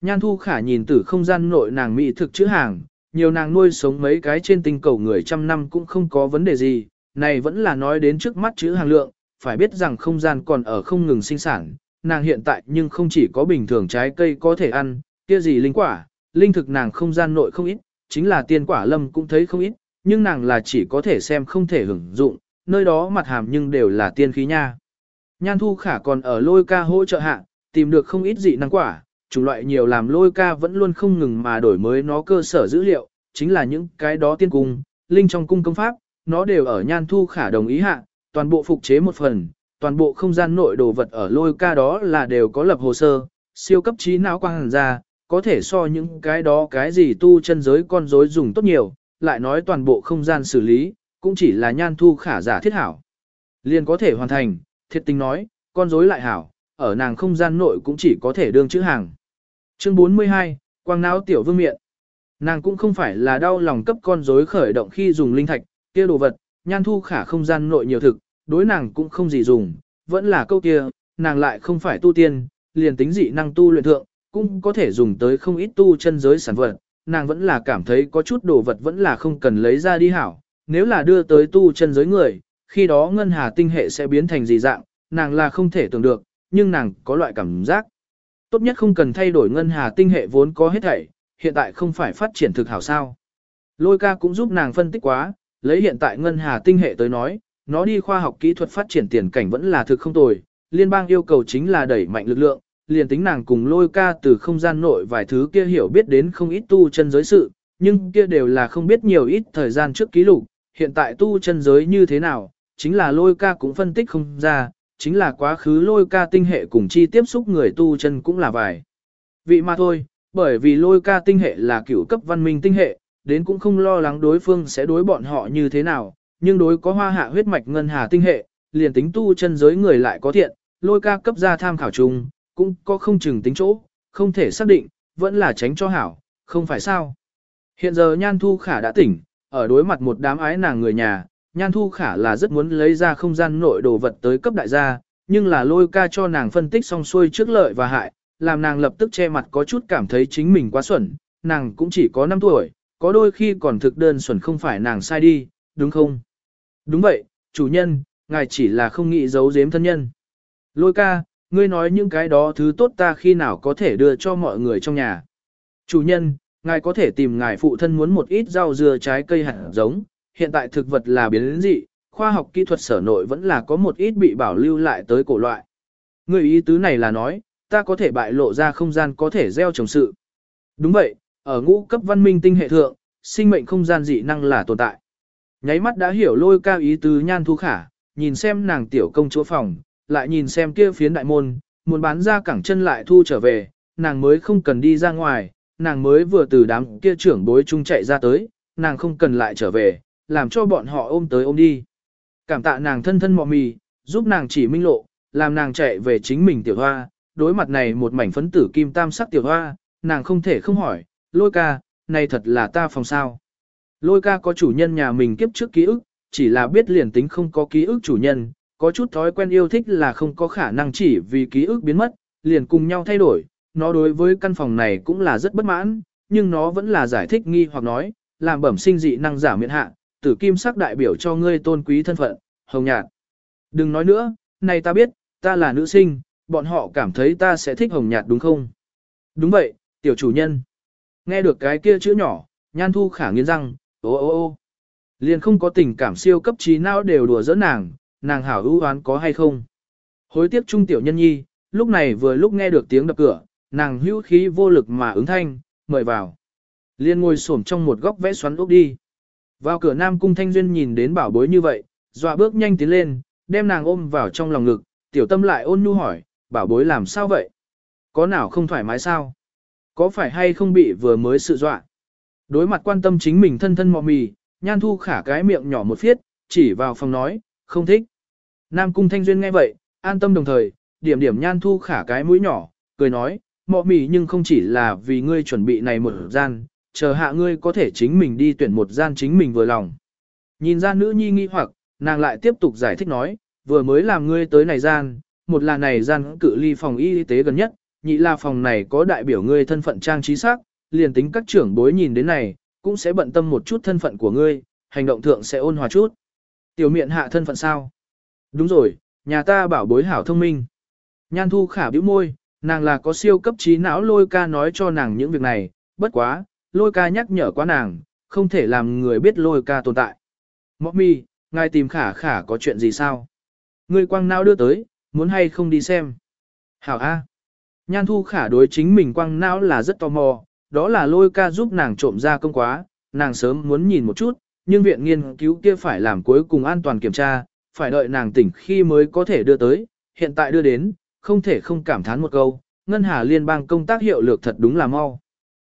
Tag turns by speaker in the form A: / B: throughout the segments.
A: Nhan thu khả nhìn từ không gian nội nàng mỹ thực chữ hàng, nhiều nàng nuôi sống mấy cái trên tinh cầu người trăm năm cũng không có vấn đề gì, này vẫn là nói đến trước mắt chữ hàng lượng, phải biết rằng không gian còn ở không ngừng sinh sản, nàng hiện tại nhưng không chỉ có bình thường trái cây có thể ăn, kia gì linh quả, linh thực nàng không gian nội không ít, chính là tiên quả lâm cũng thấy không ít, nhưng nàng là chỉ có thể xem không thể hưởng dụng, nơi đó mặt hàm nhưng đều là tiên khí nha. Nhan thu khả còn ở lôi ca hỗ trợ hạ, tìm được không ít dị năng quả, chủng loại nhiều làm lôi ca vẫn luôn không ngừng mà đổi mới nó cơ sở dữ liệu, chính là những cái đó tiên cung, linh trong cung công pháp, nó đều ở nhan thu khả đồng ý hạ, toàn bộ phục chế một phần, toàn bộ không gian nội đồ vật ở lôi ca đó là đều có lập hồ sơ, siêu cấp trí não quang hàn ra, có thể so những cái đó cái gì tu chân giới con rối dùng tốt nhiều, lại nói toàn bộ không gian xử lý, cũng chỉ là nhan thu khả giả thiết hảo. Liền có thể hoàn thành, thiệt tình nói, con rối lại hảo, ở nàng không gian nội cũng chỉ có thể đương chữ hàng. Chương 42, Quang não tiểu vương miện. Nàng cũng không phải là đau lòng cấp con rối khởi động khi dùng linh thạch, kia đồ vật, nhan thu khả không gian nội nhiều thực, đối nàng cũng không gì dùng, vẫn là câu kia, nàng lại không phải tu tiên, liền tính dị năng tu luyện thượng, cũng có thể dùng tới không ít tu chân giới sản vật, nàng vẫn là cảm thấy có chút đồ vật vẫn là không cần lấy ra đi hảo, nếu là đưa tới tu chân giới người, khi đó ngân hà tinh hệ sẽ biến thành gì dạng, nàng là không thể tưởng được, nhưng nàng có loại cảm giác. Tốt nhất không cần thay đổi ngân hà tinh hệ vốn có hết thảy, hiện tại không phải phát triển thực hảo sao. Lôi ca cũng giúp nàng phân tích quá, lấy hiện tại ngân hà tinh hệ tới nói, nó đi khoa học kỹ thuật phát triển tiền cảnh vẫn là thực không tồi, liên bang yêu cầu chính là đẩy mạnh lực lượng, liền tính nàng cùng lôi ca từ không gian nội vài thứ kia hiểu biết đến không ít tu chân giới sự, nhưng kia đều là không biết nhiều ít thời gian trước ký lục, hiện tại tu chân giới như thế nào, chính là lôi ca cũng phân tích không ra, chính là quá khứ lôi ca tinh hệ cùng chi tiếp xúc người tu chân cũng là vài. Vị mà thôi, bởi vì lôi ca tinh hệ là cửu cấp văn minh tinh hệ, đến cũng không lo lắng đối phương sẽ đối bọn họ như thế nào, nhưng đối có hoa hạ huyết mạch ngân hà tinh hệ, liền tính tu chân giới người lại có thiện, lôi ca cấp ra tham khảo chung, cũng có không chừng tính chỗ, không thể xác định, vẫn là tránh cho hảo, không phải sao. Hiện giờ Nhan Thu Khả đã tỉnh, ở đối mặt một đám ái nàng người nhà, Nhan Thu Khả là rất muốn lấy ra không gian nội đồ vật tới cấp đại gia, nhưng là lôi ca cho nàng phân tích xong xuôi trước lợi và hại, làm nàng lập tức che mặt có chút cảm thấy chính mình quá xuẩn, nàng cũng chỉ có 5 tuổi, có đôi khi còn thực đơn xuẩn không phải nàng sai đi, đúng không? Đúng vậy, chủ nhân, ngài chỉ là không nghĩ giấu giếm thân nhân. Lôi ca, ngươi nói những cái đó thứ tốt ta khi nào có thể đưa cho mọi người trong nhà. Chủ nhân, ngài có thể tìm ngài phụ thân muốn một ít rau dưa trái cây hạt giống, hiện tại thực vật là biến đến dị, khoa học kỹ thuật sở nội vẫn là có một ít bị bảo lưu lại tới cổ loại. Người ý tứ này là nói, ta có thể bại lộ ra không gian có thể gieo trồng sự. Đúng vậy, ở ngũ cấp văn minh tinh hệ thượng, sinh mệnh không gian dị năng là tồn tại. Nháy mắt đã hiểu lôi cao ý tứ nhan thu khả, nhìn xem nàng tiểu công chúa phòng, lại nhìn xem kia phiến đại môn, muốn bán ra cẳng chân lại thu trở về, nàng mới không cần đi ra ngoài, nàng mới vừa từ đám kia trưởng bối chung chạy ra tới, nàng không cần lại trở về, làm cho bọn họ ôm tới ôm đi. Cảm tạ nàng thân thân mọ mì, giúp nàng chỉ minh lộ, làm nàng chạy về chính mình tiểu hoa, đối mặt này một mảnh phấn tử kim tam sắc tiểu hoa, nàng không thể không hỏi, lôi ca, này thật là ta phòng sao. Lôi ca có chủ nhân nhà mình kiếp trước ký ức, chỉ là biết liền tính không có ký ức chủ nhân, có chút thói quen yêu thích là không có khả năng chỉ vì ký ức biến mất, liền cùng nhau thay đổi, nó đối với căn phòng này cũng là rất bất mãn, nhưng nó vẫn là giải thích nghi hoặc nói, làm bẩm sinh dị năng giả miễn hạ, tử kim sắc đại biểu cho ngươi tôn quý thân phận, hồng nhạt. Đừng nói nữa, này ta biết, ta là nữ sinh, bọn họ cảm thấy ta sẽ thích hồng nhạt đúng không? Đúng vậy, tiểu chủ nhân. Nghe được cái kia chữ nhỏ, nhan thu khả nghiến răng, ô ô ô. Liền không có tình cảm siêu cấp trí não đều đùa giỡn nàng, nàng hảo ưu oán có hay không. Hối tiếc trung tiểu nhân nhi, lúc này vừa lúc nghe được tiếng đập cửa, nàng hữu khí vô lực mà ứng thanh, mời vào. Liên ngồi xổm trong một góc vẽ xoắn ốc đi. Vào cửa Nam Cung Thanh Duyên nhìn đến bảo bối như vậy, dọa bước nhanh tiến lên, đem nàng ôm vào trong lòng ngực, tiểu tâm lại ôn nhu hỏi, bảo bối làm sao vậy? Có nào không thoải mái sao? Có phải hay không bị vừa mới sự dọa? Đối mặt quan tâm chính mình thân thân mọ mì, nhan thu khả cái miệng nhỏ một phiết, chỉ vào phòng nói, không thích. Nam Cung Thanh Duyên nghe vậy, an tâm đồng thời, điểm điểm nhan thu khả cái mũi nhỏ, cười nói, mọ mì nhưng không chỉ là vì ngươi chuẩn bị này một gian, chờ hạ ngươi có thể chính mình đi tuyển một gian chính mình vừa lòng. Nhìn ra nữ nhi nghi hoặc, nàng lại tiếp tục giải thích nói, vừa mới làm ngươi tới này gian, một là này gian cự ly phòng y tế gần nhất, nhị là phòng này có đại biểu ngươi thân phận trang trí sắc, liền tính các trưởng bối nhìn đến này, cũng sẽ bận tâm một chút thân phận của ngươi, hành động thượng sẽ ôn hòa chút. Tiểu miện hạ thân phận sao? Đúng rồi, nhà ta bảo bối hảo thông minh. Nhan thu khả bĩu môi, nàng là có siêu cấp trí não lôi ca nói cho nàng những việc này, bất quá, lôi ca nhắc nhở quá nàng, không thể làm người biết lôi ca tồn tại. Mọc mi, ngài tìm khả khả có chuyện gì sao? Ngươi quang não đưa tới, muốn hay không đi xem? Hảo A. Nhan thu khả đối chính mình quang não là rất tò mò, đó là lôi ca giúp nàng trộm ra công quá, nàng sớm muốn nhìn một chút, nhưng viện nghiên cứu kia phải làm cuối cùng an toàn kiểm tra, phải đợi nàng tỉnh khi mới có thể đưa tới, hiện tại đưa đến, không thể không cảm thán một câu, ngân hà liên bang công tác hiệu lược thật đúng là mau.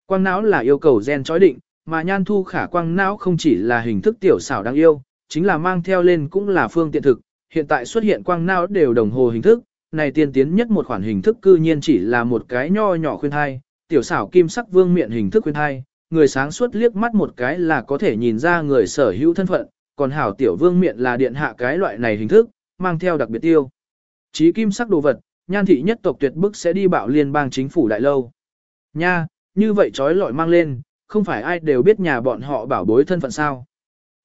A: Quang não là yêu cầu gen chói định, mà nhan thu khả quang não không chỉ là hình thức tiểu xảo đáng yêu, chính là mang theo lên cũng là phương tiện thực, hiện tại xuất hiện quang não đều đồng hồ hình thức, này tiên tiến nhất một khoản hình thức cư nhiên chỉ là một cái nho nhỏ khuyên thai, tiểu xảo kim sắc vương miệng hình thức khuyên thai, người sáng suốt liếc mắt một cái là có thể nhìn ra người sở hữu thân phận, còn hảo tiểu vương miệng là điện hạ cái loại này hình thức, mang theo đặc biệt tiêu. Chí kim sắc đồ vật, nhan thị nhất tộc tuyệt bức sẽ đi bạo liên bang chính phủ đại lâu. Nha, như vậy trói lọi mang lên, không phải ai đều biết nhà bọn họ bảo bối thân phận sao.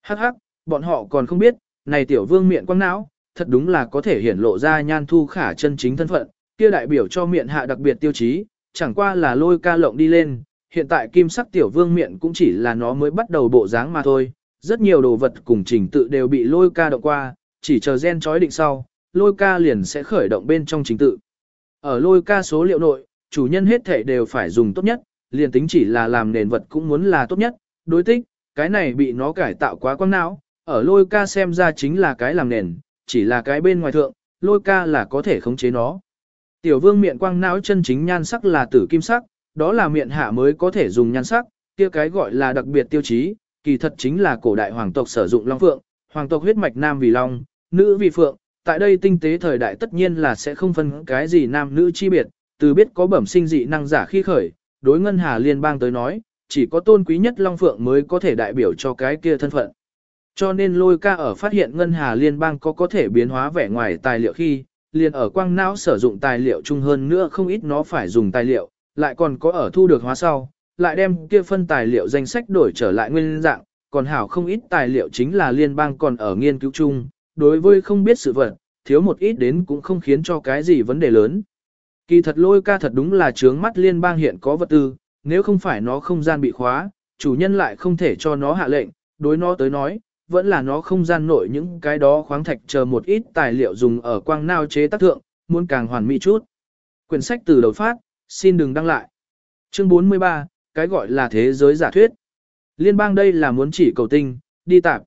A: Hắc hắc, bọn họ còn không biết, này tiểu vương miệng quăng não, thật đúng là có thể hiển lộ ra nhan thu khả chân chính thân phận, kia đại biểu cho miệng hạ đặc biệt tiêu chí, chẳng qua là lôi ca lộng đi lên, hiện tại kim sắc tiểu vương miệng cũng chỉ là nó mới bắt đầu bộ dáng mà thôi, rất nhiều đồ vật cùng trình tự đều bị lôi ca động qua, chỉ chờ gen chói định sau, lôi ca liền sẽ khởi động bên trong trình tự. Ở lôi ca số liệu nội, chủ nhân hết thể đều phải dùng tốt nhất, liền tính chỉ là làm nền vật cũng muốn là tốt nhất, đối tích, cái này bị nó cải tạo quá quang não, ở lôi ca xem ra chính là cái làm nền, chỉ là cái bên ngoài thượng, lôi ca là có thể khống chế nó. Tiểu vương miệng quang não chân chính nhan sắc là tử kim sắc, đó là miệng hạ mới có thể dùng nhan sắc, kia cái gọi là đặc biệt tiêu chí, kỳ thật chính là cổ đại hoàng tộc sử dụng long phượng, hoàng tộc huyết mạch nam vì long, nữ vì phượng, tại đây tinh tế thời đại tất nhiên là sẽ không phân cái gì nam nữ chi biệt, từ biết có bẩm sinh dị năng giả khi khởi, đối ngân hà liên bang tới nói, chỉ có tôn quý nhất long phượng mới có thể đại biểu cho cái kia thân phận. Cho nên lôi ca ở phát hiện ngân hà liên bang có có thể biến hóa vẻ ngoài tài liệu khi, liền ở quang não sử dụng tài liệu chung hơn nữa không ít nó phải dùng tài liệu, lại còn có ở thu được hóa sau, lại đem kia phân tài liệu danh sách đổi trở lại nguyên dạng, còn hảo không ít tài liệu chính là liên bang còn ở nghiên cứu chung, đối với không biết sự vật, thiếu một ít đến cũng không khiến cho cái gì vấn đề lớn. Kỳ thật lôi ca thật đúng là trướng mắt liên bang hiện có vật tư, nếu không phải nó không gian bị khóa, chủ nhân lại không thể cho nó hạ lệnh, đối nó tới nói, vẫn là nó không gian nội những cái đó khoáng thạch chờ một ít tài liệu dùng ở quang nao chế tác thượng, muốn càng hoàn mỹ chút. Quyển sách từ đầu phát, xin đừng đăng lại. Chương 43, cái gọi là thế giới giả thuyết. Liên bang đây là muốn chỉ cầu tinh, đi tạp.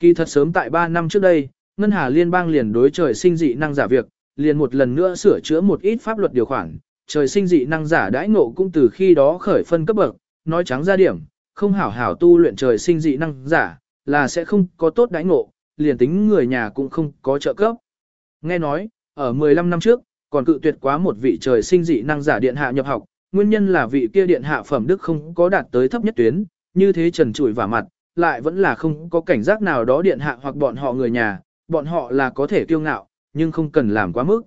A: Kỳ thật sớm tại 3 năm trước đây, Ngân Hà Liên bang liền đối trời sinh dị năng giả việc, liền một lần nữa sửa chữa một ít pháp luật điều khoản, trời sinh dị năng giả đãi ngộ cũng từ khi đó khởi phân cấp bậc, nói trắng ra điểm, không hảo hảo tu luyện trời sinh dị năng giả, là sẽ không có tốt đãi ngộ, liền tính người nhà cũng không có trợ cấp. Nghe nói, ở 15 năm trước, còn cự tuyệt quá một vị trời sinh dị năng giả điện hạ nhập học, nguyên nhân là vị kia điện hạ phẩm đức không có đạt tới thấp nhất tuyến, như thế trần trụi vả mặt, lại vẫn là không có cảnh giác nào đó điện hạ hoặc bọn họ người nhà, bọn họ là có thể kiêu ngạo, nhưng không cần làm quá mức.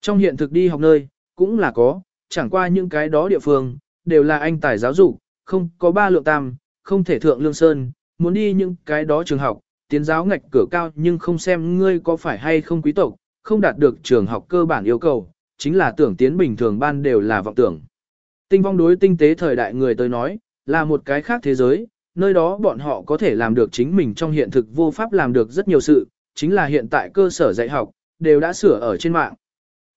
A: Trong hiện thực đi học nơi, cũng là có, chẳng qua những cái đó địa phương, đều là anh tài giáo dục, không có ba lượng tam, không thể thượng lương sơn, muốn đi những cái đó trường học, tiến giáo ngạch cửa cao nhưng không xem ngươi có phải hay không quý tộc, không đạt được trường học cơ bản yêu cầu, chính là tưởng tiến bình thường ban đều là vọng tưởng. Tinh vong đối tinh tế thời đại người tới nói, là một cái khác thế giới, nơi đó bọn họ có thể làm được chính mình trong hiện thực vô pháp làm được rất nhiều sự, chính là hiện tại cơ sở dạy học, đều đã sửa ở trên mạng.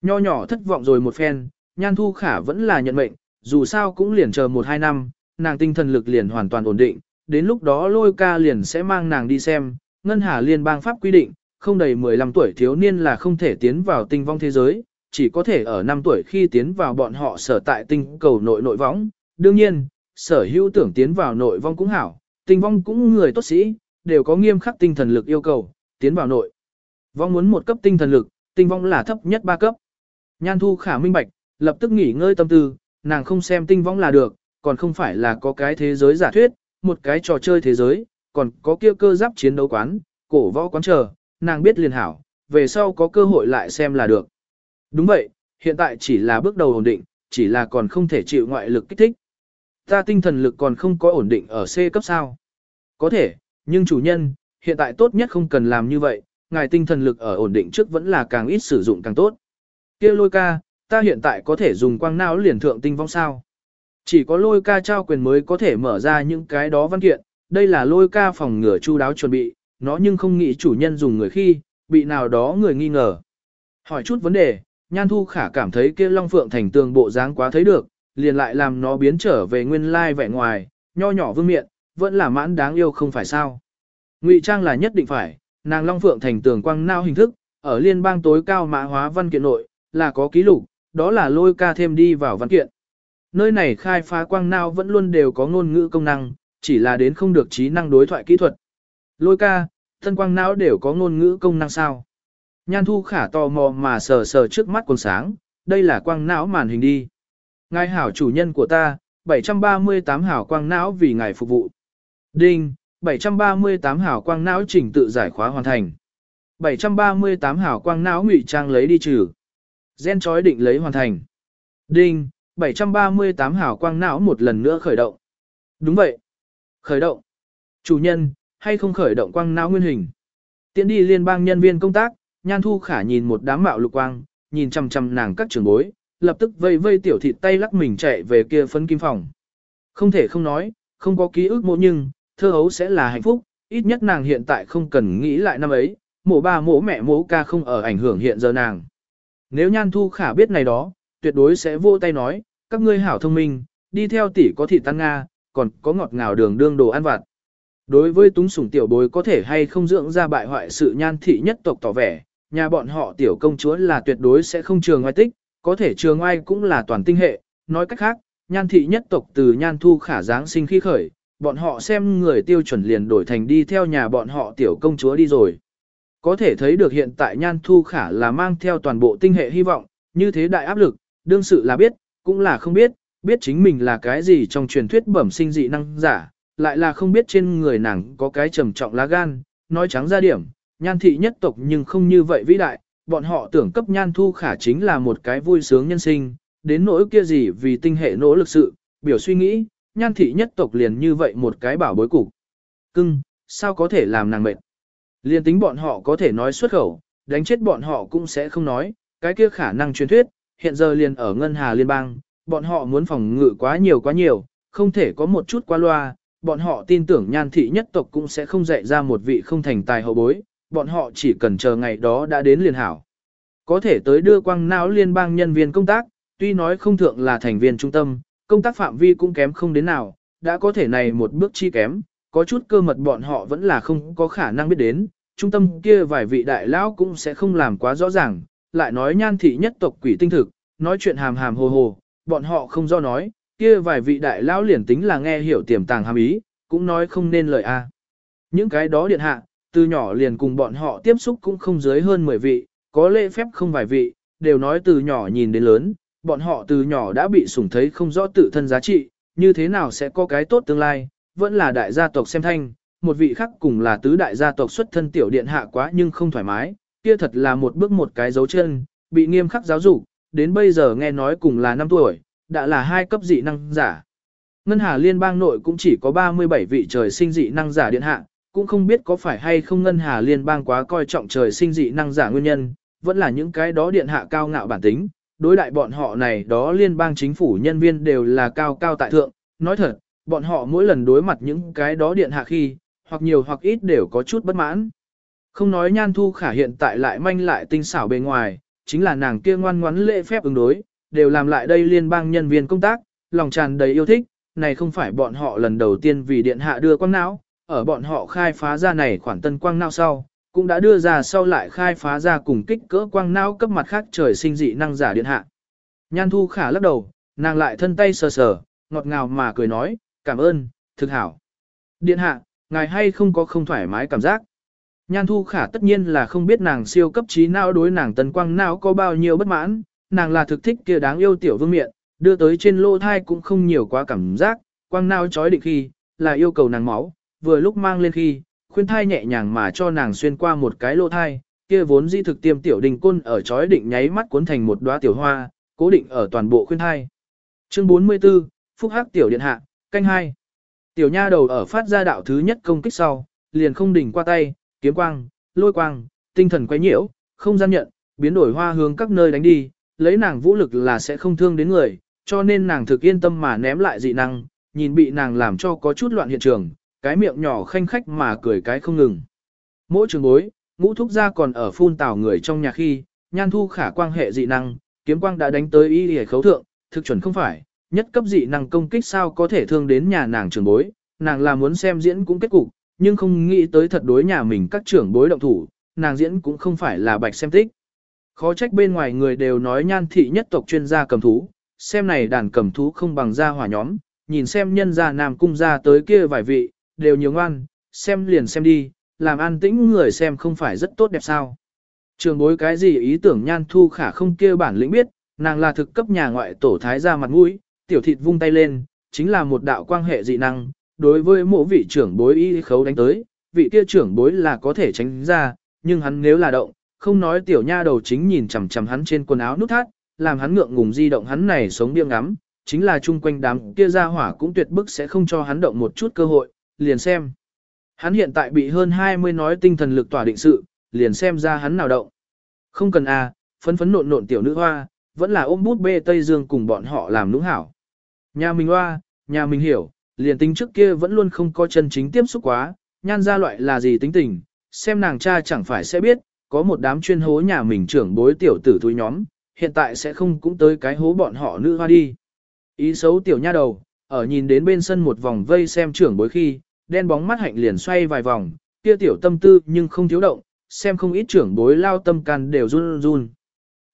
A: Nho nhỏ thất vọng rồi một phen, Nhan Thu Khả vẫn là nhận mệnh, dù sao cũng liền chờ một hai năm, nàng tinh thần lực liền hoàn toàn ổn định, đến lúc đó lôi ca liền sẽ mang nàng đi xem, Ngân Hà Liên bang pháp quy định, không đầy 15 tuổi thiếu niên là không thể tiến vào tinh vong thế giới, chỉ có thể ở 5 tuổi khi tiến vào bọn họ sở tại tinh cầu nội nội võng. Đương nhiên, sở hữu tưởng tiến vào nội vong cũng hảo, tinh vong cũng người tốt sĩ, đều có nghiêm khắc tinh thần lực yêu cầu, tiến vào nội. Vong muốn một cấp tinh thần lực, tinh vong là thấp nhất ba cấp. Nhan thu khả minh bạch, lập tức nghỉ ngơi tâm tư, nàng không xem tinh vong là được, còn không phải là có cái thế giới giả thuyết, một cái trò chơi thế giới, còn có kia cơ giáp chiến đấu quán, cổ võ quán chờ, nàng biết liền hảo, về sau có cơ hội lại xem là được. Đúng vậy, hiện tại chỉ là bước đầu ổn định, chỉ là còn không thể chịu ngoại lực kích thích. Ta tinh thần lực còn không có ổn định ở C cấp sao. Có thể, nhưng chủ nhân, hiện tại tốt nhất không cần làm như vậy, ngài tinh thần lực ở ổn định trước vẫn là càng ít sử dụng càng tốt. Kia lôi ca, ta hiện tại có thể dùng quang não liền thượng tinh vong sao. Chỉ có lôi ca trao quyền mới có thể mở ra những cái đó văn kiện, đây là lôi ca phòng ngừa chu đáo chuẩn bị, nó nhưng không nghĩ chủ nhân dùng người khi, bị nào đó người nghi ngờ. Hỏi chút vấn đề, Nhan Thu Khả cảm thấy kia Long Phượng thành tường bộ dáng quá thấy được, liền lại làm nó biến trở về nguyên lai vẻ ngoài, nho nhỏ vương miện, vẫn là mãn đáng yêu không phải sao. Ngụy trang là nhất định phải, nàng Long Phượng thành tường quang nao hình thức, ở liên bang tối cao mã hóa văn kiện nội, là có ký lục, đó là lôi ca thêm đi vào văn kiện. Nơi này khai phá quang nao vẫn luôn đều có ngôn ngữ công năng, chỉ là đến không được trí năng đối thoại kỹ thuật. Lôi ca, thân quang não đều có ngôn ngữ công năng sao. Nhan thu khả tò mò mà sờ sờ trước mắt quần sáng, đây là quang não màn hình đi. Ngài hảo chủ nhân của ta, 738 hảo quang não vì ngài phục vụ. Đinh, 738 hảo quang não chỉnh tự giải khóa hoàn thành. 738 hảo quang não ngụy trang lấy đi trừ. Gen chói định lấy hoàn thành. Đinh, 738 hảo quang não một lần nữa khởi động. Đúng vậy. Khởi động. Chủ nhân, hay không khởi động quang não nguyên hình. Tiến đi liên bang nhân viên công tác, Nhan Thu Khả nhìn một đám mạo lục quang, nhìn chằm chằm nàng các trưởng bối, lập tức vây vây tiểu thịt tay lắc mình chạy về kia phấn kim phòng. Không thể không nói, không có ký ức mộ nhưng, thơ hấu sẽ là hạnh phúc, ít nhất nàng hiện tại không cần nghĩ lại năm ấy, mổ ba mổ mẹ mổ ca không ở ảnh hưởng hiện giờ nàng. Nếu Nhan Thu Khả biết này đó, tuyệt đối sẽ vô tay nói, các ngươi hảo thông minh, đi theo tỷ có thị tăng Nga, còn có ngọt ngào đường đương đồ ăn vặt. Đối với túng sủng tiểu bối có thể hay không dưỡng ra bại hoại sự nhan thị nhất tộc tỏ vẻ, nhà bọn họ tiểu công chúa là tuyệt đối sẽ không trường ngoại tích, có thể trường ngoài cũng là toàn tinh hệ, nói cách khác, nhan thị nhất tộc từ nhan thu khả dáng sinh khi khởi, bọn họ xem người tiêu chuẩn liền đổi thành đi theo nhà bọn họ tiểu công chúa đi rồi. Có thể thấy được hiện tại nhan thu khả là mang theo toàn bộ tinh hệ hy vọng, như thế đại áp lực, đương sự là biết, cũng là không biết, biết chính mình là cái gì trong truyền thuyết bẩm sinh dị năng giả, lại là không biết trên người nàng có cái trầm trọng lá gan, nói trắng ra điểm, nhan thị nhất tộc nhưng không như vậy vĩ đại, bọn họ tưởng cấp nhan thu khả chính là một cái vui sướng nhân sinh, đến nỗi kia gì vì tinh hệ nỗ lực sự, biểu suy nghĩ, nhan thị nhất tộc liền như vậy một cái bảo bối cục. Cưng, sao có thể làm nàng mệt? Liên tính bọn họ có thể nói xuất khẩu, đánh chết bọn họ cũng sẽ không nói, cái kia khả năng truyền thuyết, hiện giờ liền ở ngân hà liên bang, bọn họ muốn phòng ngự quá nhiều quá nhiều, không thể có một chút qua loa, bọn họ tin tưởng nhan thị nhất tộc cũng sẽ không dạy ra một vị không thành tài hậu bối, bọn họ chỉ cần chờ ngày đó đã đến liền hảo. Có thể tới đưa quang não liên bang nhân viên công tác, tuy nói không thượng là thành viên trung tâm, công tác phạm vi cũng kém không đến nào, đã có thể này một bước chi kém, có chút cơ mật bọn họ vẫn là không có khả năng biết đến, trung tâm kia vài vị đại lão cũng sẽ không làm quá rõ ràng, lại nói nhan thị nhất tộc quỷ tinh thực, nói chuyện hàm hàm hồ hồ, bọn họ không do nói, kia vài vị đại lão liền tính là nghe hiểu tiềm tàng hàm ý, cũng nói không nên lời a. Những cái đó điện hạ, từ nhỏ liền cùng bọn họ tiếp xúc cũng không dưới hơn 10 vị, có lễ phép không vài vị, đều nói từ nhỏ nhìn đến lớn, bọn họ từ nhỏ đã bị sủng thấy không rõ tự thân giá trị, như thế nào sẽ có cái tốt tương lai, vẫn là đại gia tộc xem thanh, một vị khác cùng là tứ đại gia tộc xuất thân tiểu điện hạ quá nhưng không thoải mái, kia thật là một bước một cái dấu chân, bị nghiêm khắc giáo dục, đến bây giờ nghe nói cùng là 5 tuổi, đã là hai cấp dị năng giả. Ngân Hà Liên bang nội cũng chỉ có 37 vị trời sinh dị năng giả điện hạ, cũng không biết có phải hay không Ngân Hà Liên bang quá coi trọng trời sinh dị năng giả nguyên nhân, vẫn là những cái đó điện hạ cao ngạo bản tính, đối đại bọn họ này đó liên bang chính phủ nhân viên đều là cao cao tại thượng, nói thật, bọn họ mỗi lần đối mặt những cái đó điện hạ khi, hoặc nhiều hoặc ít đều có chút bất mãn. Không nói nhan thu khả hiện tại lại manh lại tinh xảo bề ngoài, chính là nàng kia ngoan ngoãn lễ phép ứng đối, đều làm lại đây liên bang nhân viên công tác, lòng tràn đầy yêu thích, này không phải bọn họ lần đầu tiên vì điện hạ đưa quang não, ở bọn họ khai phá ra này khoản tân quang não sau, cũng đã đưa ra sau lại khai phá ra cùng kích cỡ quang não cấp mặt khác trời sinh dị năng giả điện hạ. Nhan thu khả lắc đầu, nàng lại thân tay sờ sờ, ngọt ngào mà cười nói, cảm ơn, thực hảo. Điện hạ, ngài hay không có không thoải mái cảm giác. Nhan thu khả tất nhiên là không biết nàng siêu cấp trí não đối nàng tần quang não có bao nhiêu bất mãn, nàng là thực thích kia đáng yêu tiểu vương miện, đưa tới trên lô thai cũng không nhiều quá cảm giác, quang não chói định khi, là yêu cầu nàng máu, vừa lúc mang lên khi, khuyên thai nhẹ nhàng mà cho nàng xuyên qua một cái lỗ thai, kia vốn di thực tiêm tiểu đình côn ở chói định nháy mắt cuốn thành một đóa tiểu hoa, cố định ở toàn bộ khuyên thai, Chương 44, Phúc Hắc Tiểu Điện Hạ, canh hai. Tiểu nha đầu ở phát ra đạo thứ nhất công kích sau, liền không đỉnh qua tay, kiếm quang, lôi quang, tinh thần quay nhiễu, không gian nhận, biến đổi hoa hướng các nơi đánh đi, lấy nàng vũ lực là sẽ không thương đến người, cho nên nàng thực yên tâm mà ném lại dị năng, nhìn bị nàng làm cho có chút loạn hiện trường, cái miệng nhỏ khanh khách mà cười cái không ngừng. Mỗi trường bối, ngũ thúc gia còn ở phun tảo người trong nhà khi, nhan thu khả quang hệ dị năng, kiếm quang đã đánh tới y hề khấu thượng, thực chuẩn không phải, nhất cấp dị năng công kích sao có thể thương đến nhà nàng trường bối, nàng là muốn xem diễn cũng kết cục, nhưng không nghĩ tới thật đối nhà mình các trưởng bối động thủ, nàng diễn cũng không phải là bạch xem tích. Khó trách bên ngoài người đều nói nhan thị nhất tộc chuyên gia cầm thú, xem này đàn cầm thú không bằng gia hỏa nhóm, nhìn xem nhân gia nam cung gia tới kia vài vị, đều nhiều ngoan, xem liền xem đi, làm an tĩnh người xem không phải rất tốt đẹp sao. Trường bối cái gì ý tưởng nhan thu khả không kia bản lĩnh biết, nàng là thực cấp nhà ngoại tổ thái ra mặt mũi, tiểu thịt vung tay lên, chính là một đạo quan hệ dị năng, đối với mỗi vị trưởng bối y khấu đánh tới, vị kia trưởng bối là có thể tránh ra, nhưng hắn nếu là động, không nói tiểu nha đầu chính nhìn chằm chằm hắn trên quần áo nút thắt, làm hắn ngượng ngùng di động hắn này sống điên ngắm, chính là chung quanh đám kia ra hỏa cũng tuyệt bức sẽ không cho hắn động một chút cơ hội, liền xem. Hắn hiện tại bị hơn 20 nói tinh thần lực tỏa định sự, liền xem ra hắn nào động. Không cần à, phấn phấn nộn nộn tiểu nữ hoa, vẫn là ôm bút bê Tây Dương cùng bọn họ làm nũng hảo. Nhà mình hoa, nhà mình hiểu, liền tính trước kia vẫn luôn không có chân chính tiếp xúc quá, nhan ra loại là gì tính tình, xem nàng cha chẳng phải sẽ biết, có một đám chuyên hố nhà mình trưởng bối tiểu tử túi nhóm, hiện tại sẽ không cũng tới cái hố bọn họ nữ hoa đi. Ý xấu tiểu nha đầu, ở nhìn đến bên sân một vòng vây xem trưởng bối khi, đen bóng mắt hạnh liền xoay vài vòng, kia tiểu tâm tư nhưng không thiếu động, xem không ít trưởng bối lao tâm can đều run run.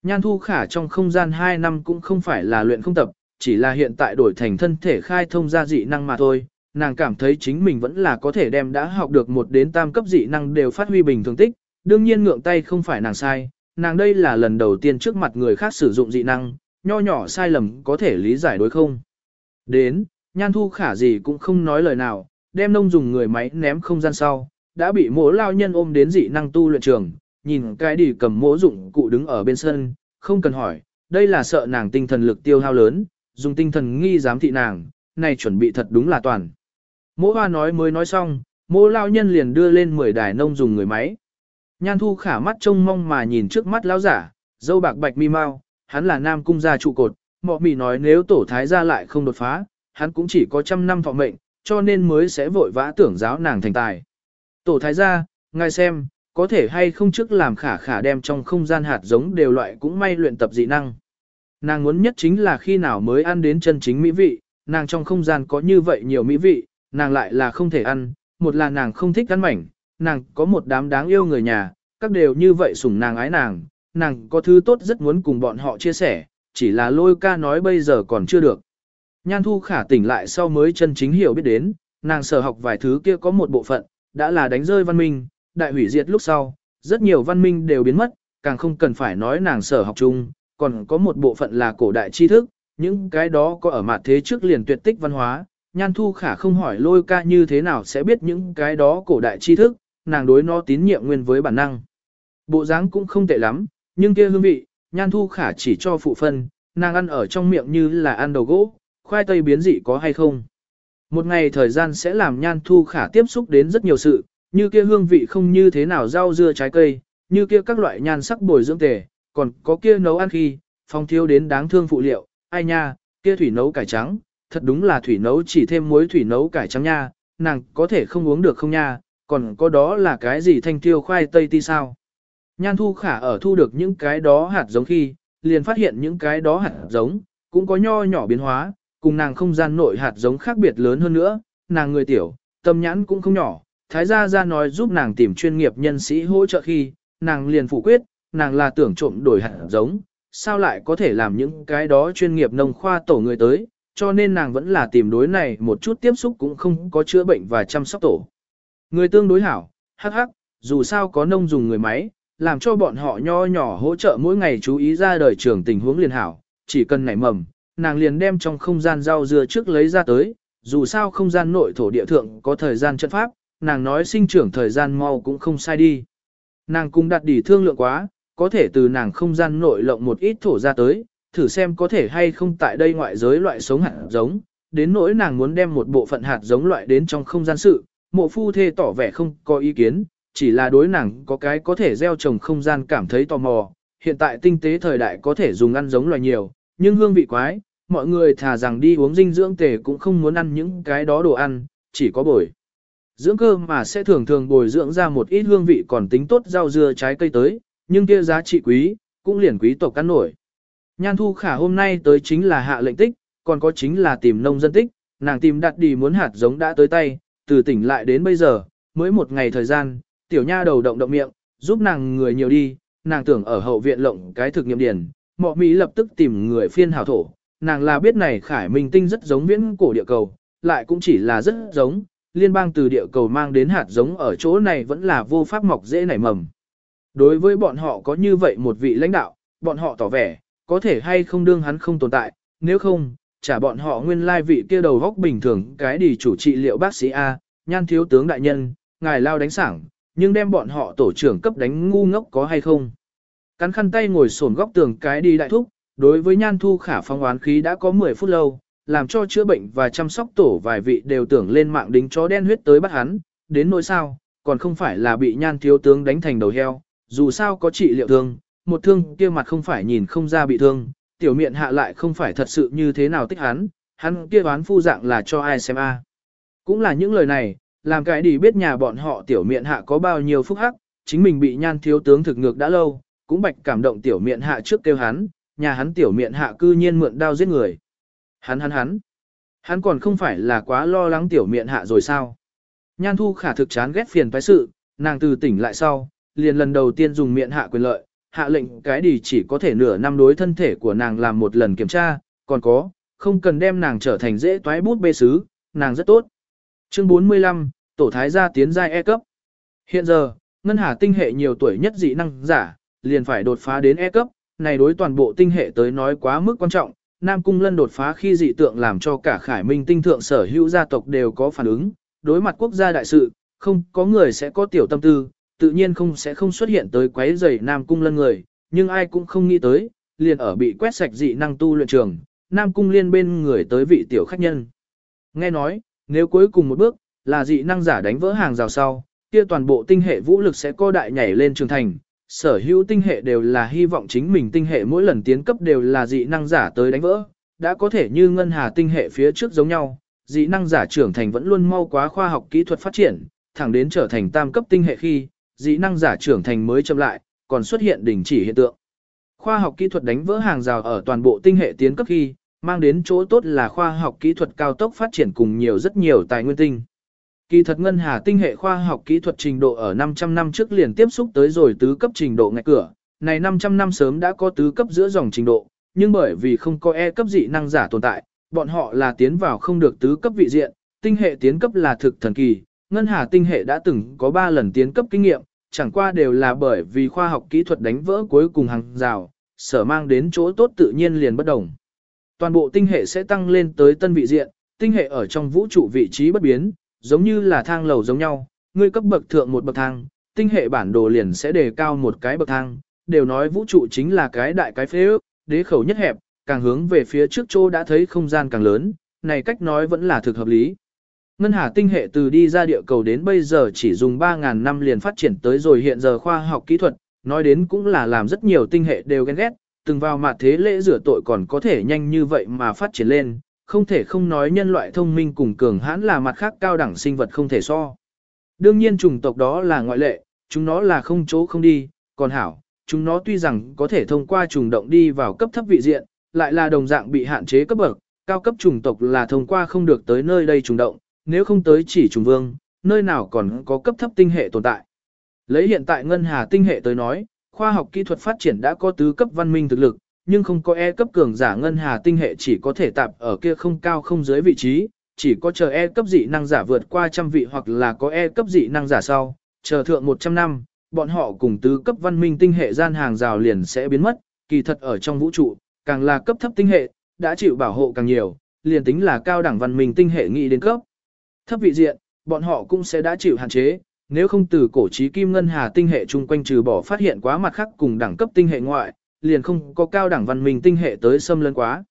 A: Nhan thu khả trong không gian 2 năm cũng không phải là luyện không tập, chỉ là hiện tại đổi thành thân thể khai thông ra dị năng mà thôi. Nàng cảm thấy chính mình vẫn là có thể đem đã học được một đến tam cấp dị năng đều phát huy bình thường tích, đương nhiên ngượng tay không phải nàng sai, nàng đây là lần đầu tiên trước mặt người khác sử dụng dị năng, nho nhỏ sai lầm có thể lý giải đối không. Đến, nhan thu khả gì cũng không nói lời nào, đem nông dùng người máy ném không gian sau, đã bị mỗ lao nhân ôm đến dị năng tu luyện trường, nhìn cái đi cầm mỗ dụng cụ đứng ở bên sân, không cần hỏi, đây là sợ nàng tinh thần lực tiêu hao lớn, dùng tinh thần nghi giám thị nàng, này chuẩn bị thật đúng là toàn. Mỗ hoa nói mới nói xong, mỗ lao nhân liền đưa lên 10 đài nông dùng người máy. Nhan thu khả mắt trông mong mà nhìn trước mắt lão giả, dâu bạc bạch mi mau, hắn là nam cung gia trụ cột, mọ mì nói nếu tổ thái gia lại không đột phá, hắn cũng chỉ có trăm năm thọ mệnh, cho nên mới sẽ vội vã tưởng giáo nàng thành tài. Tổ thái gia, ngài xem, có thể hay không trước làm khả khả đem trong không gian hạt giống đều loại cũng may luyện tập dị năng. Nàng muốn nhất chính là khi nào mới ăn đến chân chính mỹ vị, nàng trong không gian có như vậy nhiều mỹ vị, nàng lại là không thể ăn, một là nàng không thích ăn mảnh, nàng có một đám đáng yêu người nhà, các đều như vậy sủng nàng ái nàng, nàng có thứ tốt rất muốn cùng bọn họ chia sẻ, chỉ là lôi ca nói bây giờ còn chưa được. Nhan thu khả tỉnh lại sau mới chân chính hiểu biết đến, nàng sở học vài thứ kia có một bộ phận, đã là đánh rơi văn minh, đại hủy diệt lúc sau, rất nhiều văn minh đều biến mất, càng không cần phải nói nàng sở học chung, còn có một bộ phận là cổ đại tri thức, những cái đó có ở mặt thế trước liền tuyệt tích văn hóa, nhan thu khả không hỏi lôi ca như thế nào sẽ biết những cái đó cổ đại tri thức, nàng đối nó tín nhiệm nguyên với bản năng. Bộ dáng cũng không tệ lắm, nhưng kia hương vị, nhan thu khả chỉ cho phụ phân, nàng ăn ở trong miệng như là ăn đầu gỗ, khoai tây biến dị có hay không. Một ngày thời gian sẽ làm nhan thu khả tiếp xúc đến rất nhiều sự, như kia hương vị không như thế nào rau dưa trái cây, như kia các loại nhan sắc bồi dưỡng tề, còn có kia nấu ăn khi, phong thiếu đến đáng thương phụ liệu, ai nha, kia thủy nấu cải trắng, thật đúng là thủy nấu chỉ thêm muối thủy nấu cải trắng nha, nàng có thể không uống được không nha, còn có đó là cái gì thanh tiêu khoai tây ti sao. Nhan thu khả ở thu được những cái đó hạt giống khi, liền phát hiện những cái đó hạt giống, cũng có nho nhỏ biến hóa, cùng nàng không gian nội hạt giống khác biệt lớn hơn nữa, nàng người tiểu, tâm nhãn cũng không nhỏ, thái gia ra nói giúp nàng tìm chuyên nghiệp nhân sĩ hỗ trợ khi, nàng liền phủ quyết, nàng là tưởng trộm đổi hạt giống, sao lại có thể làm những cái đó chuyên nghiệp nông khoa tổ người tới, cho nên nàng vẫn là tìm đối này một chút tiếp xúc cũng không có chữa bệnh và chăm sóc tổ. Người tương đối hảo, hắc hắc, dù sao có nông dùng người máy, làm cho bọn họ nho nhỏ hỗ trợ mỗi ngày chú ý ra đời trường tình huống liền hảo, chỉ cần nảy mầm, nàng liền đem trong không gian rau dưa trước lấy ra tới, dù sao không gian nội thổ địa thượng có thời gian chân pháp, nàng nói sinh trưởng thời gian mau cũng không sai đi. Nàng cũng đặt đỉ thương lượng quá, có thể từ nàng không gian nội lộng một ít thổ ra tới, thử xem có thể hay không tại đây ngoại giới loại sống hạt giống, đến nỗi nàng muốn đem một bộ phận hạt giống loại đến trong không gian sự, mộ phu thê tỏ vẻ không có ý kiến, chỉ là đối nàng có cái có thể gieo trồng không gian cảm thấy tò mò, hiện tại tinh tế thời đại có thể dùng ăn giống loài nhiều, nhưng hương vị quái, mọi người thà rằng đi uống dinh dưỡng tề cũng không muốn ăn những cái đó đồ ăn, chỉ có bồi. Dưỡng cơ mà sẽ thường thường bồi dưỡng ra một ít hương vị còn tính tốt rau dưa trái cây tới, nhưng kia giá trị quý, cũng liền quý tộc cắn nổi. Nhan thu khả hôm nay tới chính là hạ lệnh tích, còn có chính là tìm nông dân tích, nàng tìm đặt đi muốn hạt giống đã tới tay, từ tỉnh lại đến bây giờ, mới một ngày thời gian, tiểu nha đầu động động miệng, giúp nàng người nhiều đi, nàng tưởng ở hậu viện lộng cái thực nghiệm điển, mọ Mỹ lập tức tìm người phiên hào thổ, nàng là biết này khải minh tinh rất giống viễn cổ địa cầu, lại cũng chỉ là rất giống, liên bang từ địa cầu mang đến hạt giống ở chỗ này vẫn là vô pháp mọc dễ nảy mầm. Đối với bọn họ có như vậy một vị lãnh đạo, bọn họ tỏ vẻ, có thể hay không đương hắn không tồn tại, nếu không, trả bọn họ nguyên lai vị kia đầu góc bình thường cái đi chủ trị liệu bác sĩ A, nhan thiếu tướng đại nhân, ngài lao đánh sảng, nhưng đem bọn họ tổ trưởng cấp đánh ngu ngốc có hay không. Cắn khăn tay ngồi sồn góc tường cái đi đại thúc, đối với nhan thu khả phong oán khí đã có 10 phút lâu, làm cho chữa bệnh và chăm sóc tổ vài vị đều tưởng lên mạng đính chó đen huyết tới bắt hắn, đến nỗi sao, còn không phải là bị nhan thiếu tướng đánh thành đầu heo, dù sao có trị liệu thương, một thương kia mặt không phải nhìn không ra bị thương, tiểu miệng hạ lại không phải thật sự như thế nào tích hắn, hắn kia bán phu dạng là cho ai xem a. Cũng là những lời này, làm cái đi biết nhà bọn họ tiểu miệng hạ có bao nhiêu phúc hắc, chính mình bị nhan thiếu tướng thực ngược đã lâu, cũng bạch cảm động tiểu miệng hạ trước kêu hắn, nhà hắn tiểu miệng hạ cư nhiên mượn đao giết người. Hắn hắn hắn, hắn còn không phải là quá lo lắng tiểu miệng hạ rồi sao. Nhan thu khả thực chán ghét phiền phái sự, nàng từ tỉnh lại sau, liền lần đầu tiên dùng miệng hạ quyền lợi, hạ lệnh cái đi chỉ có thể nửa năm đối thân thể của nàng làm một lần kiểm tra, còn có, không cần đem nàng trở thành dễ toái bút bê sứ, nàng rất tốt. Chương 45, Tổ Thái gia tiến giai E cấp. Hiện giờ, Ngân Hà tinh hệ nhiều tuổi nhất dị năng giả, liền phải đột phá đến E cấp, này đối toàn bộ tinh hệ tới nói quá mức quan trọng. Nam Cung Lân đột phá khi dị tượng làm cho cả Khải Minh tinh thượng sở hữu gia tộc đều có phản ứng, đối mặt quốc gia đại sự, không có người sẽ có tiểu tâm tư, tự nhiên không sẽ không xuất hiện tới quấy rầy Nam Cung Lân người, nhưng ai cũng không nghĩ tới, liền ở bị quét sạch dị năng tu luyện trường, Nam Cung Liên bên người tới vị tiểu khách nhân. Nghe nói, nếu cuối cùng một bước, là dị năng giả đánh vỡ hàng rào sau, kia toàn bộ tinh hệ vũ lực sẽ co đại nhảy lên trường thành. Sở hữu tinh hệ đều là hy vọng chính mình tinh hệ mỗi lần tiến cấp đều là dị năng giả tới đánh vỡ, đã có thể như ngân hà tinh hệ phía trước giống nhau, dị năng giả trưởng thành vẫn luôn mau quá khoa học kỹ thuật phát triển, thẳng đến trở thành tam cấp tinh hệ khi, dị năng giả trưởng thành mới chậm lại, còn xuất hiện đình chỉ hiện tượng. Khoa học kỹ thuật đánh vỡ hàng rào ở toàn bộ tinh hệ tiến cấp khi, mang đến chỗ tốt là khoa học kỹ thuật cao tốc phát triển cùng nhiều rất nhiều tài nguyên tinh. Kỳ thật ngân hà tinh hệ khoa học kỹ thuật trình độ ở 500 năm trước liền tiếp xúc tới rồi tứ cấp trình độ ngạch cửa, này 500 năm sớm đã có tứ cấp giữa dòng trình độ, nhưng bởi vì không có E cấp dị năng giả tồn tại, bọn họ là tiến vào không được tứ cấp vị diện, tinh hệ tiến cấp là thực thần kỳ, ngân hà tinh hệ đã từng có 3 lần tiến cấp kinh nghiệm, chẳng qua đều là bởi vì khoa học kỹ thuật đánh vỡ cuối cùng hàng rào, sở mang đến chỗ tốt tự nhiên liền bất đồng. Toàn bộ tinh hệ sẽ tăng lên tới tân vị diện, tinh hệ ở trong vũ trụ vị trí bất biến, giống như là thang lầu giống nhau, ngươi cấp bậc thượng một bậc thang, tinh hệ bản đồ liền sẽ đề cao một cái bậc thang, đều nói vũ trụ chính là cái đại cái phế ước, đế khẩu nhất hẹp, càng hướng về phía trước chỗ đã thấy không gian càng lớn, này cách nói vẫn là thực hợp lý. Ngân hà tinh hệ từ đi ra địa cầu đến bây giờ chỉ dùng 3.000 năm liền phát triển tới rồi hiện giờ khoa học kỹ thuật, nói đến cũng là làm rất nhiều tinh hệ đều ghen ghét, từng vào mặt thế lễ rửa tội còn có thể nhanh như vậy mà phát triển lên, không thể không nói nhân loại thông minh cùng cường hãn là mặt khác cao đẳng sinh vật không thể so. Đương nhiên chủng tộc đó là ngoại lệ, chúng nó là không chỗ không đi, còn hảo, chúng nó tuy rằng có thể thông qua trùng động đi vào cấp thấp vị diện, lại là đồng dạng bị hạn chế cấp bậc, cao cấp chủng tộc là thông qua không được tới nơi đây trùng động, nếu không tới chỉ trùng vương, nơi nào còn có cấp thấp tinh hệ tồn tại. Lấy hiện tại ngân hà tinh hệ tới nói, khoa học kỹ thuật phát triển đã có tứ cấp văn minh thực lực, nhưng không có E cấp cường giả ngân hà tinh hệ chỉ có thể tạp ở kia không cao không dưới vị trí, chỉ có chờ E cấp dị năng giả vượt qua trăm vị hoặc là có E cấp dị năng giả sau, chờ thượng 100 năm, bọn họ cùng tứ cấp văn minh tinh hệ gian hàng rào liền sẽ biến mất, kỳ thật ở trong vũ trụ, càng là cấp thấp tinh hệ, đã chịu bảo hộ càng nhiều, liền tính là cao đẳng văn minh tinh hệ nghĩ đến cấp. Thấp vị diện, bọn họ cũng sẽ đã chịu hạn chế, nếu không từ cổ trí kim ngân hà tinh hệ chung quanh trừ bỏ phát hiện quá mặt khác cùng đẳng cấp tinh hệ ngoại, liền không có cao đẳng văn minh tinh hệ tới xâm lấn quá.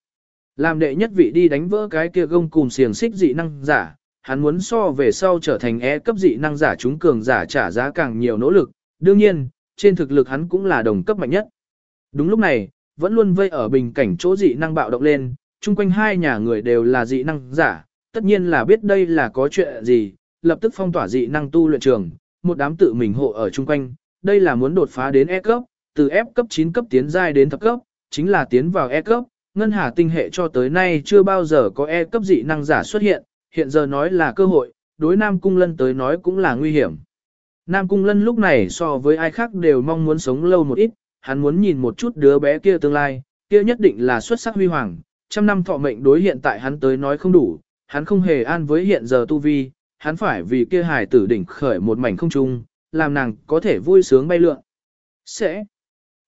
A: Làm đệ nhất vị đi đánh vỡ cái kia gông cùng xiềng xích dị năng giả, hắn muốn so về sau trở thành E cấp dị năng giả chúng cường giả trả giá càng nhiều nỗ lực, đương nhiên, trên thực lực hắn cũng là đồng cấp mạnh nhất. Đúng lúc này, vẫn luôn vây ở bình cảnh chỗ dị năng bạo động lên, chung quanh hai nhà người đều là dị năng giả, tất nhiên là biết đây là có chuyện gì, lập tức phong tỏa dị năng tu luyện trường, một đám tự mình hộ ở chung quanh, đây là muốn đột phá đến E cấp, từ F cấp 9 cấp tiến giai đến thập cấp, chính là tiến vào E cấp, ngân hà tinh hệ cho tới nay chưa bao giờ có E cấp dị năng giả xuất hiện, hiện giờ nói là cơ hội, đối Nam Cung Lân tới nói cũng là nguy hiểm. Nam Cung Lân lúc này so với ai khác đều mong muốn sống lâu một ít, hắn muốn nhìn một chút đứa bé kia tương lai, kia nhất định là xuất sắc huy hoàng, trăm năm thọ mệnh đối hiện tại hắn tới nói không đủ, hắn không hề an với hiện giờ tu vi, hắn phải vì kia hài tử đỉnh khởi một mảnh không trung, làm nàng có thể vui sướng bay lượn. Sẽ.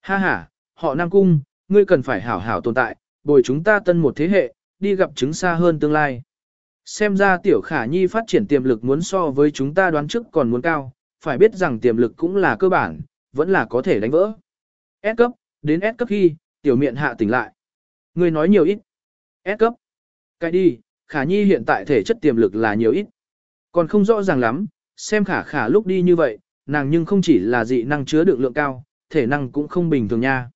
A: Ha ha, họ Nam Cung, ngươi cần phải hảo hảo tồn tại, bồi chúng ta tân một thế hệ, đi gặp chứng xa hơn tương lai. Xem ra tiểu khả nhi phát triển tiềm lực muốn so với chúng ta đoán trước còn muốn cao, phải biết rằng tiềm lực cũng là cơ bản, vẫn là có thể đánh vỡ. S cấp, đến S cấp khi, tiểu miệng hạ tỉnh lại. Ngươi nói nhiều ít. S cấp. Cái đi, khả nhi hiện tại thể chất tiềm lực là nhiều ít. Còn không rõ ràng lắm, xem khả khả lúc đi như vậy, nàng nhưng không chỉ là dị năng chứa đựng lượng cao, thể năng cũng không bình thường nha.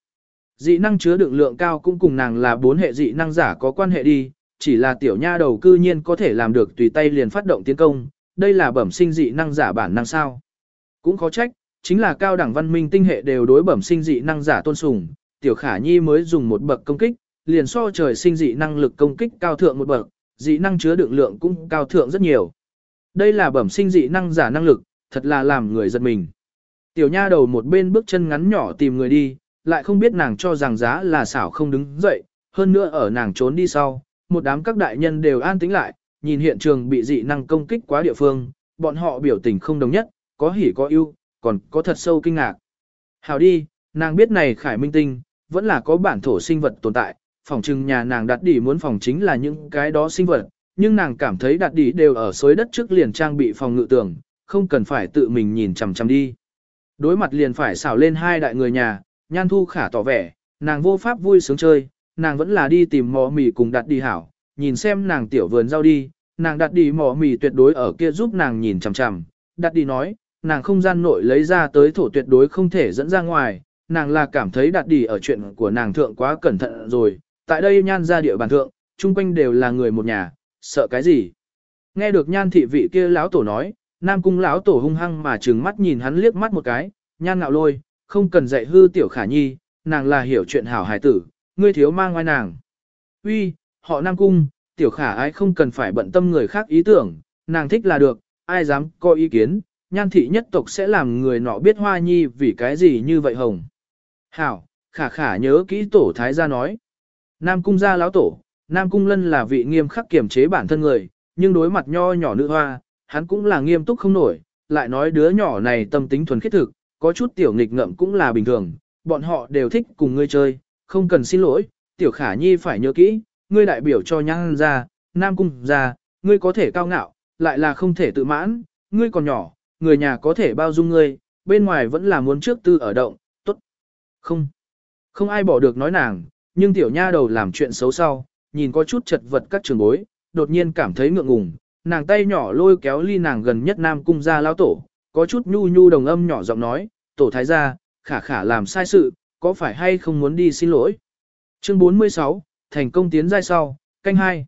A: Dị năng chứa đựng lượng cao cũng cùng nàng là bốn hệ dị năng giả có quan hệ đi, chỉ là tiểu nha đầu cư nhiên có thể làm được tùy tay liền phát động tiến công, đây là bẩm sinh dị năng giả bản năng sao. Cũng khó trách, chính là cao đẳng văn minh tinh hệ đều đối bẩm sinh dị năng giả tôn sùng, tiểu khả nhi mới dùng một bậc công kích, liền so trời sinh dị năng lực công kích cao thượng một bậc, dị năng chứa đựng lượng cũng cao thượng rất nhiều. Đây là bẩm sinh dị năng giả năng lực, thật là làm người giật mình. Tiểu nha đầu một bên bước chân ngắn nhỏ tìm người đi, lại không biết nàng cho rằng giá là xảo không đứng dậy, hơn nữa ở nàng trốn đi sau, một đám các đại nhân đều an tĩnh lại, nhìn hiện trường bị dị năng công kích quá địa phương, bọn họ biểu tình không đồng nhất, có hỉ có ưu, còn có thật sâu kinh ngạc. Hào đi, nàng biết này khải minh tinh, vẫn là có bản thổ sinh vật tồn tại, phòng trừng nhà nàng đặt đỉ muốn phòng chính là những cái đó sinh vật, nhưng nàng cảm thấy đặt đỉ đều ở xối đất trước liền trang bị phòng ngự tường, không cần phải tự mình nhìn chằm chằm đi. Đối mặt liền phải xảo lên hai đại người nhà, nhan thu khả tỏ vẻ, nàng vô pháp vui sướng chơi, nàng vẫn là đi tìm mò mì cùng đặt đi hảo, nhìn xem nàng tiểu vườn rau đi, nàng đặt đi mò mì tuyệt đối ở kia giúp nàng nhìn chằm chằm, đặt đi nói, nàng không gian nội lấy ra tới thổ tuyệt đối không thể dẫn ra ngoài, nàng là cảm thấy đặt đi ở chuyện của nàng thượng quá cẩn thận rồi, tại đây nhan ra địa bàn thượng, chung quanh đều là người một nhà, sợ cái gì. Nghe được nhan thị vị kia lão tổ nói, nam cung lão tổ hung hăng mà trừng mắt nhìn hắn liếc mắt một cái, nhan ngạo lôi, không cần dạy hư tiểu khả nhi, nàng là hiểu chuyện hảo hài tử, ngươi thiếu mang ngoài nàng. Uy, họ nam cung, tiểu khả ai không cần phải bận tâm người khác ý tưởng, nàng thích là được, ai dám có ý kiến, nhan thị nhất tộc sẽ làm người nọ biết hoa nhi vì cái gì như vậy hồng. Hảo, khả khả nhớ kỹ tổ thái gia nói. Nam cung gia lão tổ, Nam cung lân là vị nghiêm khắc kiểm chế bản thân người, nhưng đối mặt nho nhỏ nữ hoa, hắn cũng là nghiêm túc không nổi, lại nói đứa nhỏ này tâm tính thuần khiết thực, có chút tiểu nghịch ngợm cũng là bình thường, bọn họ đều thích cùng ngươi chơi, không cần xin lỗi, tiểu khả nhi phải nhớ kỹ, ngươi đại biểu cho nhang ra, nam cung ra, ngươi có thể cao ngạo, lại là không thể tự mãn, ngươi còn nhỏ, người nhà có thể bao dung ngươi, bên ngoài vẫn là muốn trước tư ở động, tốt. Không, không ai bỏ được nói nàng, nhưng tiểu nha đầu làm chuyện xấu sau, nhìn có chút chật vật các trường bối, đột nhiên cảm thấy ngượng ngùng, nàng tay nhỏ lôi kéo ly nàng gần nhất nam cung ra lão tổ, có chút nhu nhu đồng âm nhỏ giọng nói, tổ thái gia, khả khả làm sai sự, có phải hay không muốn đi xin lỗi. Chương 46, thành công tiến giai sau, canh hai.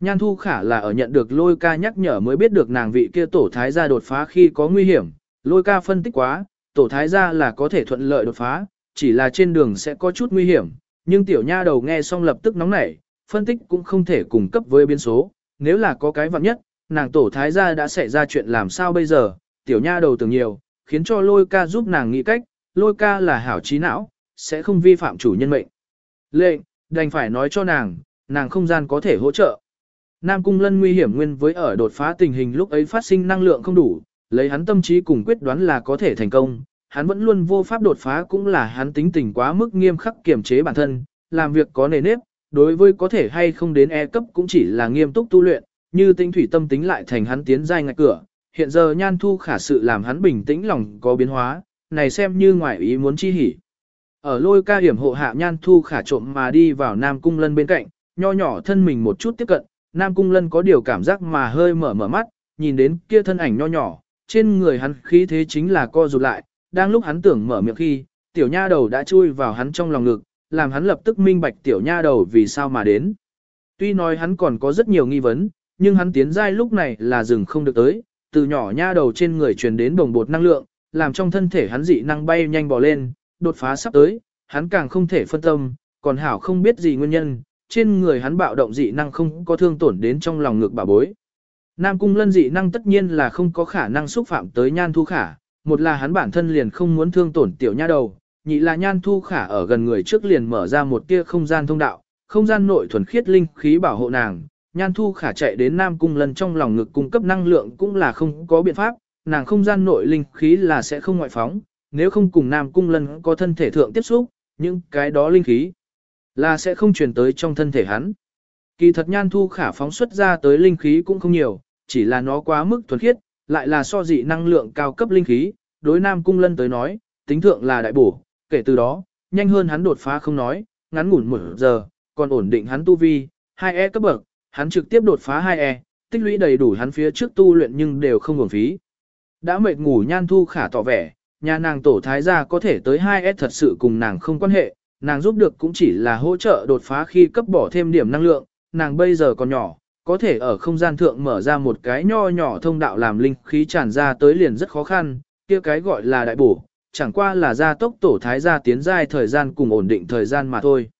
A: Nhan thu khả là ở nhận được lôi ca nhắc nhở mới biết được nàng vị kia tổ thái gia đột phá khi có nguy hiểm, lôi ca phân tích quá, tổ thái gia là có thể thuận lợi đột phá, chỉ là trên đường sẽ có chút nguy hiểm, nhưng tiểu nha đầu nghe xong lập tức nóng nảy, phân tích cũng không thể cung cấp với biến số, nếu là có cái vặn nhất, nàng tổ thái gia đã xảy ra chuyện làm sao bây giờ, tiểu nha đầu tưởng nhiều, khiến cho lôi ca giúp nàng nghĩ cách, lôi ca là hảo trí não, sẽ không vi phạm chủ nhân mệnh. Lệnh, đành phải nói cho nàng, nàng không gian có thể hỗ trợ. Nam Cung Lân nguy hiểm nguyên với ở đột phá tình hình lúc ấy phát sinh năng lượng không đủ, lấy hắn tâm trí cùng quyết đoán là có thể thành công, hắn vẫn luôn vô pháp đột phá cũng là hắn tính tình quá mức nghiêm khắc kiểm chế bản thân, làm việc có nề nếp, đối với có thể hay không đến E cấp cũng chỉ là nghiêm túc tu luyện, như tinh thủy tâm tính lại thành hắn tiến giai ngạch cửa, hiện giờ nhan thu khả sự làm hắn bình tĩnh lòng có biến hóa, này xem như ngoại ý muốn chi hỉ. Ở lôi ca hiểm hộ hạ nhan thu khả trộm mà đi vào Nam Cung Lân bên cạnh, nho nhỏ thân mình một chút tiếp cận, Nam Cung Lân có điều cảm giác mà hơi mở mở mắt, nhìn đến kia thân ảnh nho nhỏ, trên người hắn khí thế chính là co rụt lại, đang lúc hắn tưởng mở miệng khi, tiểu nha đầu đã chui vào hắn trong lòng ngực, làm hắn lập tức minh bạch tiểu nha đầu vì sao mà đến. Tuy nói hắn còn có rất nhiều nghi vấn, nhưng hắn tiến giai lúc này là dừng không được tới, từ nhỏ nha đầu trên người truyền đến đồng bột năng lượng, làm trong thân thể hắn dị năng bay nhanh bò lên, đột phá sắp tới, hắn càng không thể phân tâm, còn hảo không biết gì nguyên nhân, trên người hắn bạo động dị năng không có thương tổn đến trong lòng ngực bà bối. Nam cung lân dị năng tất nhiên là không có khả năng xúc phạm tới nhan thu khả, một là hắn bản thân liền không muốn thương tổn tiểu nha đầu, nhị là nhan thu khả ở gần người trước liền mở ra một tia không gian thông đạo, không gian nội thuần khiết linh khí bảo hộ nàng. Nhan thu khả chạy đến Nam Cung Lân trong lòng ngực cung cấp năng lượng cũng là không có biện pháp, nàng không gian nội linh khí là sẽ không ngoại phóng, nếu không cùng Nam Cung Lân có thân thể thượng tiếp xúc, những cái đó linh khí là sẽ không truyền tới trong thân thể hắn. Kỳ thật nhan thu khả phóng xuất ra tới linh khí cũng không nhiều, chỉ là nó quá mức thuần khiết, lại là so dị năng lượng cao cấp linh khí, đối Nam Cung Lân tới nói, tính thượng là đại bổ, kể từ đó, nhanh hơn hắn đột phá không nói, ngắn ngủn một giờ, còn ổn định hắn tu vi, 2E cấp bậc, hắn trực tiếp đột phá 2E, tích lũy đầy đủ hắn phía trước tu luyện nhưng đều không uổng phí. Đã mệt ngủ nhan thu khả tỏ vẻ, nhà nàng tổ thái gia có thể tới 2S e thật sự cùng nàng không quan hệ, nàng giúp được cũng chỉ là hỗ trợ đột phá khi cấp bỏ thêm điểm năng lượng, nàng bây giờ còn nhỏ, có thể ở không gian thượng mở ra một cái nho nhỏ thông đạo làm linh khí tràn ra tới liền rất khó khăn, kia cái gọi là đại bổ, chẳng qua là gia tốc tổ thái gia tiến giai thời gian cùng ổn định thời gian mà thôi.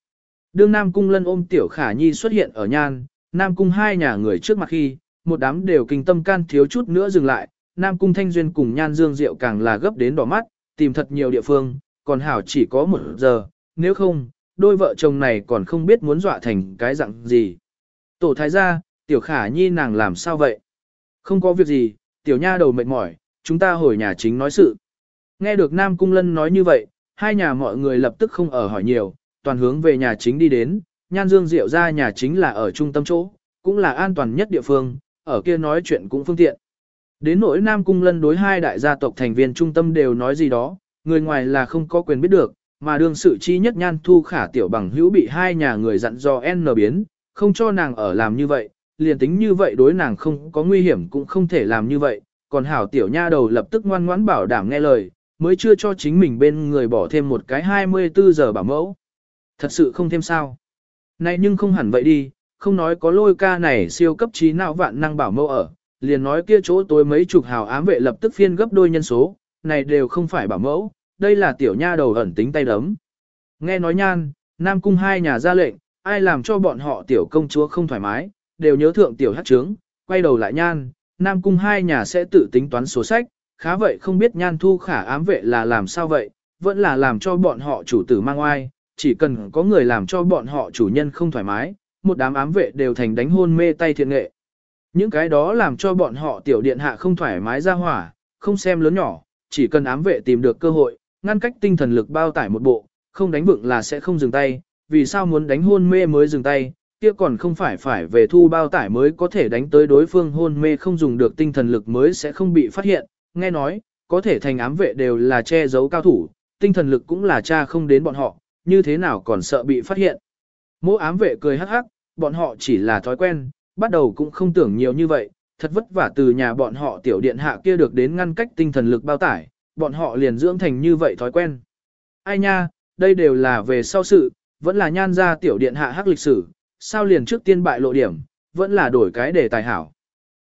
A: Đương Nam Cung lân ôm Tiểu Khả Nhi xuất hiện ở nhan, Nam Cung hai nhà người trước mặt khi, một đám đều kinh tâm can thiếu chút nữa dừng lại, Nam Cung Thanh Duyên cùng Nhan Dương Diệu càng là gấp đến đỏ mắt, tìm thật nhiều địa phương, còn hảo chỉ có một giờ, nếu không, đôi vợ chồng này còn không biết muốn dọa thành cái dạng gì. Tổ thái gia, Tiểu Khả Nhi nàng làm sao vậy? Không có việc gì, Tiểu Nha đầu mệt mỏi, chúng ta hồi nhà chính nói sự. Nghe được Nam Cung Lân nói như vậy, hai nhà mọi người lập tức không ở hỏi nhiều, toàn hướng về nhà chính đi đến, Nhan Dương Diệu ra nhà chính là ở trung tâm chỗ, cũng là an toàn nhất địa phương, ở kia nói chuyện cũng phương tiện. Đến nỗi Nam Cung Lân đối hai đại gia tộc thành viên trung tâm đều nói gì đó, người ngoài là không có quyền biết được, mà đương sự chi nhất nhan thu khả tiểu bằng hữu bị hai nhà người dặn do N biến, không cho nàng ở làm như vậy, liền tính như vậy đối nàng không có nguy hiểm cũng không thể làm như vậy, còn hảo tiểu nha đầu lập tức ngoan ngoãn bảo đảm nghe lời, mới chưa cho chính mình bên người bỏ thêm một cái 24 giờ bảo mẫu. Thật sự không thêm sao. Này nhưng không hẳn vậy đi, không nói có lôi ca này siêu cấp trí não vạn năng bảo mẫu ở, liền nói kia chỗ tối mấy chục hào ám vệ lập tức phiên gấp đôi nhân số, này đều không phải bảo mẫu, đây là tiểu nha đầu ẩn tính tay đấm. Nghe nói nhan, Nam Cung hai nhà ra lệnh, ai làm cho bọn họ tiểu công chúa không thoải mái, đều nhớ thượng tiểu hát trướng, quay đầu lại nhan, Nam Cung hai nhà sẽ tự tính toán số sách, khá vậy không biết nhan thu khả ám vệ là làm sao vậy, vẫn là làm cho bọn họ chủ tử mang oai, chỉ cần có người làm cho bọn họ chủ nhân không thoải mái, một đám ám vệ đều thành đánh hôn mê tay thiện nghệ. Những cái đó làm cho bọn họ tiểu điện hạ không thoải mái ra hỏa, không xem lớn nhỏ, chỉ cần ám vệ tìm được cơ hội, ngăn cách tinh thần lực bao tải một bộ, không đánh vựng là sẽ không dừng tay, vì sao muốn đánh hôn mê mới dừng tay, kia còn không phải phải về thu bao tải mới có thể đánh tới đối phương hôn mê không dùng được tinh thần lực mới sẽ không bị phát hiện, nghe nói, có thể thành ám vệ đều là che giấu cao thủ, tinh thần lực cũng là cha không đến bọn họ, như thế nào còn sợ bị phát hiện. Mỗ ám vệ cười hắc hắc, bọn họ chỉ là thói quen, bắt đầu cũng không tưởng nhiều như vậy, thật vất vả từ nhà bọn họ tiểu điện hạ kia được đến ngăn cách tinh thần lực bao tải, bọn họ liền dưỡng thành như vậy thói quen. Ai nha, đây đều là về sau sự, vẫn là nhan ra tiểu điện hạ hắc lịch sử, sao liền trước tiên bại lộ điểm, vẫn là đổi cái để tài hảo.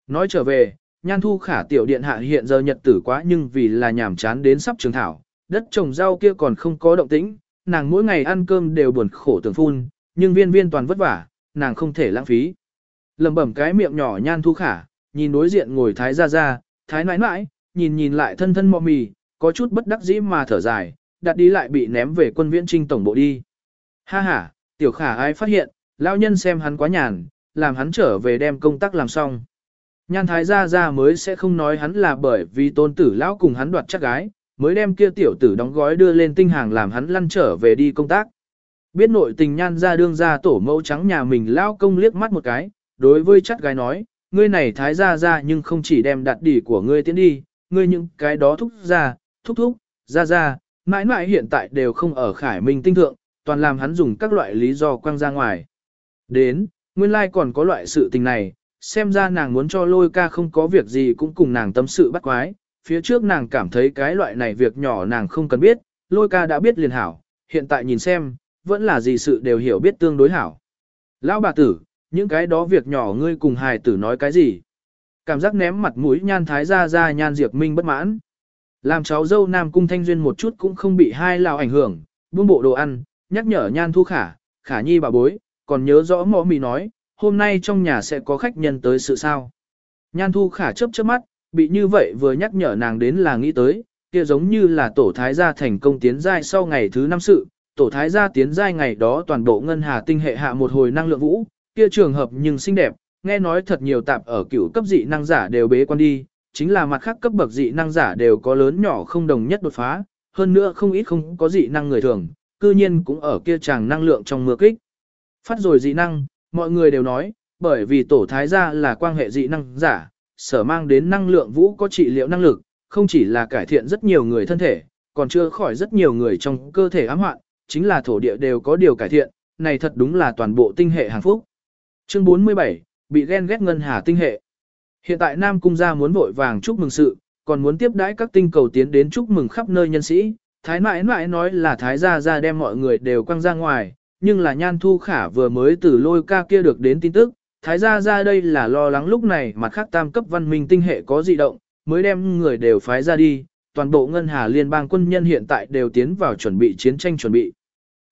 A: Nói trở về, nhan thu khả tiểu điện hạ hiện giờ nhật tử quá nhưng vì là nhảm chán đến sắp trường thảo, đất trồng rau kia còn không có động tĩnh, nàng mỗi ngày ăn cơm đều buồn khổ tưởng phun, nhưng viên viên toàn vất vả, nàng không thể lãng phí. Lầm bẩm cái miệng nhỏ nhan thu khả, nhìn đối diện ngồi thái ra ra, thái nãi nãi, nhìn nhìn lại thân thân mọ mì, có chút bất đắc dĩ mà thở dài, đặt đi lại bị ném về quân viễn trinh tổng bộ đi. Ha ha, tiểu khả ai phát hiện, lão nhân xem hắn quá nhàn, làm hắn trở về đem công tác làm xong. Nhan thái gia gia mới sẽ không nói hắn là bởi vì tôn tử lão cùng hắn đoạt chắc gái, mới đem kia tiểu tử đóng gói đưa lên tinh hàng làm hắn lăn trở về đi công tác. Biết nội tình nhan ra đương ra tổ mẫu trắng nhà mình lão công liếc mắt một cái, đối với chắc gái nói, ngươi này thái gia gia nhưng không chỉ đem đặt đỉ của ngươi tiến đi, ngươi những cái đó thúc ra, thúc thúc, ra ra, mãi mãi hiện tại đều không ở khải minh tinh thượng, toàn làm hắn dùng các loại lý do quăng ra ngoài. Đến, nguyên lai like còn có loại sự tình này, xem ra nàng muốn cho lôi ca không có việc gì cũng cùng nàng tâm sự bắt quái, phía trước nàng cảm thấy cái loại này việc nhỏ nàng không cần biết, lôi ca đã biết liền hảo, hiện tại nhìn xem, vẫn là gì sự đều hiểu biết tương đối hảo. Lão bà tử, những cái đó việc nhỏ ngươi cùng hài tử nói cái gì? Cảm giác ném mặt mũi nhan thái ra ra nhan diệp minh bất mãn. Làm cháu dâu nam cung thanh duyên một chút cũng không bị hai lão ảnh hưởng, buông bộ đồ ăn, nhắc nhở nhan thu khả, khả nhi bà bối, còn nhớ rõ mõ mì nói, hôm nay trong nhà sẽ có khách nhân tới sự sao. Nhan thu khả chớp chớp mắt, bị như vậy vừa nhắc nhở nàng đến là nghĩ tới, kia giống như là tổ thái gia thành công tiến giai sau ngày thứ năm sự, tổ thái gia tiến giai ngày đó toàn bộ ngân hà tinh hệ hạ một hồi năng lượng vũ, kia trường hợp nhưng xinh đẹp, nghe nói thật nhiều tạp ở cửu cấp dị năng giả đều bế quan đi, chính là mặt khác cấp bậc dị năng giả đều có lớn nhỏ không đồng nhất đột phá, hơn nữa không ít không có dị năng người thường, cư nhiên cũng ở kia chàng năng lượng trong mưa kích. Phát rồi dị năng, mọi người đều nói, bởi vì tổ thái gia là quan hệ dị năng giả, sở mang đến năng lượng vũ có trị liệu năng lực, không chỉ là cải thiện rất nhiều người thân thể, còn chưa khỏi rất nhiều người trong cơ thể ám hoạn, chính là thổ địa đều có điều cải thiện, này thật đúng là toàn bộ tinh hệ hàng phúc. Chương 47, bị ghen ghét ngân hà tinh hệ. Hiện tại Nam Cung gia muốn vội vàng chúc mừng sự, còn muốn tiếp đãi các tinh cầu tiến đến chúc mừng khắp nơi nhân sĩ. Thái mãi mãi nói là Thái gia gia đem mọi người đều quăng ra ngoài, nhưng là Nhan Thu Khả vừa mới từ lôi ca kia được đến tin tức, Thái gia gia đây là lo lắng lúc này mặt khác tam cấp văn minh tinh hệ có dị động, mới đem người đều phái ra đi, toàn bộ Ngân Hà Liên bang quân nhân hiện tại đều tiến vào chuẩn bị chiến tranh chuẩn bị.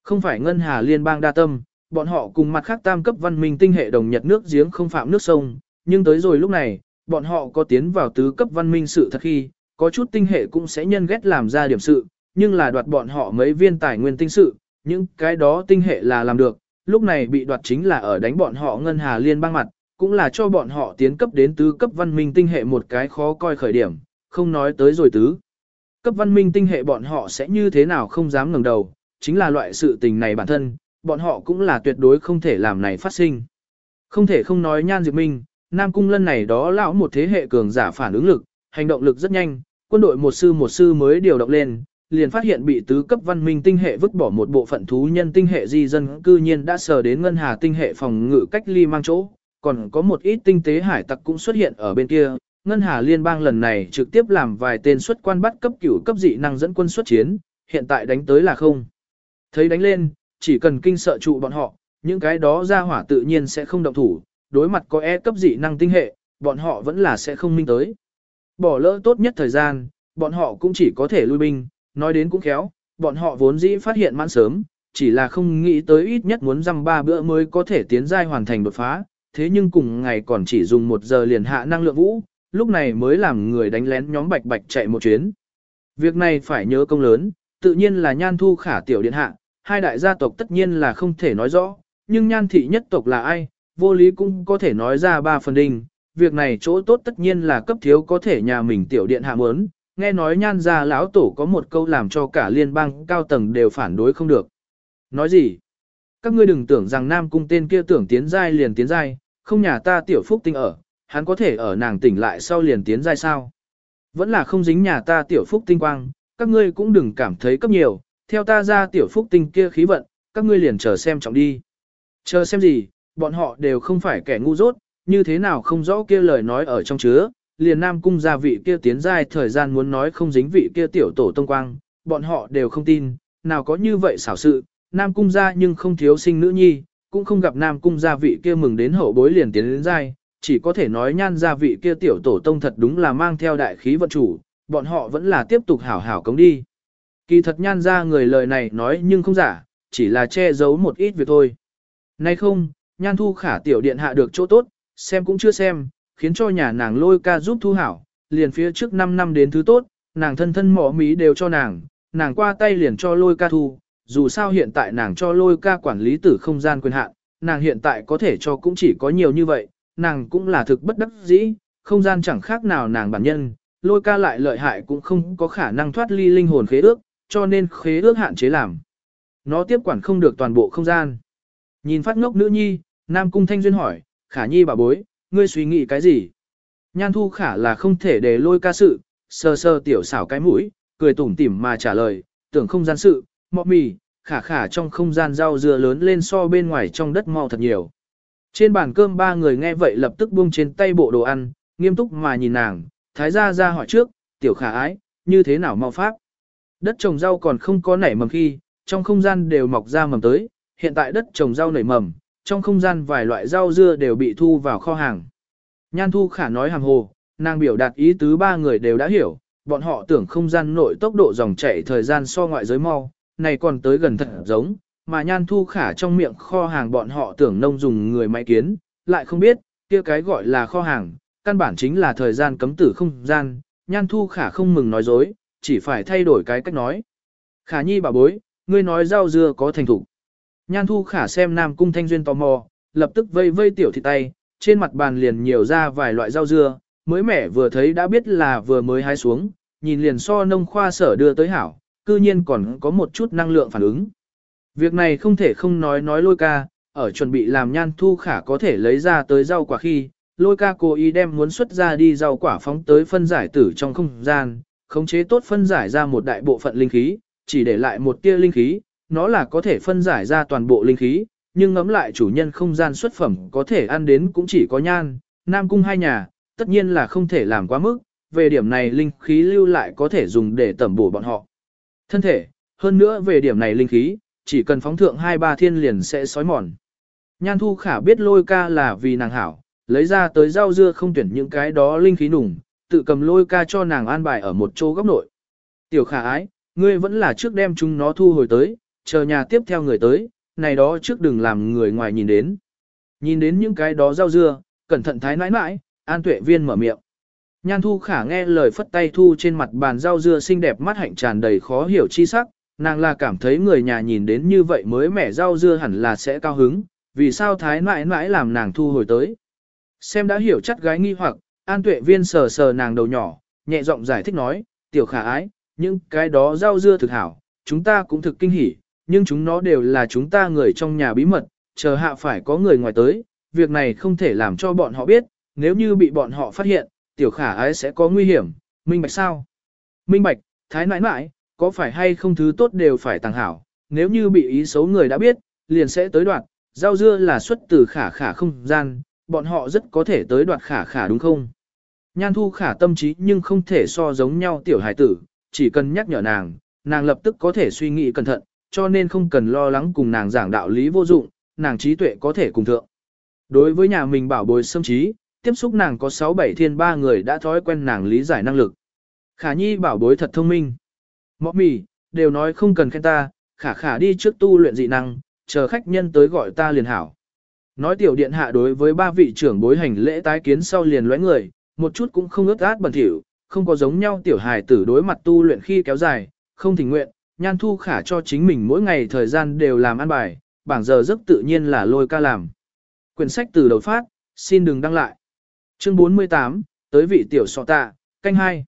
A: Không phải Ngân Hà Liên bang đa tâm, bọn họ cùng mặt khác tam cấp văn minh tinh hệ đồng nhật nước giếng không phạm nước sông, nhưng tới rồi lúc này, bọn họ có tiến vào tứ cấp văn minh sự thật khi, có chút tinh hệ cũng sẽ nhân ghét làm ra điểm sự, nhưng là đoạt bọn họ mấy viên tài nguyên tinh sự, những cái đó tinh hệ là làm được, lúc này bị đoạt chính là ở đánh bọn họ ngân hà liên bang mặt, cũng là cho bọn họ tiến cấp đến tứ cấp văn minh tinh hệ một cái khó coi khởi điểm, không nói tới rồi tứ. Cấp văn minh tinh hệ bọn họ sẽ như thế nào không dám ngẩng đầu, chính là loại sự tình này bản thân, bọn họ cũng là tuyệt đối không thể làm này phát sinh. Không thể không nói nhan diệp minh, Nam Cung Lân này đó lão một thế hệ cường giả phản ứng lực, hành động lực rất nhanh, quân đội một sư một sư mới điều động lên, liền phát hiện bị tứ cấp văn minh tinh hệ vứt bỏ một bộ phận thú nhân tinh hệ di dân cư nhiên đã sờ đến ngân hà tinh hệ phòng ngự cách ly mang chỗ, còn có một ít tinh tế hải tặc cũng xuất hiện ở bên kia. Ngân Hà Liên bang lần này trực tiếp làm vài tên xuất quan bắt cấp cửu cấp dị năng dẫn quân xuất chiến, hiện tại đánh tới là không. Thấy đánh lên, chỉ cần kinh sợ trụ bọn họ, những cái đó ra hỏa tự nhiên sẽ không động thủ, đối mặt có e cấp dị năng tinh hệ, bọn họ vẫn là sẽ không minh tới. Bỏ lỡ tốt nhất thời gian, bọn họ cũng chỉ có thể lui binh, nói đến cũng khéo, bọn họ vốn dĩ phát hiện mãn sớm, chỉ là không nghĩ tới ít nhất muốn dăm ba bữa mới có thể tiến giai hoàn thành đột phá, thế nhưng cùng ngày còn chỉ dùng một giờ liền hạ năng lượng vũ, lúc này mới làm người đánh lén nhóm bạch bạch chạy một chuyến. Việc này phải nhớ công lớn, tự nhiên là nhan thu khả tiểu điện hạ, hai đại gia tộc tất nhiên là không thể nói rõ, nhưng nhan thị nhất tộc là ai, vô lý cũng có thể nói ra ba phần đình. việc này chỗ tốt tất nhiên là cấp thiếu có thể nhà mình tiểu điện hạ muốn, nghe nói nhan gia lão tổ có một câu làm cho cả liên bang cao tầng đều phản đối không được. Nói gì? Các ngươi đừng tưởng rằng nam cung tên kia tưởng tiến giai liền tiến giai, không nhà ta tiểu phúc tinh ở, hắn có thể ở nàng tỉnh lại sau liền tiến giai sao? Vẫn là không dính nhà ta tiểu phúc tinh quang, các ngươi cũng đừng cảm thấy cấp nhiều, theo ta ra tiểu phúc tinh kia khí vận, các ngươi liền chờ xem trọng đi. Chờ xem gì, bọn họ đều không phải kẻ ngu dốt, như thế nào không rõ kia lời nói ở trong chứa, liền nam cung gia vị kia tiến giai thời gian muốn nói không dính vị kia tiểu tổ tông quang, bọn họ đều không tin, nào có như vậy xảo sự, nam cung gia nhưng không thiếu sinh nữ nhi, cũng không gặp nam cung gia vị kia mừng đến hậu bối liền tiến đến giai, chỉ có thể nói nhan gia vị kia tiểu tổ tông thật đúng là mang theo đại khí vận chủ, bọn họ vẫn là tiếp tục hảo hảo cống đi. Kỳ thật nhan gia người lời này nói nhưng không giả, chỉ là che giấu một ít việc thôi. Nay không, nhan thu khả tiểu điện hạ được chỗ tốt, xem cũng chưa xem, khiến cho nhà nàng lôi ca giúp thu hảo, liền phía trước 5 năm đến thứ tốt, nàng thân thân mỏ mí đều cho nàng, nàng qua tay liền cho lôi ca thu, dù sao hiện tại nàng cho lôi ca quản lý tử không gian quyền hạn, nàng hiện tại có thể cho cũng chỉ có nhiều như vậy, nàng cũng là thực bất đắc dĩ, không gian chẳng khác nào nàng bản nhân, lôi ca lại lợi hại cũng không có khả năng thoát ly linh hồn khế ước, cho nên khế ước hạn chế làm. Nó tiếp quản không được toàn bộ không gian. Nhìn phát ngốc nữ nhi, Nam Cung Thanh Duyên hỏi, khả nhi bà bối, ngươi suy nghĩ cái gì? Nhan thu khả là không thể để lôi ca sự, sơ sơ tiểu xảo cái mũi, cười tủm tỉm mà trả lời, tưởng không gian sự, mọ mì, khả khả trong không gian rau dưa lớn lên so bên ngoài trong đất mau thật nhiều. Trên bàn cơm ba người nghe vậy lập tức buông trên tay bộ đồ ăn, nghiêm túc mà nhìn nàng, thái gia ra hỏi trước, tiểu khả ái, như thế nào mau pháp. Đất trồng rau còn không có nảy mầm khi, trong không gian đều mọc ra mầm tới, hiện tại đất trồng rau nảy mầm, trong không gian vài loại rau dưa đều bị thu vào kho hàng. Nhan thu khả nói hàng hồ, nàng biểu đạt ý tứ ba người đều đã hiểu, bọn họ tưởng không gian nội tốc độ dòng chảy thời gian so ngoại giới mau, này còn tới gần thật giống, mà nhan thu khả trong miệng kho hàng bọn họ tưởng nông dùng người máy kiến, lại không biết, kia cái gọi là kho hàng, căn bản chính là thời gian cấm tử không gian, nhan thu khả không mừng nói dối, chỉ phải thay đổi cái cách nói. Khả nhi bà bối, ngươi nói rau dưa có thành thủ. Nhan thu khả xem nam cung thanh duyên tò mò, lập tức vây vây tiểu thịt tay, trên mặt bàn liền nhiều ra vài loại rau dưa, mới mẻ vừa thấy đã biết là vừa mới hái xuống, nhìn liền so nông khoa sở đưa tới hảo, cư nhiên còn có một chút năng lượng phản ứng. Việc này không thể không nói nói lôi ca, ở chuẩn bị làm nhan thu khả có thể lấy ra tới rau quả khi, lôi ca cố ý đem muốn xuất ra đi rau quả phóng tới phân giải tử trong không gian, khống chế tốt phân giải ra một đại bộ phận linh khí, chỉ để lại một tia linh khí, nó là có thể phân giải ra toàn bộ linh khí, nhưng ngẫm lại chủ nhân không gian xuất phẩm có thể ăn đến cũng chỉ có nhan, nam cung hai nhà, tất nhiên là không thể làm quá mức, về điểm này linh khí lưu lại có thể dùng để tẩm bổ bọn họ. Thân thể, hơn nữa về điểm này linh khí, chỉ cần phóng thượng hai ba thiên liền sẽ sói mòn. Nhan thu khả biết lôi ca là vì nàng hảo, lấy ra tới rau dưa không tuyển những cái đó linh khí nùng, tự cầm lôi ca cho nàng an bài ở một chỗ góc nội. Tiểu khả ái, ngươi vẫn là trước đem chúng nó thu hồi tới, chờ nhà tiếp theo người tới, này đó trước đừng làm người ngoài nhìn đến. Nhìn đến những cái đó rau dưa, cẩn thận thái nãi nãi, an tuệ viên mở miệng. Nhan thu khả nghe lời phất tay thu trên mặt bàn rau dưa xinh đẹp mắt hạnh tràn đầy khó hiểu chi sắc, nàng là cảm thấy người nhà nhìn đến như vậy mới mẻ rau dưa hẳn là sẽ cao hứng, vì sao thái nãi nãi làm nàng thu hồi tới. Xem đã hiểu chắc gái nghi hoặc, an tuệ viên sờ sờ nàng đầu nhỏ, nhẹ giọng giải thích nói, tiểu khả ái, những cái đó rau dưa thực hảo, chúng ta cũng thực kinh hỉ, nhưng chúng nó đều là chúng ta người trong nhà bí mật, chờ hạ phải có người ngoài tới, việc này không thể làm cho bọn họ biết, nếu như bị bọn họ phát hiện, tiểu khả ái sẽ có nguy hiểm, minh bạch sao? Minh bạch, thái nãi nãi, có phải hay không thứ tốt đều phải tàng hảo, nếu như bị ý xấu người đã biết, liền sẽ tới đoạn. rau dưa là xuất từ khả khả không gian, bọn họ rất có thể tới đoạt khả khả đúng không? Nhan thu khả tâm trí nhưng không thể so giống nhau tiểu hải tử, chỉ cần nhắc nhở nàng, nàng lập tức có thể suy nghĩ cẩn thận, cho nên không cần lo lắng cùng nàng giảng đạo lý vô dụng, nàng trí tuệ có thể cùng thượng. Đối với nhà mình bảo bồi xâm trí, tiếp xúc nàng có 6-7 thiên ba người đã thói quen nàng lý giải năng lực. Khả nhi bảo bối thật thông minh. Mọ mì, đều nói không cần khen ta, khả khả đi trước tu luyện dị năng, chờ khách nhân tới gọi ta liền hảo. Nói tiểu điện hạ đối với ba vị trưởng bối hành lễ tái kiến sau liền lóe người, một chút cũng không ướt át bẩn thỉu, không có giống nhau tiểu hài tử đối mặt tu luyện khi kéo dài, không tình nguyện, nhan thu khả cho chính mình mỗi ngày thời gian đều làm ăn bài, bảng giờ giấc tự nhiên là lôi ca làm. Quyển sách từ đầu phát, xin đừng đăng lại. Chương 48, tới vị tiểu sọ tạ, canh hai.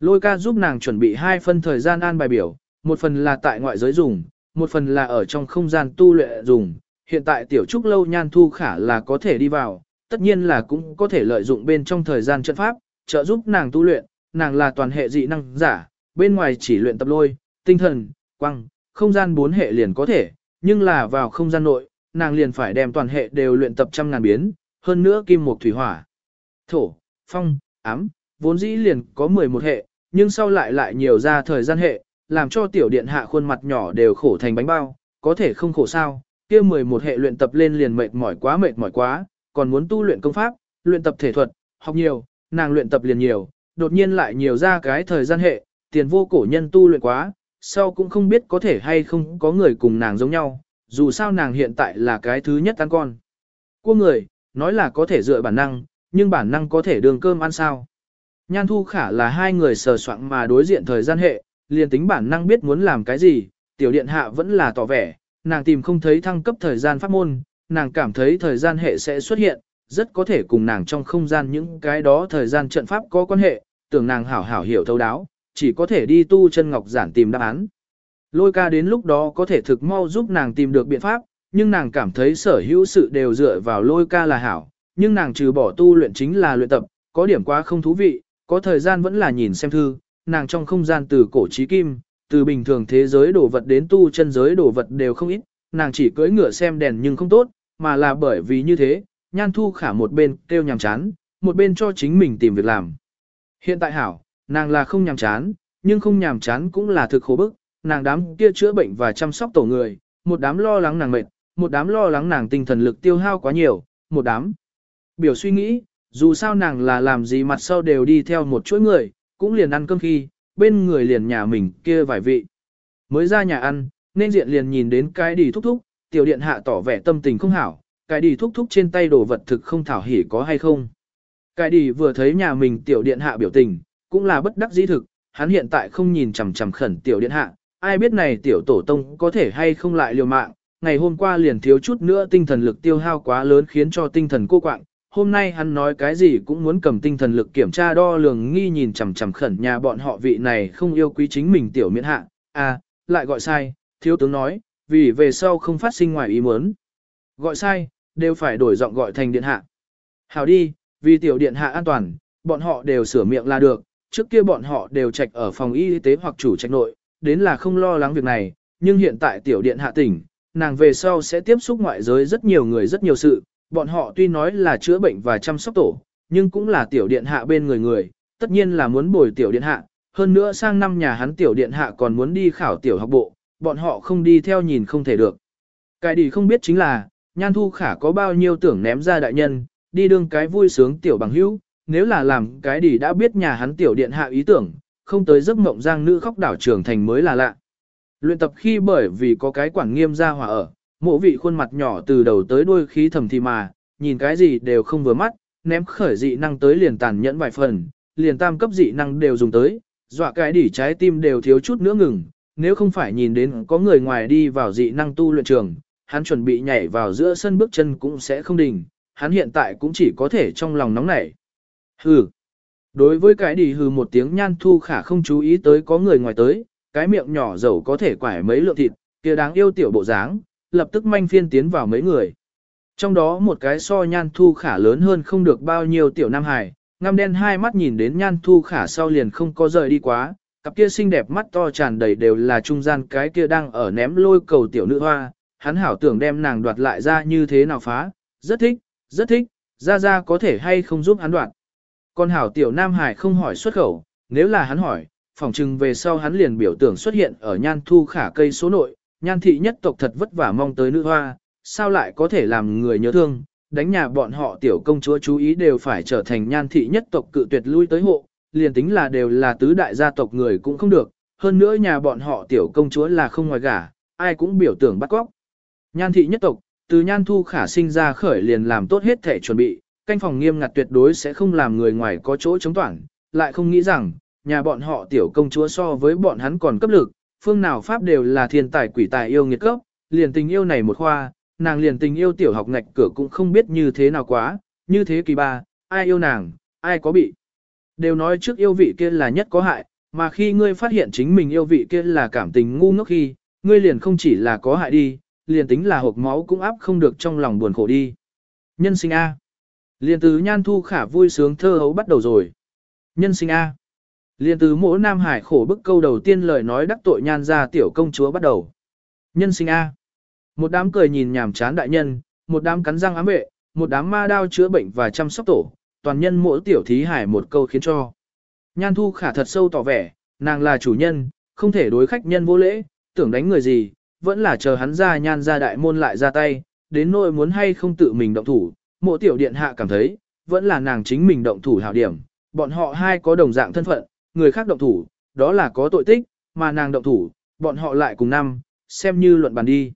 A: Lôi ca giúp nàng chuẩn bị hai phân thời gian an bài biểu, một phần là tại ngoại giới dùng, một phần là ở trong không gian tu luyện dùng. Hiện tại tiểu trúc lâu nhan thu khả là có thể đi vào, tất nhiên là cũng có thể lợi dụng bên trong thời gian trận pháp, trợ giúp nàng tu luyện, nàng là toàn hệ dị năng giả, bên ngoài chỉ luyện tập lôi, tinh thần, quăng, không gian bốn hệ liền có thể, nhưng là vào không gian nội, nàng liền phải đem toàn hệ đều luyện tập trăm ngàn biến, hơn nữa kim mộc thủy hỏa, thổ, phong, ám, vốn dĩ liền có 11 hệ, nhưng sau lại lại nhiều ra thời gian hệ, làm cho tiểu điện hạ khuôn mặt nhỏ đều khổ thành bánh bao, có thể không khổ sao, kia 11 hệ luyện tập lên liền mệt mỏi quá mệt mỏi quá, còn muốn tu luyện công pháp, luyện tập thể thuật, học nhiều, nàng luyện tập liền nhiều, đột nhiên lại nhiều ra cái thời gian hệ, tiền vô cổ nhân tu luyện quá, sau cũng không biết có thể hay không có người cùng nàng giống nhau, dù sao nàng hiện tại là cái thứ nhất ăn con. Cua người, nói là có thể dựa bản năng, nhưng bản năng có thể đường cơm ăn sao. Nhan thu khả là hai người sờ soạn mà đối diện thời gian hệ, liền tính bản năng biết muốn làm cái gì, tiểu điện hạ vẫn là tỏ vẻ, nàng tìm không thấy thăng cấp thời gian pháp môn, nàng cảm thấy thời gian hệ sẽ xuất hiện, rất có thể cùng nàng trong không gian những cái đó thời gian trận pháp có quan hệ, tưởng nàng hảo hảo hiểu thấu đáo, chỉ có thể đi tu chân ngọc giản tìm đáp án. Lôi ca đến lúc đó có thể thực mau giúp nàng tìm được biện pháp, nhưng nàng cảm thấy sở hữu sự đều dựa vào lôi ca là hảo, nhưng nàng trừ bỏ tu luyện chính là luyện tập, có điểm quá không thú vị, có thời gian vẫn là nhìn xem thư, nàng trong không gian từ cổ trí kim, từ bình thường thế giới đồ vật đến tu chân giới đồ vật đều không ít, nàng chỉ cưỡi ngựa xem đèn nhưng không tốt, mà là bởi vì như thế, nhan thu khả một bên kêu nhàm chán, một bên cho chính mình tìm việc làm. Hiện tại hảo, nàng là không nhàm chán, nhưng không nhàm chán cũng là thực khổ bức, nàng đám kia chữa bệnh và chăm sóc tổ người, một đám lo lắng nàng mệt, một đám lo lắng nàng tinh thần lực tiêu hao quá nhiều, một đám. Biểu suy nghĩ, dù sao nàng là làm gì mặt sau đều đi theo một chuỗi người, cũng liền ăn cơm khi, bên người liền nhà mình kia vài vị. Mới ra nhà ăn, nên diện liền nhìn đến cái đi thúc thúc, tiểu điện hạ tỏ vẻ tâm tình không hảo, cái đi thúc thúc trên tay đồ vật thực không thảo hỉ có hay không. Cái đi vừa thấy nhà mình tiểu điện hạ biểu tình, cũng là bất đắc dĩ thực, hắn hiện tại không nhìn chằm chằm khẩn tiểu điện hạ, ai biết này tiểu tổ tông có thể hay không lại liều mạng, ngày hôm qua liền thiếu chút nữa tinh thần lực tiêu hao quá lớn khiến cho tinh thần cô quạng. Hôm nay hắn nói cái gì cũng muốn cầm tinh thần lực kiểm tra đo lường nghi nhìn chằm chằm khẩn nhà bọn họ vị này không yêu quý chính mình tiểu miễn hạ. À, lại gọi sai, thiếu tướng nói, vì về sau không phát sinh ngoài ý muốn. Gọi sai, đều phải đổi giọng gọi thành điện hạ. Hào đi, vì tiểu điện hạ an toàn, bọn họ đều sửa miệng là được, trước kia bọn họ đều trạch ở phòng y tế hoặc chủ trạch nội, đến là không lo lắng việc này, nhưng hiện tại tiểu điện hạ tỉnh, nàng về sau sẽ tiếp xúc ngoại giới rất nhiều người rất nhiều sự, bọn họ tuy nói là chữa bệnh và chăm sóc tổ, nhưng cũng là tiểu điện hạ bên người người, tất nhiên là muốn bồi tiểu điện hạ, hơn nữa sang năm nhà hắn tiểu điện hạ còn muốn đi khảo tiểu học bộ, bọn họ không đi theo nhìn không thể được. Cái đi không biết chính là, nhan thu khả có bao nhiêu tưởng ném ra đại nhân, đi đương cái vui sướng tiểu bằng hữu, nếu là làm cái đi đã biết nhà hắn tiểu điện hạ ý tưởng, không tới giấc mộng giang nữ khóc đảo trưởng thành mới là lạ. Luyện tập khi bởi vì có cái quản nghiêm ra hòa ở, mộ vị khuôn mặt nhỏ từ đầu tới đuôi khí thầm thì mà, nhìn cái gì đều không vừa mắt, ném khởi dị năng tới liền tàn nhẫn vài phần, liền tam cấp dị năng đều dùng tới, dọa cái đỉ trái tim đều thiếu chút nữa ngừng, nếu không phải nhìn đến có người ngoài đi vào dị năng tu luyện trường, hắn chuẩn bị nhảy vào giữa sân bước chân cũng sẽ không đình, hắn hiện tại cũng chỉ có thể trong lòng nóng nảy. Hừ. Đối với cái đi hừ một tiếng nhan thu khả không chú ý tới có người ngoài tới, cái miệng nhỏ dầu có thể quải mấy lượng thịt, kia đáng yêu tiểu bộ dáng, lập tức manh phiên tiến vào mấy người. Trong đó một cái so nhan thu khả lớn hơn không được bao nhiêu tiểu nam hải, ngăm đen hai mắt nhìn đến nhan thu khả sau liền không có rời đi quá, cặp kia xinh đẹp mắt to tràn đầy đều là trung gian cái kia đang ở ném lôi cầu tiểu nữ hoa, hắn hảo tưởng đem nàng đoạt lại ra như thế nào phá, rất thích, rất thích, ra ra có thể hay không giúp hắn đoạt con hảo tiểu nam hải không hỏi xuất khẩu, nếu là hắn hỏi, phỏng chừng về sau hắn liền biểu tưởng xuất hiện ở nhan thu khả cây số nội, nhan thị nhất tộc thật vất vả mong tới nữ hoa, sao lại có thể làm người nhớ thương, đánh nhà bọn họ tiểu công chúa chú ý đều phải trở thành nhan thị nhất tộc cự tuyệt lui tới hộ, liền tính là đều là tứ đại gia tộc người cũng không được, hơn nữa nhà bọn họ tiểu công chúa là không ngoài gả, ai cũng biểu tưởng bắt cóc. Nhan thị nhất tộc, từ nhan thu khả sinh ra khởi liền làm tốt hết thể chuẩn bị, canh phòng nghiêm ngặt tuyệt đối sẽ không làm người ngoài có chỗ chống toản, lại không nghĩ rằng, nhà bọn họ tiểu công chúa so với bọn hắn còn cấp lực, phương nào pháp đều là thiên tài quỷ tài yêu nghiệt cấp, liền tình yêu này một khoa, nàng liền tình yêu tiểu học ngạch cửa cũng không biết như thế nào quá, như thế kỳ ba, ai yêu nàng, ai có bị. Đều nói trước yêu vị kia là nhất có hại, mà khi ngươi phát hiện chính mình yêu vị kia là cảm tình ngu ngốc khi, ngươi liền không chỉ là có hại đi, liền tính là hộp máu cũng áp không được trong lòng buồn khổ đi. Nhân sinh A. Liên từ nhan thu khả vui sướng thơ hấu bắt đầu rồi. Nhân sinh A. Liên từ mỗi Nam Hải khổ bức câu đầu tiên lời nói đắc tội nhan ra tiểu công chúa bắt đầu. Nhân sinh A. Một đám cười nhìn nhàm chán đại nhân, một đám cắn răng ám vệ, một đám ma đao chữa bệnh và chăm sóc tổ, toàn nhân mỗi tiểu thí hải một câu khiến cho. Nhan thu khả thật sâu tỏ vẻ, nàng là chủ nhân, không thể đối khách nhân vô lễ, tưởng đánh người gì, vẫn là chờ hắn ra nhan ra đại môn lại ra tay, đến nỗi muốn hay không tự mình động thủ, mộ tiểu điện hạ cảm thấy, vẫn là nàng chính mình động thủ hảo điểm, bọn họ hai có đồng dạng thân phận, người khác động thủ, đó là có tội tích, mà nàng động thủ, bọn họ lại cùng năm, xem như luận bàn đi.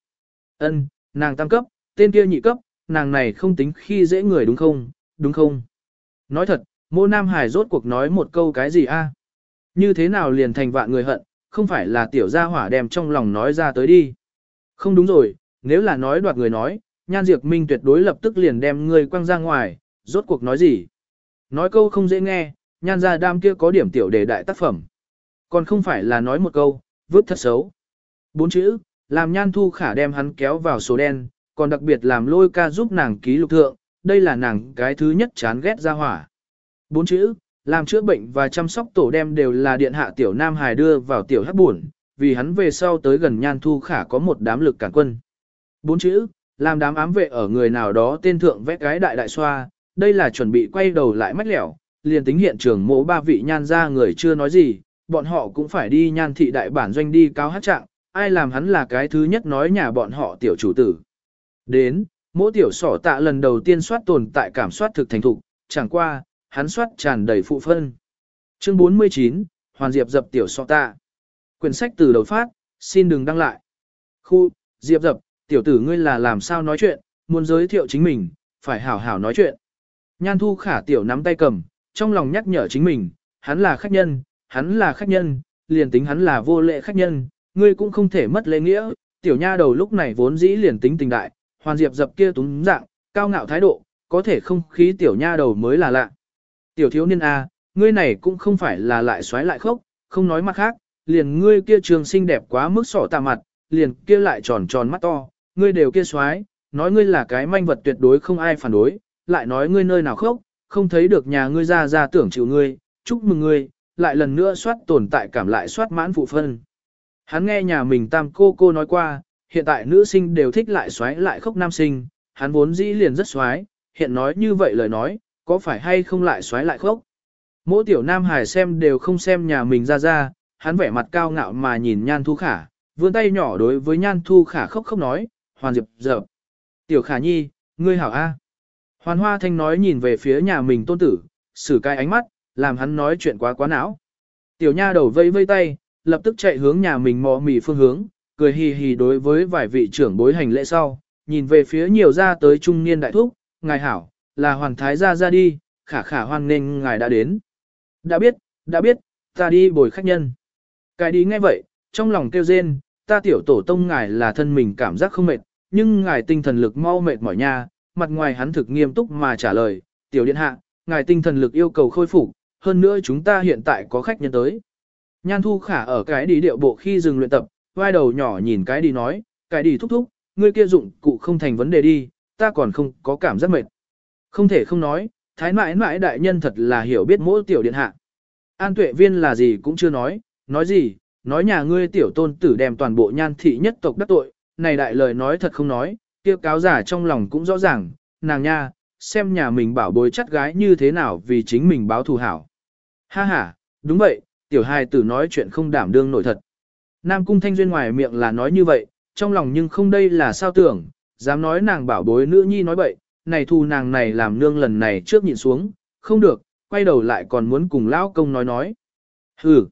A: Ân, nàng tăng cấp, tên kia nhị cấp, nàng này không tính khi dễ người đúng không, đúng không? Nói thật, mô Nam Hải rốt cuộc nói một câu cái gì a? À? Như thế nào liền thành vạn người hận, không phải là tiểu gia hỏa đem trong lòng nói ra tới đi. Không đúng rồi, nếu là nói đoạt người nói, Nhan Diệp Minh tuyệt đối lập tức liền đem người quăng ra ngoài, rốt cuộc nói gì? Nói câu không dễ nghe, nhan ra đam kia có điểm tiểu đề đại tác phẩm. Còn không phải là nói một câu, vứt thật xấu. Bốn chữ, làm nhan thu khả đem hắn kéo vào số đen, còn đặc biệt làm lôi ca giúp nàng ký lục thượng, đây là nàng cái thứ nhất chán ghét ra hỏa. Bốn chữ, làm chữa bệnh và chăm sóc tổ đem đều là điện hạ tiểu nam hài đưa vào tiểu hắc buồn, vì hắn về sau tới gần nhan thu khả có một đám lực cản quân. Bốn chữ, làm đám ám vệ ở người nào đó tên thượng vẽ cái đại đại xoa, đây là chuẩn bị quay đầu lại mách lẻo, liền tính hiện trường mỗ ba vị nhan ra người chưa nói gì, bọn họ cũng phải đi nhan thị đại bản doanh đi cao hát trạng, ai làm hắn là cái thứ nhất nói nhà bọn họ tiểu chủ tử. Đến, mỗi tiểu sỏ tạ lần đầu tiên soát tồn tại cảm soát thực thành thục, chẳng qua, hắn soát tràn đầy phụ phân. Chương 49, Hoàn Diệp dập tiểu sọ tạ. Quyển sách từ đầu phát, xin đừng đăng lại. Khu, Diệp dập, tiểu tử ngươi là làm sao nói chuyện, muốn giới thiệu chính mình, phải hảo hảo nói chuyện. Nhan thu khả tiểu nắm tay cầm, trong lòng nhắc nhở chính mình, hắn là khách nhân, hắn là khách nhân, liền tính hắn là vô lệ khách nhân, ngươi cũng không thể mất lễ nghĩa. Tiểu nha đầu lúc này vốn dĩ liền tính tình đại, hoàn diệp dập kia túng dạng, cao ngạo thái độ, có thể không khí tiểu nha đầu mới là lạ. Tiểu thiếu niên A, ngươi này cũng không phải là lại xoáy lại khốc, không nói mặt khác, liền ngươi kia trường xinh đẹp quá mức sỏ tà mặt, liền kia lại tròn tròn mắt to, ngươi đều kia xoái, nói ngươi là cái manh vật tuyệt đối không ai phản đối, lại nói ngươi nơi nào khóc, không thấy được nhà ngươi ra ra tưởng chịu ngươi, chúc mừng ngươi, lại lần nữa soát tồn tại cảm lại soát mãn phụ phân. Hắn nghe nhà mình tam cô cô nói qua, hiện tại nữ sinh đều thích lại xoái lại khóc nam sinh, hắn vốn dĩ liền rất xoái, hiện nói như vậy lời nói, có phải hay không lại xoái lại khóc. Mỗi tiểu nam hải xem đều không xem nhà mình ra ra, hắn vẻ mặt cao ngạo mà nhìn nhan thu khả, vươn tay nhỏ đối với nhan thu khả khóc khóc nói, hoàn diệp dập. Tiểu khả nhi, ngươi hảo A. Hoàn hoa thanh nói nhìn về phía nhà mình tôn tử, xử cái ánh mắt, làm hắn nói chuyện quá quá não. Tiểu nha đầu vây vây tay, lập tức chạy hướng nhà mình mò mì phương hướng, cười hì hì đối với vài vị trưởng bối hành lễ sau, nhìn về phía nhiều ra tới trung niên đại thúc, ngài hảo, là hoàn thái gia ra đi, khả khả hoan nên ngài đã đến. Đã biết, đã biết, ta đi bồi khách nhân. Cái đi ngay vậy, trong lòng kêu rên, ta tiểu tổ tông ngài là thân mình cảm giác không mệt, nhưng ngài tinh thần lực mau mệt mỏi nha, mặt ngoài hắn thực nghiêm túc mà trả lời, tiểu điện hạ, ngài tinh thần lực yêu cầu khôi phục, hơn nữa chúng ta hiện tại có khách nhân tới. Nhan thu khả ở cái đi điệu bộ khi dừng luyện tập, vai đầu nhỏ nhìn cái đi nói, cái đi thúc thúc, ngươi kia dụng cụ không thành vấn đề đi, ta còn không có cảm giác mệt. Không thể không nói, thái mãi mãi đại nhân thật là hiểu biết mỗi tiểu điện hạ. An tuệ viên là gì cũng chưa nói, nói gì, nói nhà ngươi tiểu tôn tử đem toàn bộ nhan thị nhất tộc đắc tội, này đại lời nói thật không nói, kia cáo giả trong lòng cũng rõ ràng, nàng nha, xem nhà mình bảo bối chắt gái như thế nào vì chính mình báo thù hảo. Ha ha, đúng vậy, tiểu hài tử nói chuyện không đảm đương nổi thật. Nam cung thanh duyên ngoài miệng là nói như vậy, trong lòng nhưng không đây là sao tưởng, dám nói nàng bảo bối nữ nhi nói bậy, này thù nàng này làm nương lần này trước nhìn xuống, không được, quay đầu lại còn muốn cùng lão công nói nói. Hừ.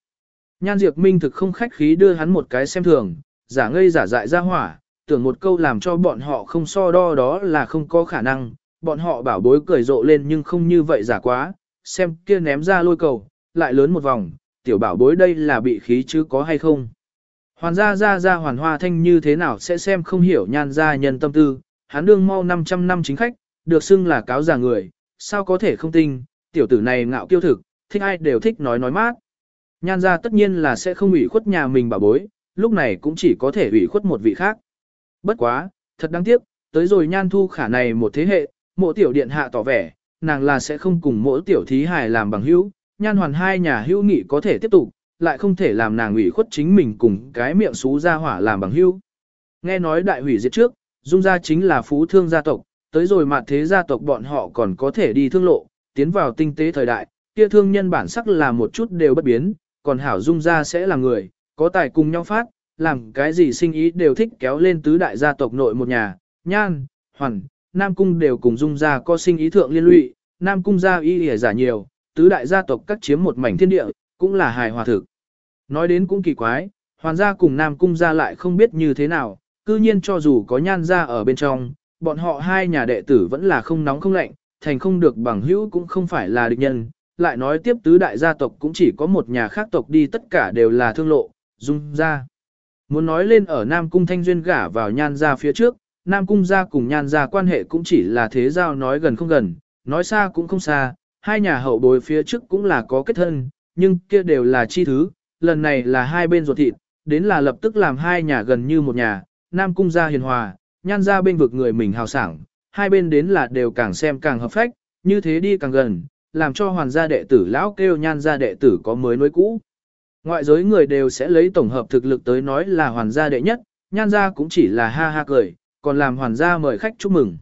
A: Nhan Diệp Minh thực không khách khí đưa hắn một cái xem thường, giả ngây giả dại ra hỏa, tưởng một câu làm cho bọn họ không so đo đó là không có khả năng, bọn họ bảo bối cười rộ lên nhưng không như vậy giả quá, xem kia ném ra lôi cầu, lại lớn một vòng, tiểu bảo bối đây là bị khí chứ có hay không. Hoàn gia gia gia hoàn hoa thanh như thế nào sẽ xem không hiểu nhan gia nhân tâm tư, hắn đương mau 500 năm chính khách, được xưng là cáo già người, sao có thể không tin, tiểu tử này ngạo kiêu thực, thích ai đều thích nói nói mát. Nhan gia tất nhiên là sẽ không ủy khuất nhà mình bảo bối, lúc này cũng chỉ có thể ủy khuất một vị khác. Bất quá, thật đáng tiếc, tới rồi nhan thu khả này một thế hệ, mộ tiểu điện hạ tỏ vẻ, nàng là sẽ không cùng mỗi tiểu thí hài làm bằng hữu, nhan hoàn hai nhà hữu nghị có thể tiếp tục, lại không thể làm nàng ủy khuất chính mình cùng cái miệng xú ra hỏa làm bằng hữu. Nghe nói đại hủy diệt trước, dung gia chính là phú thương gia tộc, tới rồi mặt thế gia tộc bọn họ còn có thể đi thương lộ, tiến vào tinh tế thời đại, kia thương nhân bản sắc là một chút đều bất biến, còn hảo dung gia sẽ là người, có tài cùng nhau phát, làm cái gì sinh ý đều thích kéo lên tứ đại gia tộc nội một nhà, nhan, hoàn, Nam Cung đều cùng dung gia có sinh ý thượng liên lụy, Nam Cung gia y hề giả nhiều, tứ đại gia tộc cắt chiếm một mảnh thiên địa, cũng là hài hòa thực. Nói đến cũng kỳ quái, hoàn gia cùng Nam Cung gia lại không biết như thế nào, cư nhiên cho dù có nhan gia ở bên trong, bọn họ hai nhà đệ tử vẫn là không nóng không lạnh, thành không được bằng hữu cũng không phải là địch nhân. Lại nói tiếp tứ đại gia tộc cũng chỉ có một nhà khác tộc đi tất cả đều là thương lộ, dung gia. Muốn nói lên ở Nam Cung Thanh Duyên gả vào nhan gia phía trước, Nam Cung gia cùng nhan gia quan hệ cũng chỉ là thế giao nói gần không gần, nói xa cũng không xa, hai nhà hậu bối phía trước cũng là có kết thân, nhưng kia đều là chi thứ, lần này là hai bên ruột thịt, đến là lập tức làm hai nhà gần như một nhà, Nam Cung gia hiền hòa, nhan gia bên vực người mình hào sảng, hai bên đến là đều càng xem càng hợp phách, như thế đi càng gần, làm cho hoàn gia đệ tử lão kêu nhan gia đệ tử có mới nối cũ. Ngoại giới người đều sẽ lấy tổng hợp thực lực tới nói là hoàn gia đệ nhất, nhan gia cũng chỉ là ha ha cười, còn làm hoàn gia mời khách chúc mừng.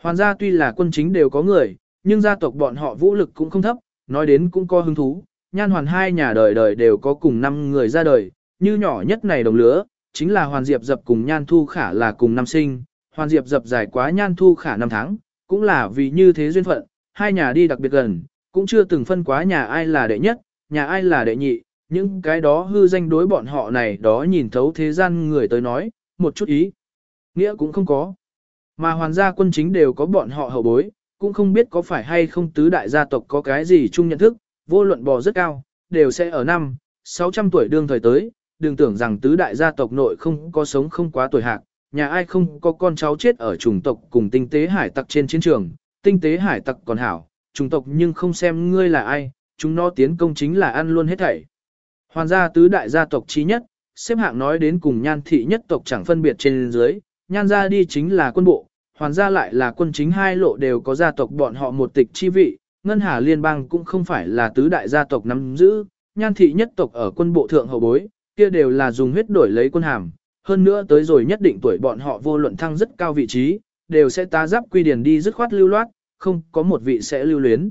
A: Hoàn gia tuy là quân chính đều có người, nhưng gia tộc bọn họ vũ lực cũng không thấp, nói đến cũng có hứng thú. Nhan hoàn hai nhà đời đời đều có cùng năm người ra đời, như nhỏ nhất này đồng lứa, chính là Hoàn Diệp dập cùng Nhan Thu Khả là cùng năm sinh, Hoàn Diệp dập dài quá Nhan Thu Khả năm tháng, cũng là vì như thế duyên phận, hai nhà đi đặc biệt gần, cũng chưa từng phân quá nhà ai là đệ nhất, nhà ai là đệ nhị, những cái đó hư danh đối bọn họ này đó nhìn thấu thế gian người tới nói, một chút ý. Nghĩa cũng không có. Mà hoàn gia quân chính đều có bọn họ hậu bối, cũng không biết có phải hay không tứ đại gia tộc có cái gì chung nhận thức, vô luận bò rất cao, đều sẽ ở năm, 600 tuổi đương thời tới, đừng tưởng rằng tứ đại gia tộc nội không có sống không quá tuổi hạc, nhà ai không có con cháu chết ở chủng tộc cùng tinh tế hải tặc trên chiến trường, tinh tế hải tặc còn hảo, chủng tộc nhưng không xem ngươi là ai, chúng nó tiến công chính là ăn luôn hết thảy. Hoàn gia tứ đại gia tộc trí nhất, xếp hạng nói đến cùng nhan thị nhất tộc chẳng phân biệt trên dưới, nhan gia đi chính là quân bộ, hoàn gia lại là quân chính hai lộ đều có gia tộc bọn họ một tịch chi vị, ngân hà liên bang cũng không phải là tứ đại gia tộc nắm giữ, nhan thị nhất tộc ở quân bộ thượng hậu bối, kia đều là dùng huyết đổi lấy quân hàm, hơn nữa tới rồi nhất định tuổi bọn họ vô luận thăng rất cao vị trí, đều sẽ tá giáp quy điển đi dứt khoát lưu loát, không có một vị sẽ lưu luyến.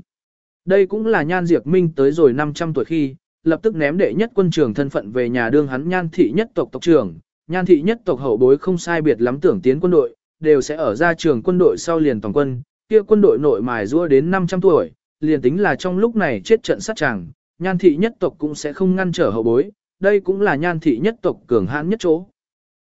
A: Đây cũng là nhan diệt minh tới rồi 500 tuổi khi, lập tức ném đệ nhất quân trường thân phận về nhà đương hắn nhan thị nhất tộc tộc trưởng, nhan thị nhất tộc hậu bối không sai biệt lắm tưởng tiến quân đội, đều sẽ ở ra trường quân đội sau liền toàn quân, kia quân đội nội mài rua đến 500 tuổi, liền tính là trong lúc này chết trận sát chàng, nhan thị nhất tộc cũng sẽ không ngăn trở hậu bối, đây cũng là nhan thị nhất tộc cường hãn nhất chỗ.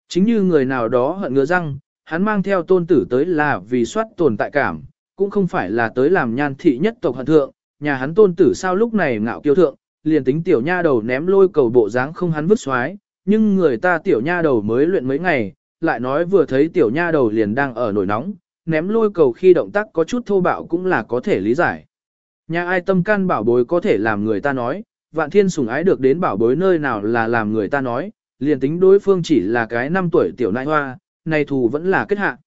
A: Chính như người nào đó hận ngứa răng, hắn mang theo tôn tử tới là vì soát tồn tại cảm, cũng không phải là tới làm nhan thị nhất tộc hận thượng, nhà hắn tôn tử sao lúc này ngạo kiêu thượng, liền tính tiểu nha đầu ném lôi cầu bộ dáng không hắn vứt xoái, nhưng người ta tiểu nha đầu mới luyện mấy ngày, lại nói vừa thấy tiểu nha đầu liền đang ở nổi nóng, ném lôi cầu khi động tác có chút thô bạo cũng là có thể lý giải. Nhà ai tâm can bảo bối có thể làm người ta nói, vạn thiên sủng ái được đến bảo bối nơi nào là làm người ta nói, liền tính đối phương chỉ là cái năm tuổi tiểu nại hoa, này thù vẫn là kết hạ.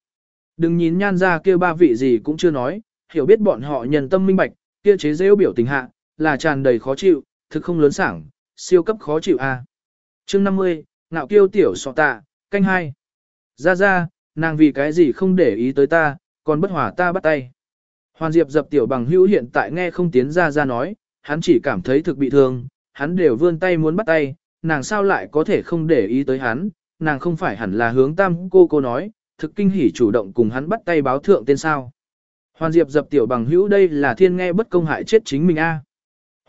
A: Đừng nhìn nhan ra kia ba vị gì cũng chưa nói, hiểu biết bọn họ nhân tâm minh bạch, kia chế rêu biểu tình hạ, là tràn đầy khó chịu, thực không lớn sảng, siêu cấp khó chịu a. À. Chương 50, ngạo kiêu tiểu sọ tạ, canh hai. Ra ra, nàng vì cái gì không để ý tới ta, còn bất hòa ta bắt tay. Hoàn Diệp dập tiểu bằng hữu hiện tại nghe không tiến ra ra nói, hắn chỉ cảm thấy thực bị thương, hắn đều vươn tay muốn bắt tay, nàng sao lại có thể không để ý tới hắn, nàng không phải hẳn là hướng tam cô cô nói, thực kinh hỉ chủ động cùng hắn bắt tay báo thượng tên sao. Hoàn Diệp dập tiểu bằng hữu đây là thiên nghe bất công hại chết chính mình a.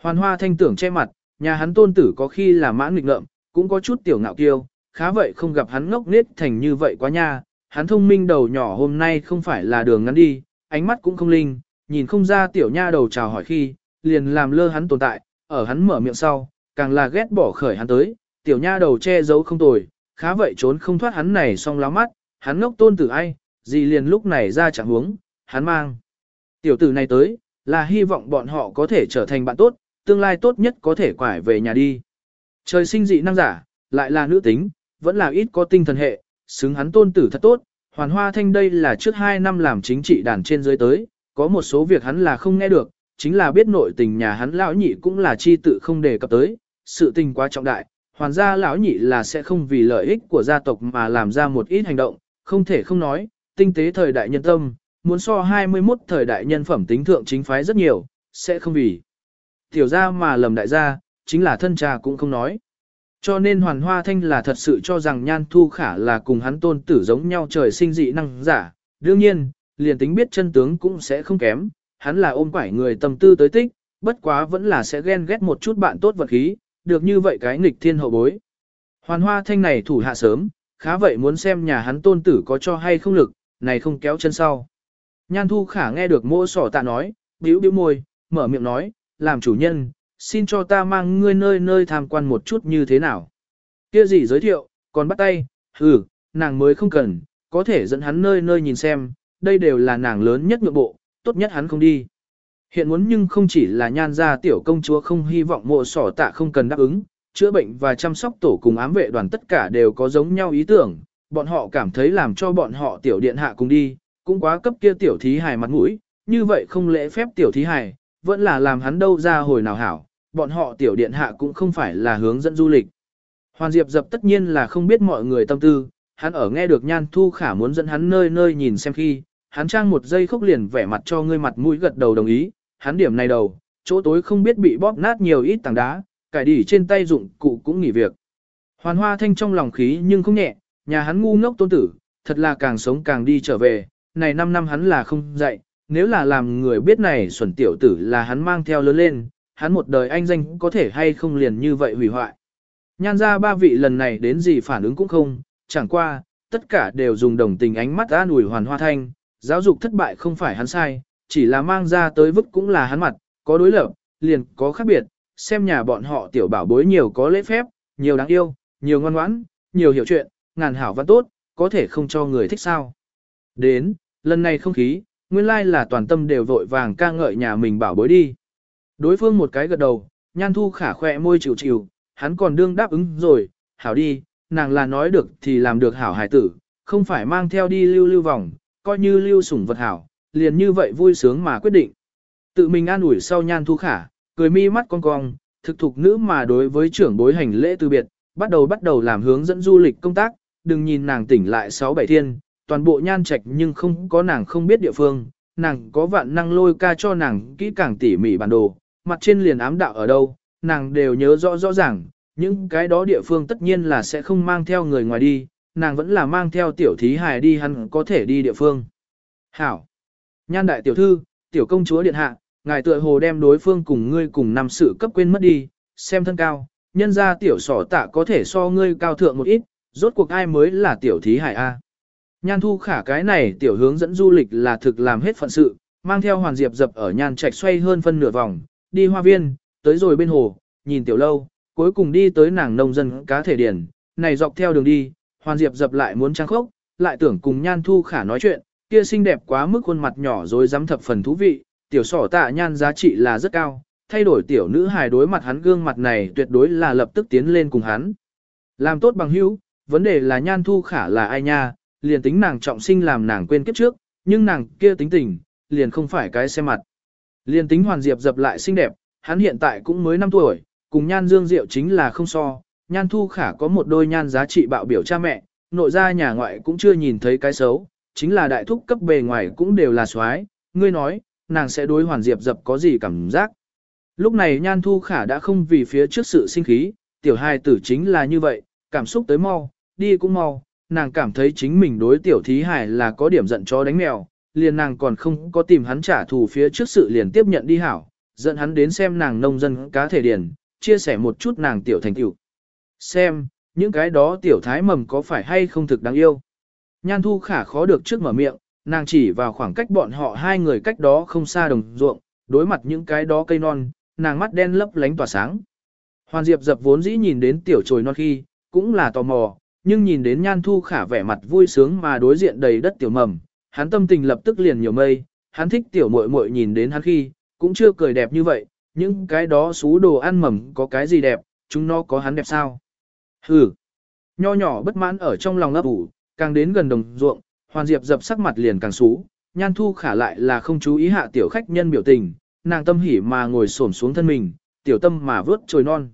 A: Hoàn Hoa thanh tưởng che mặt, nhà hắn tôn tử có khi là mãn nghịch ngợm, cũng có chút tiểu ngạo kiêu, khá vậy không gặp hắn ngốc nết thành như vậy quá nha, hắn thông minh đầu nhỏ hôm nay không phải là đường ngắn đi, ánh mắt cũng không linh, nhìn không ra tiểu nha đầu chào hỏi khi, liền làm lơ hắn tồn tại, ở hắn mở miệng sau, càng là ghét bỏ khởi hắn tới, tiểu nha đầu che giấu không tồi, khá vậy trốn không thoát hắn này xong láo mắt, hắn ngốc tôn tử ai, gì liền lúc này ra chẳng huống, hắn mang. Tiểu tử này tới, là hy vọng bọn họ có thể trở thành bạn tốt, tương lai tốt nhất có thể quải về nhà đi. Trời sinh dị năng giả, lại là nữ tính, vẫn là ít có tinh thần hệ, xứng hắn tôn tử thật tốt, hoàn hoa thanh đây là trước 2 năm làm chính trị đàn trên dưới tới, có một số việc hắn là không nghe được, chính là biết nội tình nhà hắn lão nhị cũng là chi tự không đề cập tới, sự tình quá trọng đại, hoàn gia lão nhị là sẽ không vì lợi ích của gia tộc mà làm ra một ít hành động, không thể không nói, tinh tế thời đại nhân tâm, muốn so 21 thời đại nhân phẩm tính thượng chính phái rất nhiều, sẽ không vì tiểu gia mà lầm đại gia, chính là thân cha cũng không nói. Cho nên hoàn hoa thanh là thật sự cho rằng nhan thu khả là cùng hắn tôn tử giống nhau trời sinh dị năng giả, đương nhiên, liền tính biết chân tướng cũng sẽ không kém, hắn là ôm quải người tâm tư tới tích, bất quá vẫn là sẽ ghen ghét một chút bạn tốt vật khí, được như vậy cái nghịch thiên hậu bối. Hoàn hoa thanh này thủ hạ sớm, khá vậy muốn xem nhà hắn tôn tử có cho hay không lực, này không kéo chân sau. Nhan thu khả nghe được mô sỏ tạ nói, bĩu bĩu môi, mở miệng nói, làm chủ nhân, xin cho ta mang ngươi nơi nơi tham quan một chút như thế nào. Kia gì giới thiệu, còn bắt tay, ừ, nàng mới không cần, có thể dẫn hắn nơi nơi nhìn xem, đây đều là nàng lớn nhất nhượng bộ, tốt nhất hắn không đi. Hiện muốn nhưng không chỉ là nhan gia tiểu công chúa không hy vọng mộ sỏ tạ không cần đáp ứng, chữa bệnh và chăm sóc tổ cùng ám vệ đoàn tất cả đều có giống nhau ý tưởng, bọn họ cảm thấy làm cho bọn họ tiểu điện hạ cùng đi, cũng quá cấp kia tiểu thí hài mặt mũi, như vậy không lễ phép tiểu thí hài, vẫn là làm hắn đâu ra hồi nào hảo, bọn họ tiểu điện hạ cũng không phải là hướng dẫn du lịch. Hoàn Diệp dập tất nhiên là không biết mọi người tâm tư, hắn ở nghe được Nhan Thu Khả muốn dẫn hắn nơi nơi nhìn xem khi, hắn trang một giây khóc liền vẻ mặt cho ngươi mặt mũi gật đầu đồng ý, hắn điểm này đầu, chỗ tối không biết bị bóp nát nhiều ít tảng đá, cải đỉ trên tay dụng cụ cũng nghỉ việc. Hoàn Hoa Thanh trong lòng khí nhưng không nhẹ, nhà hắn ngu ngốc tôn tử, thật là càng sống càng đi trở về, này 5 năm hắn là không dạy, nếu là làm người biết này xuẩn tiểu tử là hắn mang theo lớn lên, hắn một đời anh danh có thể hay không liền như vậy hủy hoại. Nhan ra ba vị lần này đến gì phản ứng cũng không, chẳng qua, tất cả đều dùng đồng tình ánh mắt an ủi hoàn hoa thanh, giáo dục thất bại không phải hắn sai, chỉ là mang ra tới vứt cũng là hắn mặt, có đối lập, liền có khác biệt, xem nhà bọn họ tiểu bảo bối nhiều có lễ phép, nhiều đáng yêu, nhiều ngoan ngoãn, nhiều hiểu chuyện, ngàn hảo văn tốt, có thể không cho người thích sao. Đến, lần này không khí, nguyên lai là toàn tâm đều vội vàng ca ngợi nhà mình bảo bối đi. Đối phương một cái gật đầu, nhan thu khả khỏe môi chịu chịu, hắn còn đương đáp ứng rồi, hảo đi, nàng là nói được thì làm được hảo hài tử, không phải mang theo đi lưu lưu vòng, coi như lưu sủng vật hảo, liền như vậy vui sướng mà quyết định. Tự mình an ủi sau nhan thu khả, cười mi mắt cong cong, thực thục nữ mà đối với trưởng bối hành lễ từ biệt, bắt đầu bắt đầu làm hướng dẫn du lịch công tác, đừng nhìn nàng tỉnh lại sáu bảy thiên, toàn bộ nhan trạch nhưng không có nàng không biết địa phương, nàng có vạn năng lôi ca cho nàng kỹ càng tỉ mỉ bản đồ, mặt trên liền ám đạo ở đâu, nàng đều nhớ rõ rõ ràng, những cái đó địa phương tất nhiên là sẽ không mang theo người ngoài đi, nàng vẫn là mang theo tiểu thí hài đi hắn có thể đi địa phương. Hảo! Nhan đại tiểu thư, tiểu công chúa điện hạ, ngài tựa hồ đem đối phương cùng ngươi cùng năm sự cấp quên mất đi, xem thân cao, nhân ra tiểu sỏ tạ có thể so ngươi cao thượng một ít, rốt cuộc ai mới là tiểu thí hải A. Nhan thu khả cái này tiểu hướng dẫn du lịch là thực làm hết phận sự, mang theo hoàn diệp dập ở nhan trạch xoay hơn phân nửa vòng, đi hoa viên, tới rồi bên hồ, nhìn tiểu lâu, cuối cùng đi tới nàng nông dân cá thể điển, này dọc theo đường đi, hoàn diệp dập lại muốn trang khốc, lại tưởng cùng nhan thu khả nói chuyện, kia xinh đẹp quá mức khuôn mặt nhỏ rồi dám thập phần thú vị, tiểu sỏ tạ nhan giá trị là rất cao, thay đổi tiểu nữ hài đối mặt hắn gương mặt này tuyệt đối là lập tức tiến lên cùng hắn. Làm tốt bằng hữu, vấn đề là nhan thu khả là ai nha, liền tính nàng trọng sinh làm nàng quên kiếp trước, nhưng nàng kia tính tình, liền không phải cái xe mặt. Liền tính hoàn diệp dập lại xinh đẹp, hắn hiện tại cũng mới 5 tuổi, cùng nhan dương diệu chính là không so, nhan thu khả có một đôi nhan giá trị bạo biểu cha mẹ, nội ra nhà ngoại cũng chưa nhìn thấy cái xấu, chính là đại thúc cấp bề ngoài cũng đều là xoái, ngươi nói, nàng sẽ đối hoàn diệp dập có gì cảm giác. Lúc này nhan thu khả đã không vì phía trước sự sinh khí, tiểu hài tử chính là như vậy, cảm xúc tới mau, đi cũng mau, nàng cảm thấy chính mình đối tiểu thí hải là có điểm giận chó đánh mèo, liền nàng còn không có tìm hắn trả thù phía trước sự liền tiếp nhận đi hảo, dẫn hắn đến xem nàng nông dân cá thể điển, chia sẻ một chút nàng tiểu thành tiểu. Xem, những cái đó tiểu thái mầm có phải hay không thực đáng yêu. Nhan thu khả khó được trước mở miệng, nàng chỉ vào khoảng cách bọn họ hai người cách đó không xa đồng ruộng, đối mặt những cái đó cây non, nàng mắt đen lấp lánh tỏa sáng. Hoàn Diệp dập vốn dĩ nhìn đến tiểu trồi non khi, cũng là tò mò, nhưng nhìn đến nhan thu khả vẻ mặt vui sướng mà đối diện đầy đất tiểu mầm, hắn tâm tình lập tức liền nhiều mây, hắn thích tiểu muội muội nhìn đến hắn khi, cũng chưa cười đẹp như vậy, những cái đó xú đồ ăn mầm có cái gì đẹp, chúng nó có hắn đẹp sao? Hừ. Nho nhỏ bất mãn ở trong lòng ấp ủ, càng đến gần đồng ruộng, hoàn diệp dập sắc mặt liền càng xú, nhan thu khả lại là không chú ý hạ tiểu khách nhân biểu tình, nàng tâm hỉ mà ngồi xổm xuống thân mình, tiểu tâm mà vớt trồi non.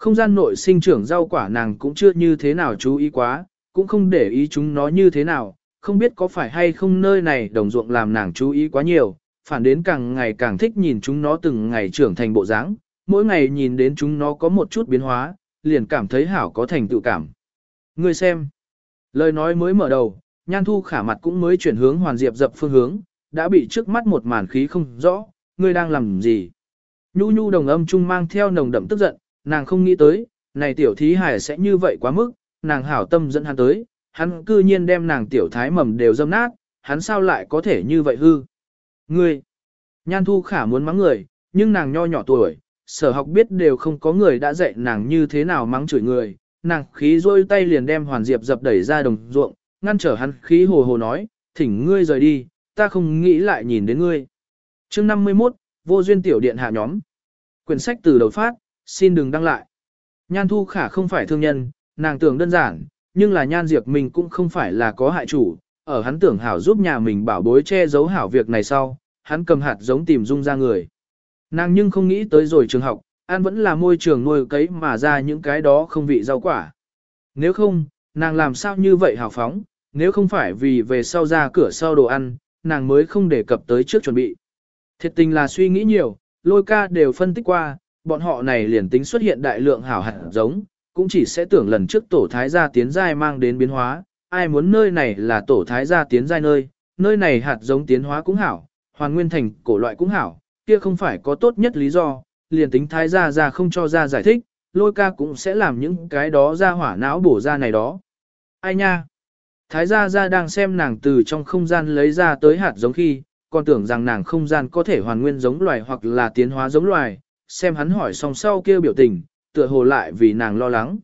A: Không gian nội sinh trưởng rau quả nàng cũng chưa như thế nào chú ý quá, cũng không để ý chúng nó như thế nào, không biết có phải hay không nơi này đồng ruộng làm nàng chú ý quá nhiều, phản đến càng ngày càng thích nhìn chúng nó từng ngày trưởng thành bộ dáng, mỗi ngày nhìn đến chúng nó có một chút biến hóa, liền cảm thấy hảo có thành tựu cảm. Ngươi xem, lời nói mới mở đầu, nhan thu khả mặt cũng mới chuyển hướng hoàn diệp dập phương hướng, đã bị trước mắt một màn khí không rõ, ngươi đang làm gì. Nhu nhu đồng âm trung mang theo nồng đậm tức giận, nàng không nghĩ tới, này tiểu thí hải sẽ như vậy quá mức, nàng hảo tâm dẫn hắn tới, hắn cư nhiên đem nàng tiểu thái mầm đều dâm nát, hắn sao lại có thể như vậy hư. Ngươi, nhan thu khả muốn mắng người, nhưng nàng nho nhỏ tuổi, sở học biết đều không có người đã dạy nàng như thế nào mắng chửi người, nàng khí rôi tay liền đem hoàn diệp dập đẩy ra đồng ruộng, ngăn trở hắn khí hồ hồ nói, thỉnh ngươi rời đi, ta không nghĩ lại nhìn đến ngươi. chương 51, vô duyên tiểu điện hạ nhóm. Quyển sách từ đầu phát, xin đừng đăng lại. Nhan Thu Khả không phải thương nhân, nàng tưởng đơn giản, nhưng là Nhan Diệp mình cũng không phải là có hại chủ, ở hắn tưởng hảo giúp nhà mình bảo bối che giấu hảo việc này sau, hắn cầm hạt giống tìm dung ra người. Nàng nhưng không nghĩ tới rồi trường học, ăn vẫn là môi trường nuôi cấy mà ra những cái đó không vị rau quả. Nếu không, nàng làm sao như vậy hào phóng, nếu không phải vì về sau ra cửa sau đồ ăn, nàng mới không đề cập tới trước chuẩn bị. Thiệt tình là suy nghĩ nhiều, lôi ca đều phân tích qua, bọn họ này liền tính xuất hiện đại lượng hảo hạt giống, cũng chỉ sẽ tưởng lần trước tổ thái gia tiến giai mang đến biến hóa, ai muốn nơi này là tổ thái gia tiến giai nơi, nơi này hạt giống tiến hóa cũng hảo, hoàn nguyên thành cổ loại cũng hảo, kia không phải có tốt nhất lý do, liền tính thái gia ra không cho ra giải thích, lôi ca cũng sẽ làm những cái đó ra hỏa não bổ ra này đó. Ai nha? Thái gia gia đang xem nàng từ trong không gian lấy ra tới hạt giống khi, còn tưởng rằng nàng không gian có thể hoàn nguyên giống loài hoặc là tiến hóa giống loài, xem hắn hỏi xong sau kia biểu tình, tựa hồ lại vì nàng lo lắng.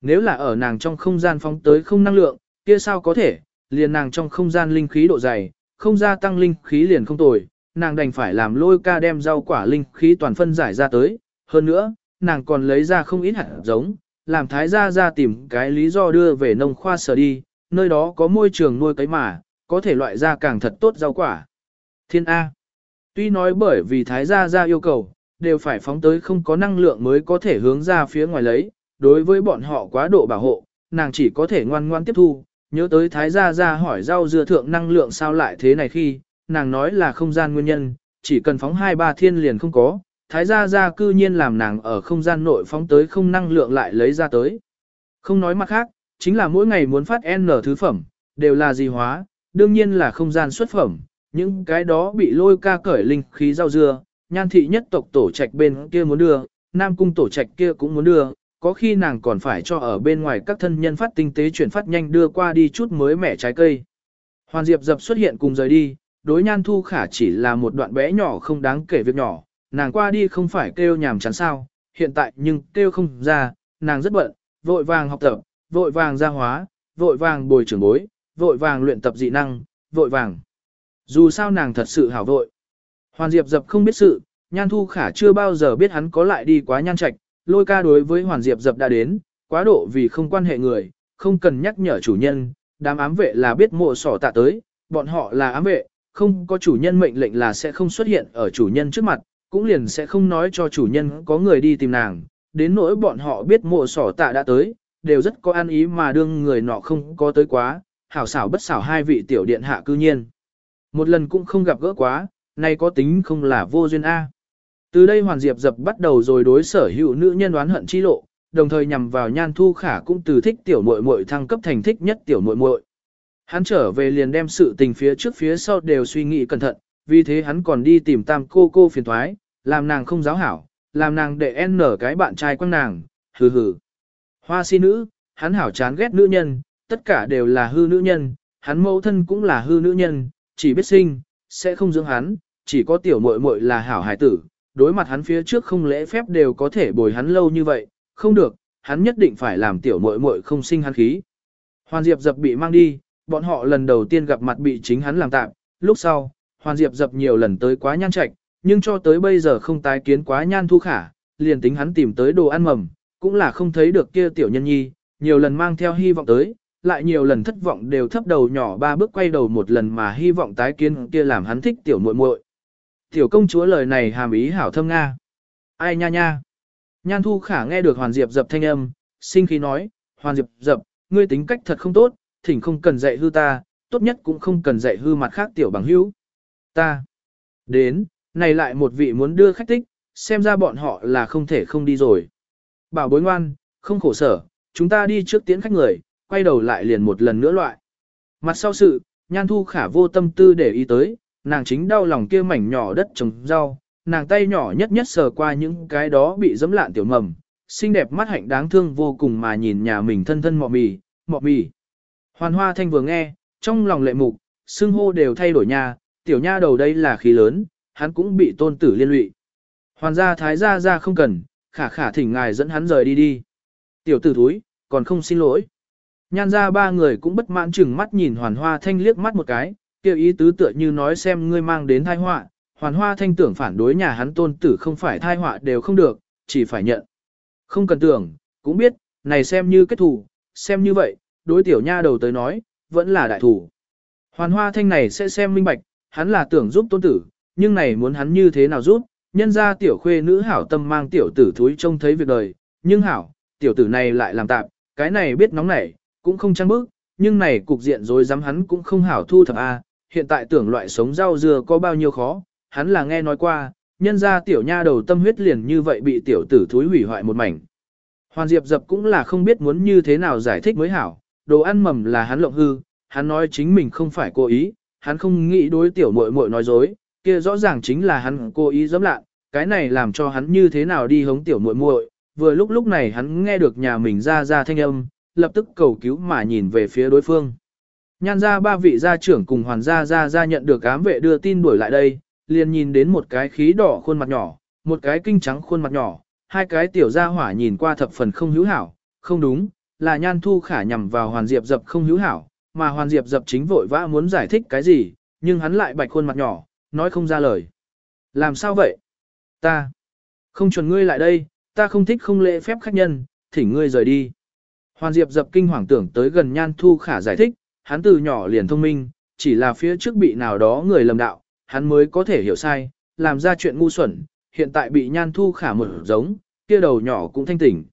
A: Nếu là ở nàng trong không gian phóng tới không năng lượng, kia sao có thể, liền nàng trong không gian linh khí độ dày, không gia tăng linh khí liền không tồi, nàng đành phải làm lôi ca đem rau quả linh khí toàn phân giải ra tới, hơn nữa, nàng còn lấy ra không ít hạt giống, làm thái gia ra tìm cái lý do đưa về nông khoa sở đi, nơi đó có môi trường nuôi cấy mà, có thể loại ra càng thật tốt rau quả. Thiên A. Tuy nói bởi vì thái gia ra yêu cầu, đều phải phóng tới không có năng lượng mới có thể hướng ra phía ngoài lấy, đối với bọn họ quá độ bảo hộ, nàng chỉ có thể ngoan ngoan tiếp thu, nhớ tới thái gia ra hỏi rau dưa thượng năng lượng sao lại thế này khi, nàng nói là không gian nguyên nhân, chỉ cần phóng hai ba thiên liền không có, thái gia ra cư nhiên làm nàng ở không gian nội phóng tới không năng lượng lại lấy ra tới. Không nói mặt khác, chính là mỗi ngày muốn phát N thứ phẩm, đều là gì hóa, đương nhiên là không gian xuất phẩm, những cái đó bị lôi ca cởi linh khí rau dưa, nhan thị nhất tộc tổ trạch bên kia muốn đưa, nam cung tổ trạch kia cũng muốn đưa, có khi nàng còn phải cho ở bên ngoài các thân nhân phát tinh tế chuyển phát nhanh đưa qua đi chút mới mẻ trái cây. Hoàn Diệp dập xuất hiện cùng rời đi, đối nhan thu khả chỉ là một đoạn bé nhỏ không đáng kể việc nhỏ, nàng qua đi không phải kêu nhàm chán sao, hiện tại nhưng kêu không ra, nàng rất bận, vội vàng học tập, vội vàng gia hóa, vội vàng bồi trưởng bối, vội vàng luyện tập dị năng, vội vàng. Dù sao nàng thật sự hảo vội. Hoàn Diệp dập không biết sự, Nhan Thu Khả chưa bao giờ biết hắn có lại đi quá nhan trạch, lôi ca đối với Hoàn Diệp dập đã đến, quá độ vì không quan hệ người, không cần nhắc nhở chủ nhân, đám ám vệ là biết mộ sỏ tạ tới, bọn họ là ám vệ, không có chủ nhân mệnh lệnh là sẽ không xuất hiện ở chủ nhân trước mặt, cũng liền sẽ không nói cho chủ nhân có người đi tìm nàng, đến nỗi bọn họ biết mộ sỏ tạ đã tới, đều rất có an ý mà đương người nọ không có tới quá, hảo xảo bất xảo hai vị tiểu điện hạ cư nhiên. Một lần cũng không gặp gỡ quá, nay có tính không là vô duyên A. Từ đây Hoàn Diệp dập bắt đầu rồi đối sở hữu nữ nhân đoán hận chi lộ, đồng thời nhằm vào Nhan Thu Khả cũng từ thích tiểu muội muội thăng cấp thành thích nhất tiểu muội muội. Hắn trở về liền đem sự tình phía trước phía sau đều suy nghĩ cẩn thận, vì thế hắn còn đi tìm tam cô cô phiền thoái, làm nàng không giáo hảo, làm nàng để n cái bạn trai quăng nàng, hừ hừ. Hoa si nữ, hắn hảo chán ghét nữ nhân, tất cả đều là hư nữ nhân, hắn mẫu thân cũng là hư nữ nhân, chỉ biết sinh, sẽ không dưỡng hắn, chỉ có tiểu muội muội là hảo hải tử, đối mặt hắn phía trước không lễ phép đều có thể bồi hắn lâu như vậy, không được, hắn nhất định phải làm tiểu muội muội không sinh hắn khí. Hoàn Diệp dập bị mang đi, bọn họ lần đầu tiên gặp mặt bị chính hắn làm tạm, lúc sau, Hoàn Diệp dập nhiều lần tới quá nhan trạch, nhưng cho tới bây giờ không tái kiến quá nhan thu khả, liền tính hắn tìm tới đồ ăn mầm, cũng là không thấy được kia tiểu nhân nhi, nhiều lần mang theo hy vọng tới, lại nhiều lần thất vọng đều thấp đầu nhỏ ba bước quay đầu một lần mà hy vọng tái kiến kia làm hắn thích tiểu muội muội. Tiểu công chúa lời này hàm ý hảo thâm Nga. Ai nha nha. Nhan thu khả nghe được Hoàn Diệp dập thanh âm, sinh khí nói, Hoàn Diệp dập, ngươi tính cách thật không tốt, thỉnh không cần dạy hư ta, tốt nhất cũng không cần dạy hư mặt khác tiểu bằng hữu. Ta. Đến, này lại một vị muốn đưa khách tích, xem ra bọn họ là không thể không đi rồi. Bảo bối ngoan, không khổ sở, chúng ta đi trước tiễn khách người, quay đầu lại liền một lần nữa loại. Mặt sau sự, nhan thu khả vô tâm tư để ý tới, nàng chính đau lòng kia mảnh nhỏ đất trồng rau, nàng tay nhỏ nhất nhất sờ qua những cái đó bị dẫm lạn tiểu mầm, xinh đẹp mắt hạnh đáng thương vô cùng mà nhìn nhà mình thân thân mọ mì, mọ mì. Hoàn hoa thanh vừa nghe, trong lòng lệ mục, xưng hô đều thay đổi nha, tiểu nha đầu đây là khí lớn, hắn cũng bị tôn tử liên lụy. Hoàn gia thái gia ra không cần, khả khả thỉnh ngài dẫn hắn rời đi đi. Tiểu tử thúi, còn không xin lỗi. Nhan ra ba người cũng bất mãn chừng mắt nhìn hoàn hoa thanh liếc mắt một cái, kêu ý tứ tựa như nói xem ngươi mang đến thai họa, hoàn hoa thanh tưởng phản đối nhà hắn tôn tử không phải thai họa đều không được, chỉ phải nhận. Không cần tưởng, cũng biết, này xem như kết thủ, xem như vậy, đối tiểu nha đầu tới nói, vẫn là đại thủ. Hoàn hoa thanh này sẽ xem minh bạch, hắn là tưởng giúp tôn tử, nhưng này muốn hắn như thế nào giúp, nhân ra tiểu khuê nữ hảo tâm mang tiểu tử thúi trông thấy việc đời, nhưng hảo, tiểu tử này lại làm tạm, cái này biết nóng nảy, cũng không trăng bức, nhưng này cục diện rồi dám hắn cũng không hảo thu thập a hiện tại tưởng loại sống rau dưa có bao nhiêu khó, hắn là nghe nói qua, nhân ra tiểu nha đầu tâm huyết liền như vậy bị tiểu tử thúi hủy hoại một mảnh. Hoàn Diệp dập cũng là không biết muốn như thế nào giải thích mới hảo, đồ ăn mầm là hắn lộng hư, hắn nói chính mình không phải cố ý, hắn không nghĩ đối tiểu muội muội nói dối, kia rõ ràng chính là hắn cố ý dẫm lạ, cái này làm cho hắn như thế nào đi hống tiểu muội muội. Vừa lúc lúc này hắn nghe được nhà mình ra ra thanh âm, lập tức cầu cứu mà nhìn về phía đối phương. Nhan ra ba vị gia trưởng cùng hoàn gia gia gia nhận được ám vệ đưa tin đuổi lại đây, liền nhìn đến một cái khí đỏ khuôn mặt nhỏ, một cái kinh trắng khuôn mặt nhỏ, hai cái tiểu gia hỏa nhìn qua thập phần không hữu hảo, không đúng, là nhan thu khả nhằm vào hoàn diệp dập không hữu hảo, mà hoàn diệp dập chính vội vã muốn giải thích cái gì, nhưng hắn lại bạch khuôn mặt nhỏ, nói không ra lời. Làm sao vậy? Ta không chuẩn ngươi lại đây, ta không thích không lễ phép khách nhân, thỉnh ngươi rời đi. Hoàn diệp dập kinh hoàng tưởng tới gần nhan thu khả giải thích, hắn từ nhỏ liền thông minh, chỉ là phía trước bị nào đó người lầm đạo, hắn mới có thể hiểu sai, làm ra chuyện ngu xuẩn, hiện tại bị nhan thu khả mở giống, kia đầu nhỏ cũng thanh tỉnh.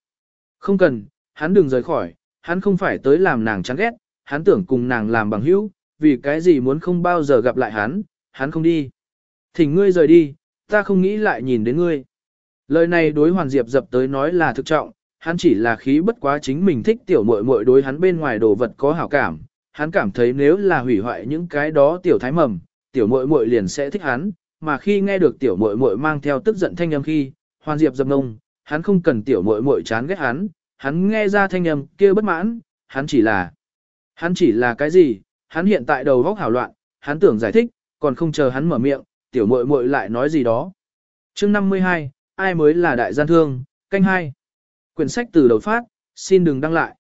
A: Không cần, hắn đừng rời khỏi, hắn không phải tới làm nàng chán ghét, hắn tưởng cùng nàng làm bằng hữu, vì cái gì muốn không bao giờ gặp lại hắn, hắn không đi. Thỉnh ngươi rời đi, ta không nghĩ lại nhìn đến ngươi. Lời này đối Hoàn Diệp dập tới nói là thực trọng, hắn chỉ là khí bất quá chính mình thích tiểu muội muội đối hắn bên ngoài đồ vật có hảo cảm, hắn cảm thấy nếu là hủy hoại những cái đó tiểu thái mầm, tiểu muội muội liền sẽ thích hắn, mà khi nghe được tiểu muội muội mang theo tức giận thanh âm khi, Hoàn Diệp dập ngông, hắn không cần tiểu muội muội chán ghét hắn, hắn nghe ra thanh âm kia bất mãn, hắn chỉ là Hắn chỉ là cái gì, hắn hiện tại đầu óc hảo loạn, hắn tưởng giải thích, còn không chờ hắn mở miệng, tiểu muội muội lại nói gì đó. chương 52, ai mới là đại gian thương, canh hai. Quyển sách từ đầu phát, xin đừng đăng lại.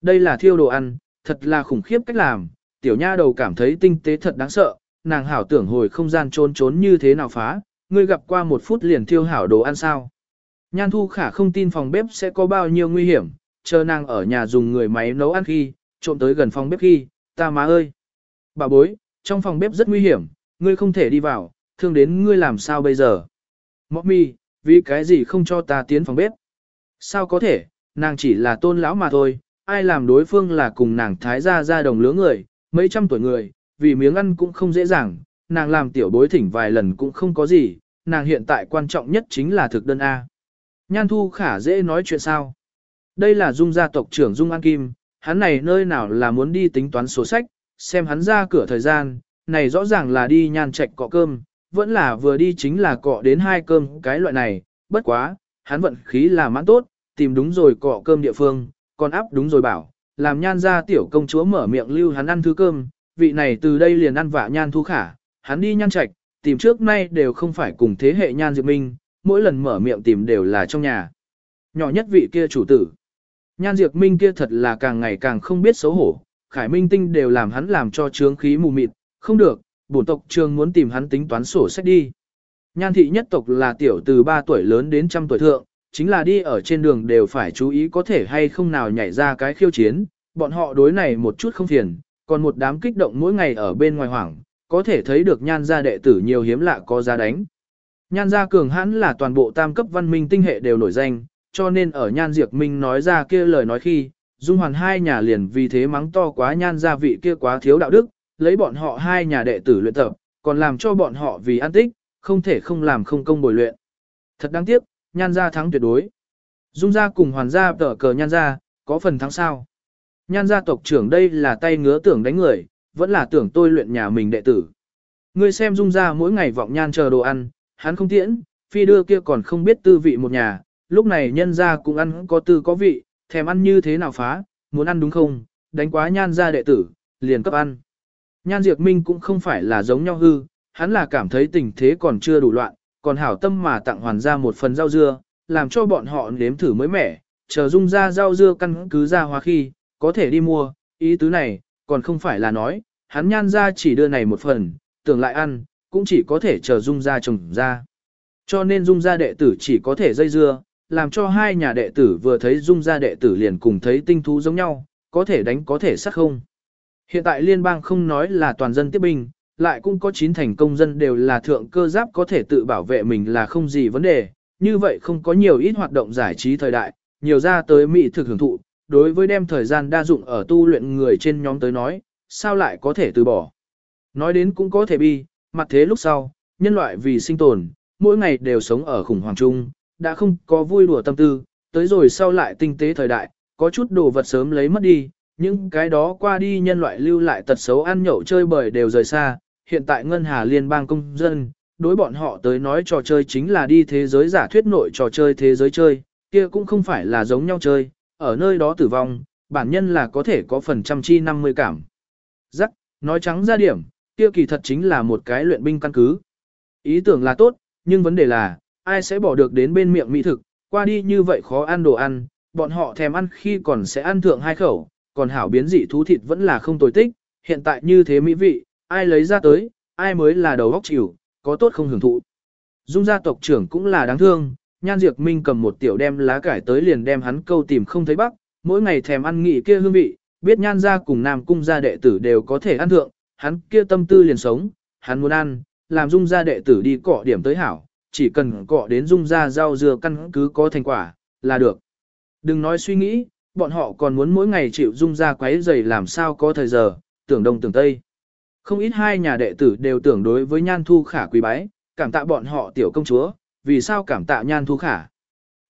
A: Đây là thiêu đồ ăn, thật là khủng khiếp cách làm, tiểu nha đầu cảm thấy tinh tế thật đáng sợ, nàng hảo tưởng hồi không gian trốn trốn như thế nào phá, ngươi gặp qua một phút liền thiêu hảo đồ ăn sao. Nhan thu khả không tin phòng bếp sẽ có bao nhiêu nguy hiểm, chờ nàng ở nhà dùng người máy nấu ăn khi, trộm tới gần phòng bếp khi, ta má ơi. Bà bối, trong phòng bếp rất nguy hiểm, ngươi không thể đi vào, thương đến ngươi làm sao bây giờ. Mọc mi, vì cái gì không cho ta tiến phòng bếp? Sao có thể, nàng chỉ là tôn lão mà thôi, ai làm đối phương là cùng nàng thái gia ra đồng lứa người, mấy trăm tuổi người, vì miếng ăn cũng không dễ dàng, nàng làm tiểu bối thỉnh vài lần cũng không có gì, nàng hiện tại quan trọng nhất chính là thực đơn A. Nhan thu khả dễ nói chuyện sao? Đây là dung gia tộc trưởng Dung An Kim, hắn này nơi nào là muốn đi tính toán sổ sách, xem hắn ra cửa thời gian, này rõ ràng là đi nhan trạch cọ cơm, vẫn là vừa đi chính là cọ đến hai cơm cái loại này, bất quá, hắn vận khí là mãn tốt, tìm đúng rồi cọ cơm địa phương, còn áp đúng rồi bảo, làm nhan ra tiểu công chúa mở miệng lưu hắn ăn thứ cơm, vị này từ đây liền ăn vạ nhan thu khả, hắn đi nhan trạch, tìm trước nay đều không phải cùng thế hệ nhan diệp minh, mỗi lần mở miệng tìm đều là trong nhà. Nhỏ nhất vị kia chủ tử. Nhan Diệp Minh kia thật là càng ngày càng không biết xấu hổ, Khải Minh Tinh đều làm hắn làm cho trướng khí mù mịt, không được, bổn tộc trường muốn tìm hắn tính toán sổ sách đi. Nhan thị nhất tộc là tiểu từ 3 tuổi lớn đến trăm tuổi thượng, chính là đi ở trên đường đều phải chú ý có thể hay không nào nhảy ra cái khiêu chiến, bọn họ đối này một chút không phiền, còn một đám kích động mỗi ngày ở bên ngoài hoảng, có thể thấy được nhan gia đệ tử nhiều hiếm lạ có giá đánh. Nhan gia cường hãn là toàn bộ tam cấp văn minh tinh hệ đều nổi danh, cho nên ở Nhan diệt Minh nói ra kia lời nói khi, Dung Hoàn hai nhà liền vì thế mắng to quá Nhan gia vị kia quá thiếu đạo đức, lấy bọn họ hai nhà đệ tử luyện tập, còn làm cho bọn họ vì an tích, không thể không làm không công bồi luyện. Thật đáng tiếc, Nhan gia thắng tuyệt đối. Dung gia cùng Hoàn gia tở cờ Nhan gia, có phần thắng sao? Nhan gia tộc trưởng đây là tay ngứa tưởng đánh người, vẫn là tưởng tôi luyện nhà mình đệ tử. Ngươi xem Dung gia mỗi ngày vọng Nhan chờ đồ ăn, hắn không tiễn, phi đưa kia còn không biết tư vị một nhà, lúc này nhân gia cũng ăn có tư có vị, thèm ăn như thế nào phá, muốn ăn đúng không, đánh quá nhan gia đệ tử, liền cấp ăn. Nhan Diệp Minh cũng không phải là giống nhau hư, hắn là cảm thấy tình thế còn chưa đủ loạn, còn hảo tâm mà tặng hoàn ra một phần rau dưa, làm cho bọn họ nếm thử mới mẻ, chờ dung ra rau dưa căn cứ ra hoa khi, có thể đi mua, ý tứ này, còn không phải là nói, hắn nhan ra chỉ đưa này một phần, tưởng lại ăn, cũng chỉ có thể chờ dung ra trồng ra. Cho nên dung ra đệ tử chỉ có thể dây dưa, làm cho hai nhà đệ tử vừa thấy dung ra đệ tử liền cùng thấy tinh thú giống nhau, có thể đánh có thể sát không. Hiện tại liên bang không nói là toàn dân tiếp binh, lại cũng có chín thành công dân đều là thượng cơ giáp có thể tự bảo vệ mình là không gì vấn đề, như vậy không có nhiều ít hoạt động giải trí thời đại, nhiều ra tới mỹ thực hưởng thụ, đối với đem thời gian đa dụng ở tu luyện người trên nhóm tới nói, sao lại có thể từ bỏ. Nói đến cũng có thể bi, mặt thế lúc sau, nhân loại vì sinh tồn, mỗi ngày đều sống ở khủng hoảng chung, đã không có vui đùa tâm tư, tới rồi sau lại tinh tế thời đại, có chút đồ vật sớm lấy mất đi, những cái đó qua đi nhân loại lưu lại tật xấu ăn nhậu chơi bời đều rời xa, hiện tại ngân hà liên bang công dân, đối bọn họ tới nói trò chơi chính là đi thế giới giả thuyết nội trò chơi thế giới chơi, kia cũng không phải là giống nhau chơi, ở nơi đó tử vong, bản nhân là có thể có phần trăm chi 50 cảm. Rắc, nói trắng ra điểm, kia kỳ thật chính là một cái luyện binh căn cứ. Ý tưởng là tốt, nhưng vấn đề là, ai sẽ bỏ được đến bên miệng mỹ thực, qua đi như vậy khó ăn đồ ăn, bọn họ thèm ăn khi còn sẽ ăn thượng hai khẩu, còn hảo biến dị thú thịt vẫn là không tồi tích, hiện tại như thế mỹ vị, ai lấy ra tới, ai mới là đầu góc chịu, có tốt không hưởng thụ. Dung gia tộc trưởng cũng là đáng thương, Nhan Diệp Minh cầm một tiểu đem lá cải tới liền đem hắn câu tìm không thấy bắc, mỗi ngày thèm ăn nghị kia hương vị, biết Nhan gia cùng Nam cung gia đệ tử đều có thể ăn thượng, hắn kia tâm tư liền sống, hắn muốn ăn, làm Dung gia đệ tử đi cọ điểm tới hảo, chỉ cần cọ đến Dung gia rau dừa căn cứ có thành quả, là được. Đừng nói suy nghĩ, bọn họ còn muốn mỗi ngày chịu Dung gia quấy rầy làm sao có thời giờ, tưởng đông tưởng tây. Không ít hai nhà đệ tử đều tưởng đối với Nhan Thu Khả quý bái, cảm tạ bọn họ tiểu công chúa, vì sao cảm tạ Nhan Thu Khả.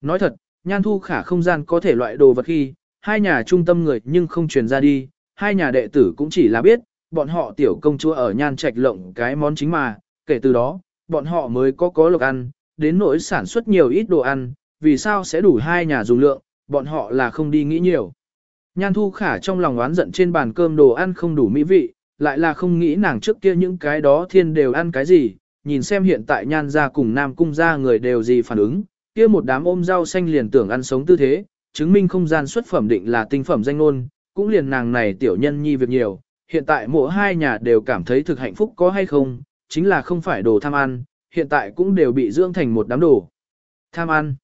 A: Nói thật, Nhan Thu Khả không gian có thể loại đồ vật khi, hai nhà trung tâm người nhưng không truyền ra đi, hai nhà đệ tử cũng chỉ là biết, bọn họ tiểu công chúa ở Nhan Trạch lộng cái món chính mà, kể từ đó, bọn họ mới có có lộc ăn, đến nỗi sản xuất nhiều ít đồ ăn, vì sao sẽ đủ hai nhà dùng lượng, bọn họ là không đi nghĩ nhiều. Nhan Thu Khả trong lòng oán giận trên bàn cơm đồ ăn không đủ mỹ vị, lại là không nghĩ nàng trước kia những cái đó thiên đều ăn cái gì, nhìn xem hiện tại nhan ra cùng nam cung ra người đều gì phản ứng, kia một đám ôm rau xanh liền tưởng ăn sống tư thế, chứng minh không gian xuất phẩm định là tinh phẩm danh ngôn, cũng liền nàng này tiểu nhân nhi việc nhiều, hiện tại mỗi hai nhà đều cảm thấy thực hạnh phúc có hay không, chính là không phải đồ tham ăn, hiện tại cũng đều bị dưỡng thành một đám đồ tham ăn.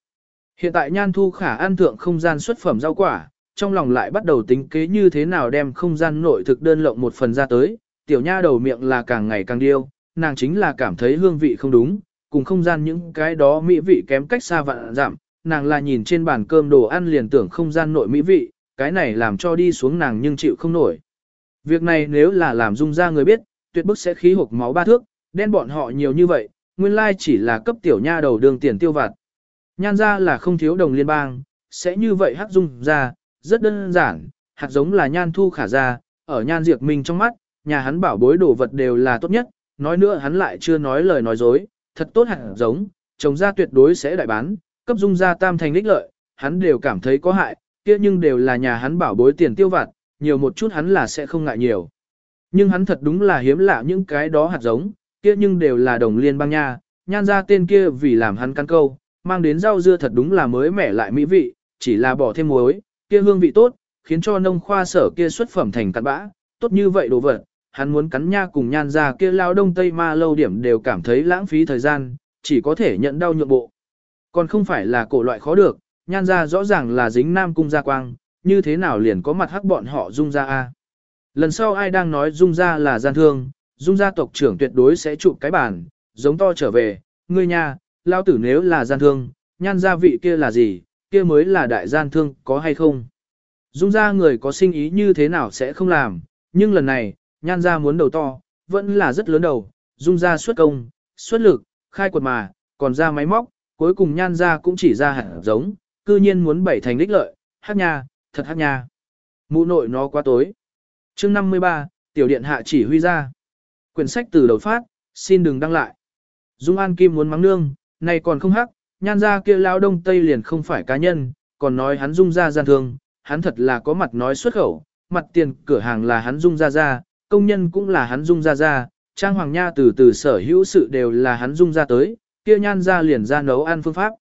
A: Hiện tại nhan thu khả ăn thượng không gian xuất phẩm rau quả, trong lòng lại bắt đầu tính kế như thế nào đem không gian nội thực đơn lộng một phần ra tới, tiểu nha đầu miệng là càng ngày càng điêu, nàng chính là cảm thấy hương vị không đúng, cùng không gian những cái đó mỹ vị kém cách xa vạn giảm, nàng là nhìn trên bàn cơm đồ ăn liền tưởng không gian nội mỹ vị, cái này làm cho đi xuống nàng nhưng chịu không nổi. Việc này nếu là làm dung ra người biết, tuyệt bức sẽ khí hộp máu ba thước, đen bọn họ nhiều như vậy, nguyên lai chỉ là cấp tiểu nha đầu đường tiền tiêu vặt. Nhan ra là không thiếu đồng liên bang, sẽ như vậy hắc dung ra, rất đơn giản, hạt giống là nhan thu khả ra, ở nhan diệt mình trong mắt, nhà hắn bảo bối đồ vật đều là tốt nhất, nói nữa hắn lại chưa nói lời nói dối, thật tốt hạt giống, trồng ra tuyệt đối sẽ đại bán, cấp dung ra tam thành lích lợi, hắn đều cảm thấy có hại, kia nhưng đều là nhà hắn bảo bối tiền tiêu vặt, nhiều một chút hắn là sẽ không ngại nhiều. Nhưng hắn thật đúng là hiếm lạ những cái đó hạt giống, kia nhưng đều là đồng liên bang nha, nhan ra tên kia vì làm hắn căn câu, mang đến rau dưa thật đúng là mới mẻ lại mỹ vị, chỉ là bỏ thêm muối, kia hương vị tốt, khiến cho nông khoa sở kia xuất phẩm thành cặn bã, tốt như vậy đồ vật, hắn muốn cắn nha cùng nhan ra kia lao đông tây ma lâu điểm đều cảm thấy lãng phí thời gian, chỉ có thể nhận đau nhượng bộ. Còn không phải là cổ loại khó được, nhan ra rõ ràng là dính nam cung gia quang, như thế nào liền có mặt hắc bọn họ dung ra a Lần sau ai đang nói dung ra là gian thương, dung gia tộc trưởng tuyệt đối sẽ chụp cái bản, giống to trở về, ngươi nha, lao tử nếu là gian thương, nhan gia vị kia là gì, kia mới là đại gian thương có hay không. Dung ra người có sinh ý như thế nào sẽ không làm, nhưng lần này, nhan ra muốn đầu to, vẫn là rất lớn đầu, dung ra xuất công, xuất lực, khai quật mà, còn ra máy móc, cuối cùng nhan ra cũng chỉ ra hẳn giống, cư nhiên muốn bảy thành đích lợi, hát nha, thật hát nha. Mụ nội nó quá tối. chương 53, tiểu điện hạ chỉ huy ra. Quyển sách từ đầu phát, xin đừng đăng lại. Dung An Kim muốn mắng nương, này còn không hắc, nhan ra kia lao đông tây liền không phải cá nhân, còn nói hắn dung ra gian thương, hắn thật là có mặt nói xuất khẩu, mặt tiền cửa hàng là hắn dung ra ra, công nhân cũng là hắn dung ra ra, trang hoàng nha từ từ sở hữu sự đều là hắn dung ra tới, kia nhan ra liền ra nấu ăn phương pháp.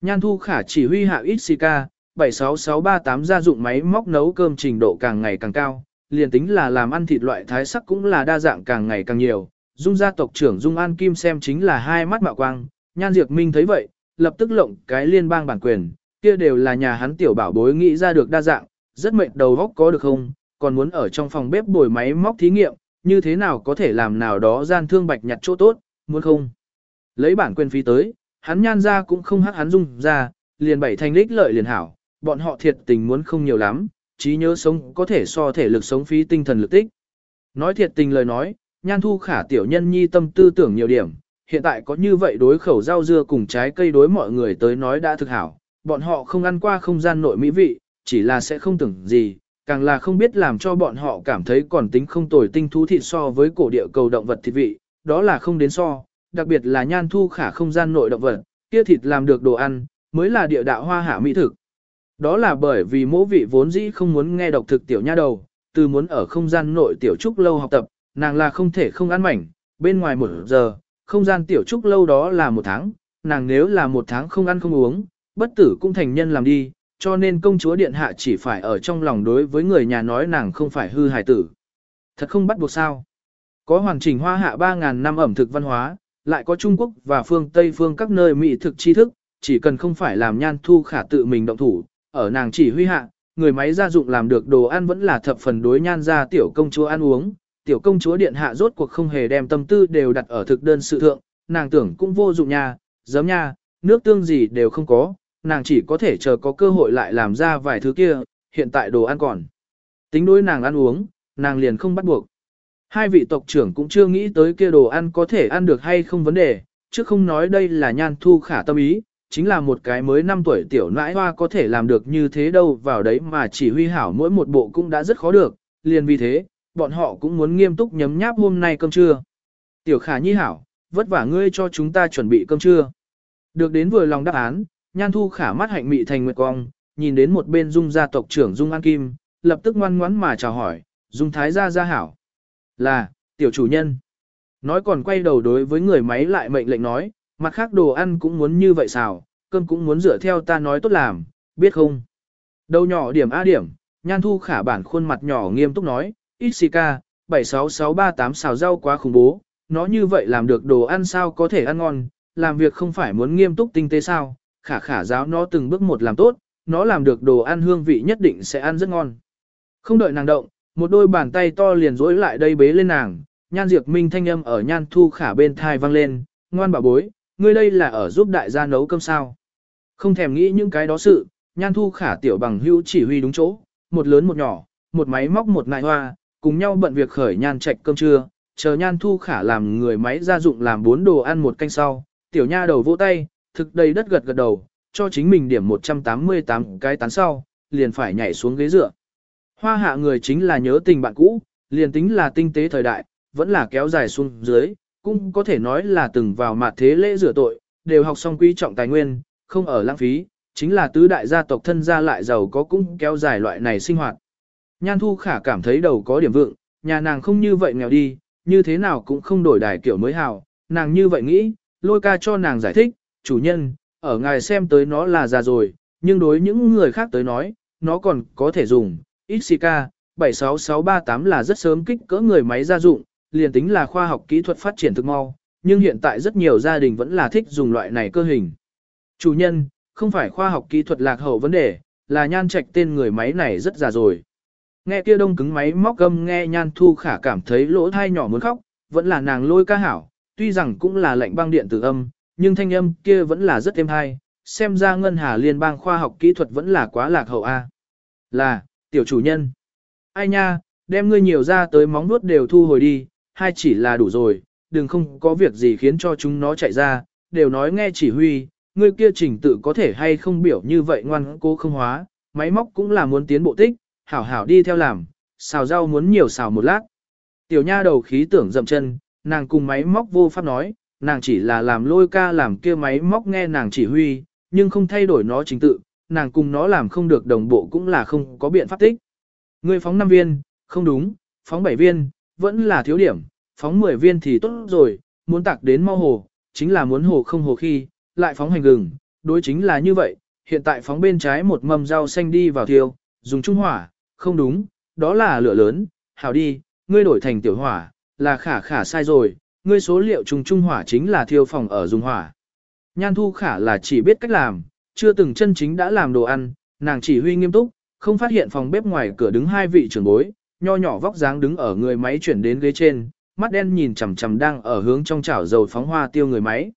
A: Nhan thu khả chỉ huy hạ ít XCK, 76638 gia dụng máy móc nấu cơm trình độ càng ngày càng cao, liền tính là làm ăn thịt loại thái sắc cũng là đa dạng càng ngày càng nhiều. Dung gia tộc trưởng Dung An Kim xem chính là hai mắt mạo quang, Nhan Diệp Minh thấy vậy, lập tức lộng cái liên bang bản quyền, kia đều là nhà hắn tiểu bảo bối nghĩ ra được đa dạng, rất mệt đầu góc có được không, còn muốn ở trong phòng bếp bồi máy móc thí nghiệm, như thế nào có thể làm nào đó gian thương bạch nhặt chỗ tốt, muốn không? Lấy bản quyền phí tới, hắn nhan ra cũng không hắc hắn dung ra, liền bảy thành lích lợi liền hảo, bọn họ thiệt tình muốn không nhiều lắm, trí nhớ sống có thể so thể lực sống phí tinh thần lực tích. Nói thiệt tình lời nói, nhan thu khả tiểu nhân nhi tâm tư tưởng nhiều điểm, hiện tại có như vậy đối khẩu rau dưa cùng trái cây đối mọi người tới nói đã thực hảo, bọn họ không ăn qua không gian nội mỹ vị, chỉ là sẽ không tưởng gì, càng là không biết làm cho bọn họ cảm thấy còn tính không tồi tinh thú thịt so với cổ địa cầu động vật thịt vị, đó là không đến so, đặc biệt là nhan thu khả không gian nội động vật, kia thịt làm được đồ ăn, mới là địa đạo hoa hạ mỹ thực. Đó là bởi vì mỗ vị vốn dĩ không muốn nghe độc thực tiểu nha đầu, từ muốn ở không gian nội tiểu trúc lâu học tập, nàng là không thể không ăn mảnh, bên ngoài một giờ, không gian tiểu trúc lâu đó là một tháng, nàng nếu là một tháng không ăn không uống, bất tử cũng thành nhân làm đi, cho nên công chúa điện hạ chỉ phải ở trong lòng đối với người nhà nói nàng không phải hư hài tử. Thật không bắt buộc sao. Có hoàn chỉnh hoa hạ 3.000 năm ẩm thực văn hóa, lại có Trung Quốc và phương Tây phương các nơi mỹ thực tri thức, chỉ cần không phải làm nhan thu khả tự mình động thủ, ở nàng chỉ huy hạ, người máy gia dụng làm được đồ ăn vẫn là thập phần đối nhan ra tiểu công chúa ăn uống, tiểu công chúa điện hạ rốt cuộc không hề đem tâm tư đều đặt ở thực đơn sự thượng, nàng tưởng cũng vô dụng nha, giấm nha, nước tương gì đều không có, nàng chỉ có thể chờ có cơ hội lại làm ra vài thứ kia, hiện tại đồ ăn còn. Tính đối nàng ăn uống, nàng liền không bắt buộc. Hai vị tộc trưởng cũng chưa nghĩ tới kia đồ ăn có thể ăn được hay không vấn đề, chứ không nói đây là nhan thu khả tâm ý, chính là một cái mới 5 tuổi tiểu nãi hoa có thể làm được như thế đâu vào đấy mà chỉ huy hảo mỗi một bộ cũng đã rất khó được, liền vì thế, bọn họ cũng muốn nghiêm túc nhấm nháp hôm nay cơm trưa. Tiểu khả nhi hảo, vất vả ngươi cho chúng ta chuẩn bị cơm trưa. Được đến vừa lòng đáp án, nhan thu khả mắt hạnh mị thành nguyệt cong, nhìn đến một bên dung gia tộc trưởng dung an kim, lập tức ngoan ngoãn mà chào hỏi, dung thái gia gia hảo. Là, tiểu chủ nhân. Nói còn quay đầu đối với người máy lại mệnh lệnh nói, mặt khác đồ ăn cũng muốn như vậy sao, cơm cũng muốn dựa theo ta nói tốt làm, biết không? Đầu nhỏ điểm A điểm, nhan thu khả bản khuôn mặt nhỏ nghiêm túc nói, XCK, 76638 xào rau quá khủng bố, nó như vậy làm được đồ ăn sao có thể ăn ngon, làm việc không phải muốn nghiêm túc tinh tế sao, khả khả giáo nó từng bước một làm tốt, nó làm được đồ ăn hương vị nhất định sẽ ăn rất ngon. Không đợi nàng động, một đôi bàn tay to liền rối lại đây bế lên nàng, nhan diệt minh thanh âm ở nhan thu khả bên thai vang lên, ngoan bà bối, ngươi đây là ở giúp đại gia nấu cơm sao. Không thèm nghĩ những cái đó sự, nhan thu khả tiểu bằng hữu chỉ huy đúng chỗ, một lớn một nhỏ, một máy móc một nại hoa, cùng nhau bận việc khởi nhan trạch cơm trưa, chờ nhan thu khả làm người máy gia dụng làm bốn đồ ăn một canh sau, tiểu nha đầu vỗ tay, thực đầy đất gật gật đầu, cho chính mình điểm 188 cái tán sau, liền phải nhảy xuống ghế dựa. Hoa hạ người chính là nhớ tình bạn cũ, liền tính là tinh tế thời đại, vẫn là kéo dài xuống dưới, cũng có thể nói là từng vào mặt thế lễ rửa tội, đều học xong quý trọng tài nguyên, không ở lãng phí, chính là tứ đại gia tộc thân gia lại giàu có cũng kéo dài loại này sinh hoạt. Nhan Thu Khả cảm thấy đầu có điểm vượng, nhà nàng không như vậy nghèo đi, như thế nào cũng không đổi đài kiểu mới hào, nàng như vậy nghĩ, lôi ca cho nàng giải thích, chủ nhân, ở ngài xem tới nó là già rồi, nhưng đối những người khác tới nói, nó còn có thể dùng, XCK, 76638 là rất sớm kích cỡ người máy gia dụng, liền tính là khoa học kỹ thuật phát triển thực mau, nhưng hiện tại rất nhiều gia đình vẫn là thích dùng loại này cơ hình. Chủ nhân, không phải khoa học kỹ thuật lạc hậu vấn đề, là nhan trạch tên người máy này rất già rồi. Nghe kia đông cứng máy móc gâm nghe nhan thu khả cảm thấy lỗ thai nhỏ muốn khóc, vẫn là nàng lôi ca hảo, tuy rằng cũng là lệnh băng điện tử âm, nhưng thanh âm kia vẫn là rất êm hay, xem ra ngân hà liên bang khoa học kỹ thuật vẫn là quá lạc hậu a. Là, tiểu chủ nhân. Ai nha, đem ngươi nhiều ra tới móng nuốt đều thu hồi đi, hai chỉ là đủ rồi, đừng không có việc gì khiến cho chúng nó chạy ra, đều nói nghe chỉ huy, ngươi kia trình tự có thể hay không biểu như vậy ngoan cố không hóa, máy móc cũng là muốn tiến bộ tích, hảo hảo đi theo làm, xào rau muốn nhiều xào một lát. Tiểu nha đầu khí tưởng dậm chân, nàng cùng máy móc vô pháp nói, nàng chỉ là làm lôi ca làm kia máy móc nghe nàng chỉ huy, nhưng không thay đổi nó chính tự, nàng cùng nó làm không được đồng bộ cũng là không có biện pháp tích. Ngươi phóng 5 viên, không đúng, phóng 7 viên, vẫn là thiếu điểm, phóng 10 viên thì tốt rồi, muốn tạc đến mau hồ, chính là muốn hồ không hồ khi, lại phóng hành gừng, đối chính là như vậy, hiện tại phóng bên trái một mầm rau xanh đi vào thiêu, dùng trung hỏa, không đúng, đó là lửa lớn, hảo đi, ngươi đổi thành tiểu hỏa, là khả khả sai rồi, ngươi số liệu trùng trung hỏa chính là thiêu phòng ở dùng hỏa. Nhan thu khả là chỉ biết cách làm, chưa từng chân chính đã làm đồ ăn, nàng chỉ huy nghiêm túc, không phát hiện phòng bếp ngoài cửa đứng hai vị trưởng bối, nho nhỏ vóc dáng đứng ở người máy chuyển đến ghế trên, mắt đen nhìn chằm chằm đang ở hướng trong chảo dầu phóng hoa tiêu người máy.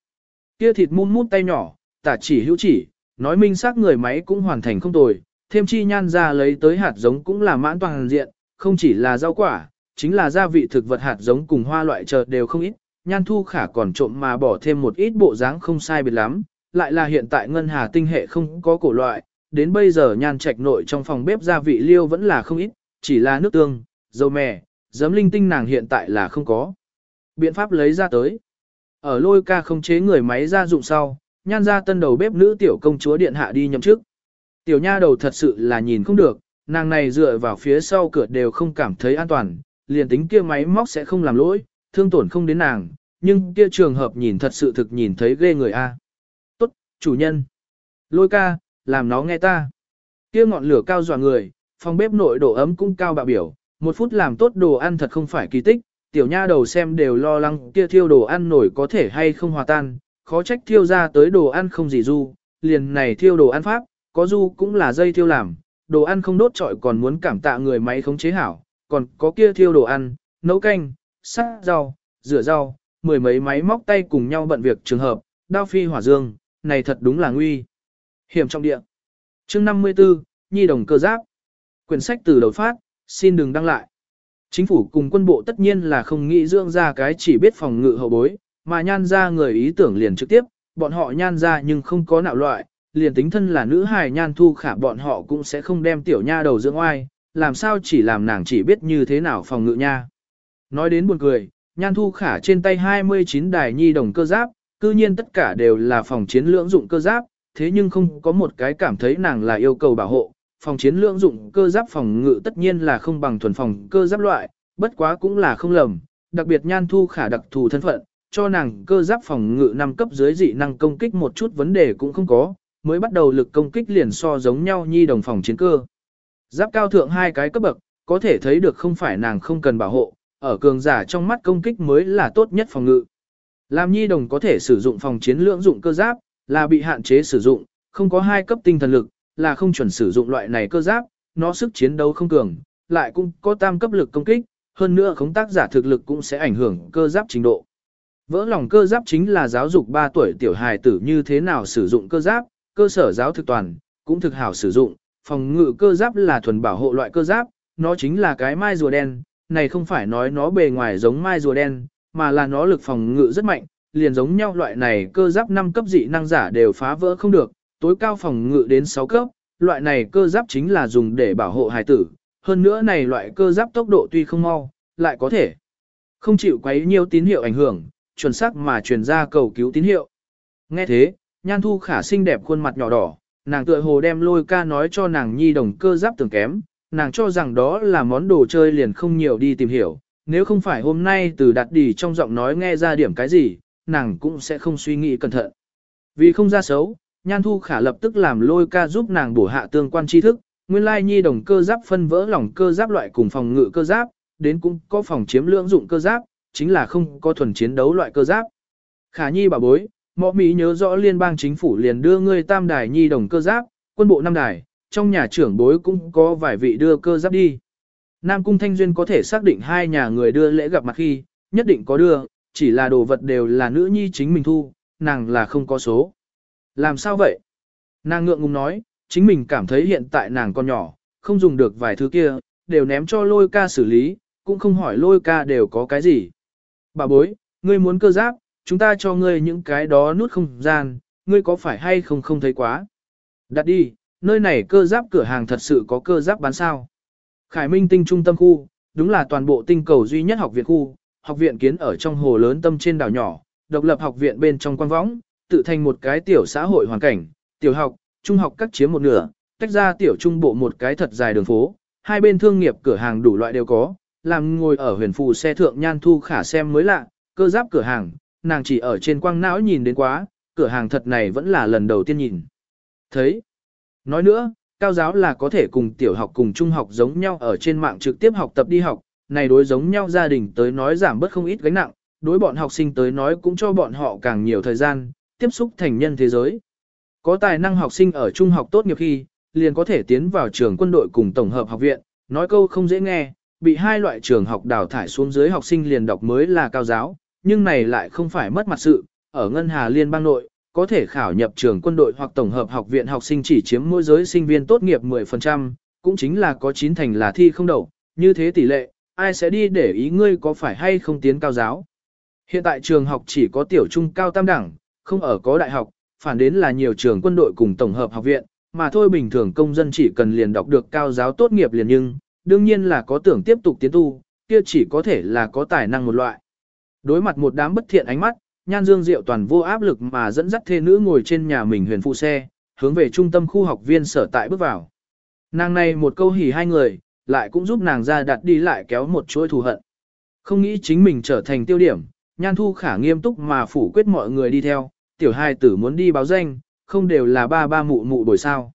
A: Kia thịt muôn mút tay nhỏ, tả chỉ hữu chỉ, nói minh xác người máy cũng hoàn thành không tồi, thêm chi nhan ra lấy tới hạt giống cũng là mãn toàn diện, không chỉ là rau quả, chính là gia vị thực vật hạt giống cùng hoa loại chợ đều không ít, nhan thu khả còn trộm mà bỏ thêm một ít bộ dáng không sai biệt lắm, lại là hiện tại ngân hà tinh hệ không có cổ loại, đến bây giờ nhan trạch nội trong phòng bếp gia vị liêu vẫn là không ít, chỉ là nước tương, dầu mè, giấm linh tinh nàng hiện tại là không có. Biện pháp lấy ra tới. Ở lôi ca không chế người máy ra dụng sau, nhan ra tân đầu bếp nữ tiểu công chúa điện hạ đi nhậm chức. Tiểu nha đầu thật sự là nhìn không được, nàng này dựa vào phía sau cửa đều không cảm thấy an toàn, liền tính kia máy móc sẽ không làm lỗi, thương tổn không đến nàng, nhưng kia trường hợp nhìn thật sự thực nhìn thấy ghê người a. Tốt, chủ nhân. Lôi ca, làm nó nghe ta. Kia ngọn lửa cao dọa người, phòng bếp nội độ ấm cũng cao bạo biểu, một phút làm tốt đồ ăn thật không phải kỳ tích, tiểu nha đầu xem đều lo lắng kia thiêu đồ ăn nổi có thể hay không hòa tan, khó trách thiêu ra tới đồ ăn không gì du, liền này thiêu đồ ăn pháp, có du cũng là dây thiêu làm, đồ ăn không đốt trọi còn muốn cảm tạ người máy khống chế hảo, còn có kia thiêu đồ ăn, nấu canh, sắc rau, rửa rau, mười mấy máy móc tay cùng nhau bận việc trường hợp, đao phi hỏa dương, này thật đúng là nguy. Hiểm trong địa. chương 54, Nhi đồng cơ giáp. Quyển sách từ đầu phát, xin đừng đăng lại. Chính phủ cùng quân bộ tất nhiên là không nghĩ dưỡng ra cái chỉ biết phòng ngự hậu bối, mà nhan ra người ý tưởng liền trực tiếp, bọn họ nhan ra nhưng không có nạo loại, liền tính thân là nữ hài nhan thu khả bọn họ cũng sẽ không đem tiểu nha đầu dưỡng oai, làm sao chỉ làm nàng chỉ biết như thế nào phòng ngự nha. Nói đến buồn cười, nhan thu khả trên tay 29 đài nhi đồng cơ giáp, cư nhiên tất cả đều là phòng chiến lưỡng dụng cơ giáp, thế nhưng không có một cái cảm thấy nàng là yêu cầu bảo hộ. Phòng chiến lưỡng dụng cơ giáp phòng ngự tất nhiên là không bằng thuần phòng cơ giáp loại, bất quá cũng là không lầm, đặc biệt nhan thu khả đặc thù thân phận, cho nàng cơ giáp phòng ngự năm cấp dưới dị năng công kích một chút vấn đề cũng không có, mới bắt đầu lực công kích liền so giống nhau nhi đồng phòng chiến cơ. Giáp cao thượng hai cái cấp bậc, có thể thấy được không phải nàng không cần bảo hộ, ở cường giả trong mắt công kích mới là tốt nhất phòng ngự. Làm nhi đồng có thể sử dụng phòng chiến lưỡng dụng cơ giáp, là bị hạn chế sử dụng, không có hai cấp tinh thần lực, là không chuẩn sử dụng loại này cơ giáp, nó sức chiến đấu không cường, lại cũng có tam cấp lực công kích, hơn nữa khống tác giả thực lực cũng sẽ ảnh hưởng cơ giáp trình độ. Vỡ lòng cơ giáp chính là giáo dục 3 tuổi tiểu hài tử như thế nào sử dụng cơ giáp, cơ sở giáo thực toàn, cũng thực hảo sử dụng, phòng ngự cơ giáp là thuần bảo hộ loại cơ giáp, nó chính là cái mai rùa đen, này không phải nói nó bề ngoài giống mai rùa đen, mà là nó lực phòng ngự rất mạnh, liền giống nhau loại này cơ giáp 5 cấp dị năng giả đều phá vỡ không được, tối cao phòng ngự đến 6 cấp, loại này cơ giáp chính là dùng để bảo hộ hài tử, hơn nữa này loại cơ giáp tốc độ tuy không mau, lại có thể không chịu quấy nhiều tín hiệu ảnh hưởng, chuẩn xác mà truyền ra cầu cứu tín hiệu. Nghe thế, Nhan Thu Khả xinh đẹp khuôn mặt nhỏ đỏ, nàng tựa hồ đem lôi ca nói cho nàng nhi đồng cơ giáp tưởng kém, nàng cho rằng đó là món đồ chơi liền không nhiều đi tìm hiểu, nếu không phải hôm nay từ đặt đỉ trong giọng nói nghe ra điểm cái gì, nàng cũng sẽ không suy nghĩ cẩn thận. Vì không ra xấu, Nhan Thu Khả lập tức làm lôi ca giúp nàng bổ hạ tương quan tri thức, nguyên lai nhi đồng cơ giáp phân vỡ lỏng cơ giáp loại cùng phòng ngự cơ giáp, đến cũng có phòng chiếm lưỡng dụng cơ giáp, chính là không có thuần chiến đấu loại cơ giáp. Khả nhi bảo bối, mọ Mỹ nhớ rõ liên bang chính phủ liền đưa ngươi tam đài nhi đồng cơ giáp, quân bộ năm đài, trong nhà trưởng bối cũng có vài vị đưa cơ giáp đi. Nam Cung Thanh Duyên có thể xác định hai nhà người đưa lễ gặp mặt khi, nhất định có đưa, chỉ là đồ vật đều là nữ nhi chính mình thu, nàng là không có số. Làm sao vậy? Nàng ngượng ngùng nói, chính mình cảm thấy hiện tại nàng còn nhỏ, không dùng được vài thứ kia, đều ném cho lôi ca xử lý, cũng không hỏi lôi ca đều có cái gì. Bà bối, ngươi muốn cơ giáp, chúng ta cho ngươi những cái đó nút không gian, ngươi có phải hay không không thấy quá. Đặt đi, nơi này cơ giáp cửa hàng thật sự có cơ giáp bán sao. Khải Minh tinh trung tâm khu, đúng là toàn bộ tinh cầu duy nhất học viện khu, học viện kiến ở trong hồ lớn tâm trên đảo nhỏ, độc lập học viện bên trong quan võng, tự thành một cái tiểu xã hội hoàn cảnh, tiểu học, trung học cắt chiếm một nửa, tách ra tiểu trung bộ một cái thật dài đường phố, hai bên thương nghiệp cửa hàng đủ loại đều có, làm ngồi ở huyền phù xe thượng nhan thu khả xem mới lạ, cơ giáp cửa hàng, nàng chỉ ở trên quang não nhìn đến quá, cửa hàng thật này vẫn là lần đầu tiên nhìn. Thấy, nói nữa, cao giáo là có thể cùng tiểu học cùng trung học giống nhau ở trên mạng trực tiếp học tập đi học, này đối giống nhau gia đình tới nói giảm bớt không ít gánh nặng, đối bọn học sinh tới nói cũng cho bọn họ càng nhiều thời gian, tiếp xúc thành nhân thế giới. Có tài năng học sinh ở trung học tốt nghiệp khi, liền có thể tiến vào trường quân đội cùng tổng hợp học viện, nói câu không dễ nghe, bị hai loại trường học đào thải xuống dưới học sinh liền đọc mới là cao giáo, nhưng này lại không phải mất mặt sự, ở Ngân Hà Liên bang nội, có thể khảo nhập trường quân đội hoặc tổng hợp học viện học sinh chỉ chiếm mỗi giới sinh viên tốt nghiệp 10%, cũng chính là có 9 thành là thi không đậu, như thế tỷ lệ, ai sẽ đi để ý ngươi có phải hay không tiến cao giáo. Hiện tại trường học chỉ có tiểu trung cao tam đẳng, không ở có đại học, phản đến là nhiều trường quân đội cùng tổng hợp học viện, mà thôi bình thường công dân chỉ cần liền đọc được cao giáo tốt nghiệp liền nhưng, đương nhiên là có tưởng tiếp tục tiến tu, kia chỉ có thể là có tài năng một loại. Đối mặt một đám bất thiện ánh mắt, Nhan Dương Diệu toàn vô áp lực mà dẫn dắt thê nữ ngồi trên nhà mình huyền phụ xe, hướng về trung tâm khu học viên sở tại bước vào. Nàng này một câu hỉ hai người, lại cũng giúp nàng ra đặt đi lại kéo một chuỗi thù hận. Không nghĩ chính mình trở thành tiêu điểm, Nhan Thu Khả nghiêm túc mà phủ quyết mọi người đi theo, tiểu hai tử muốn đi báo danh, không đều là ba ba mụ mụ buổi sao.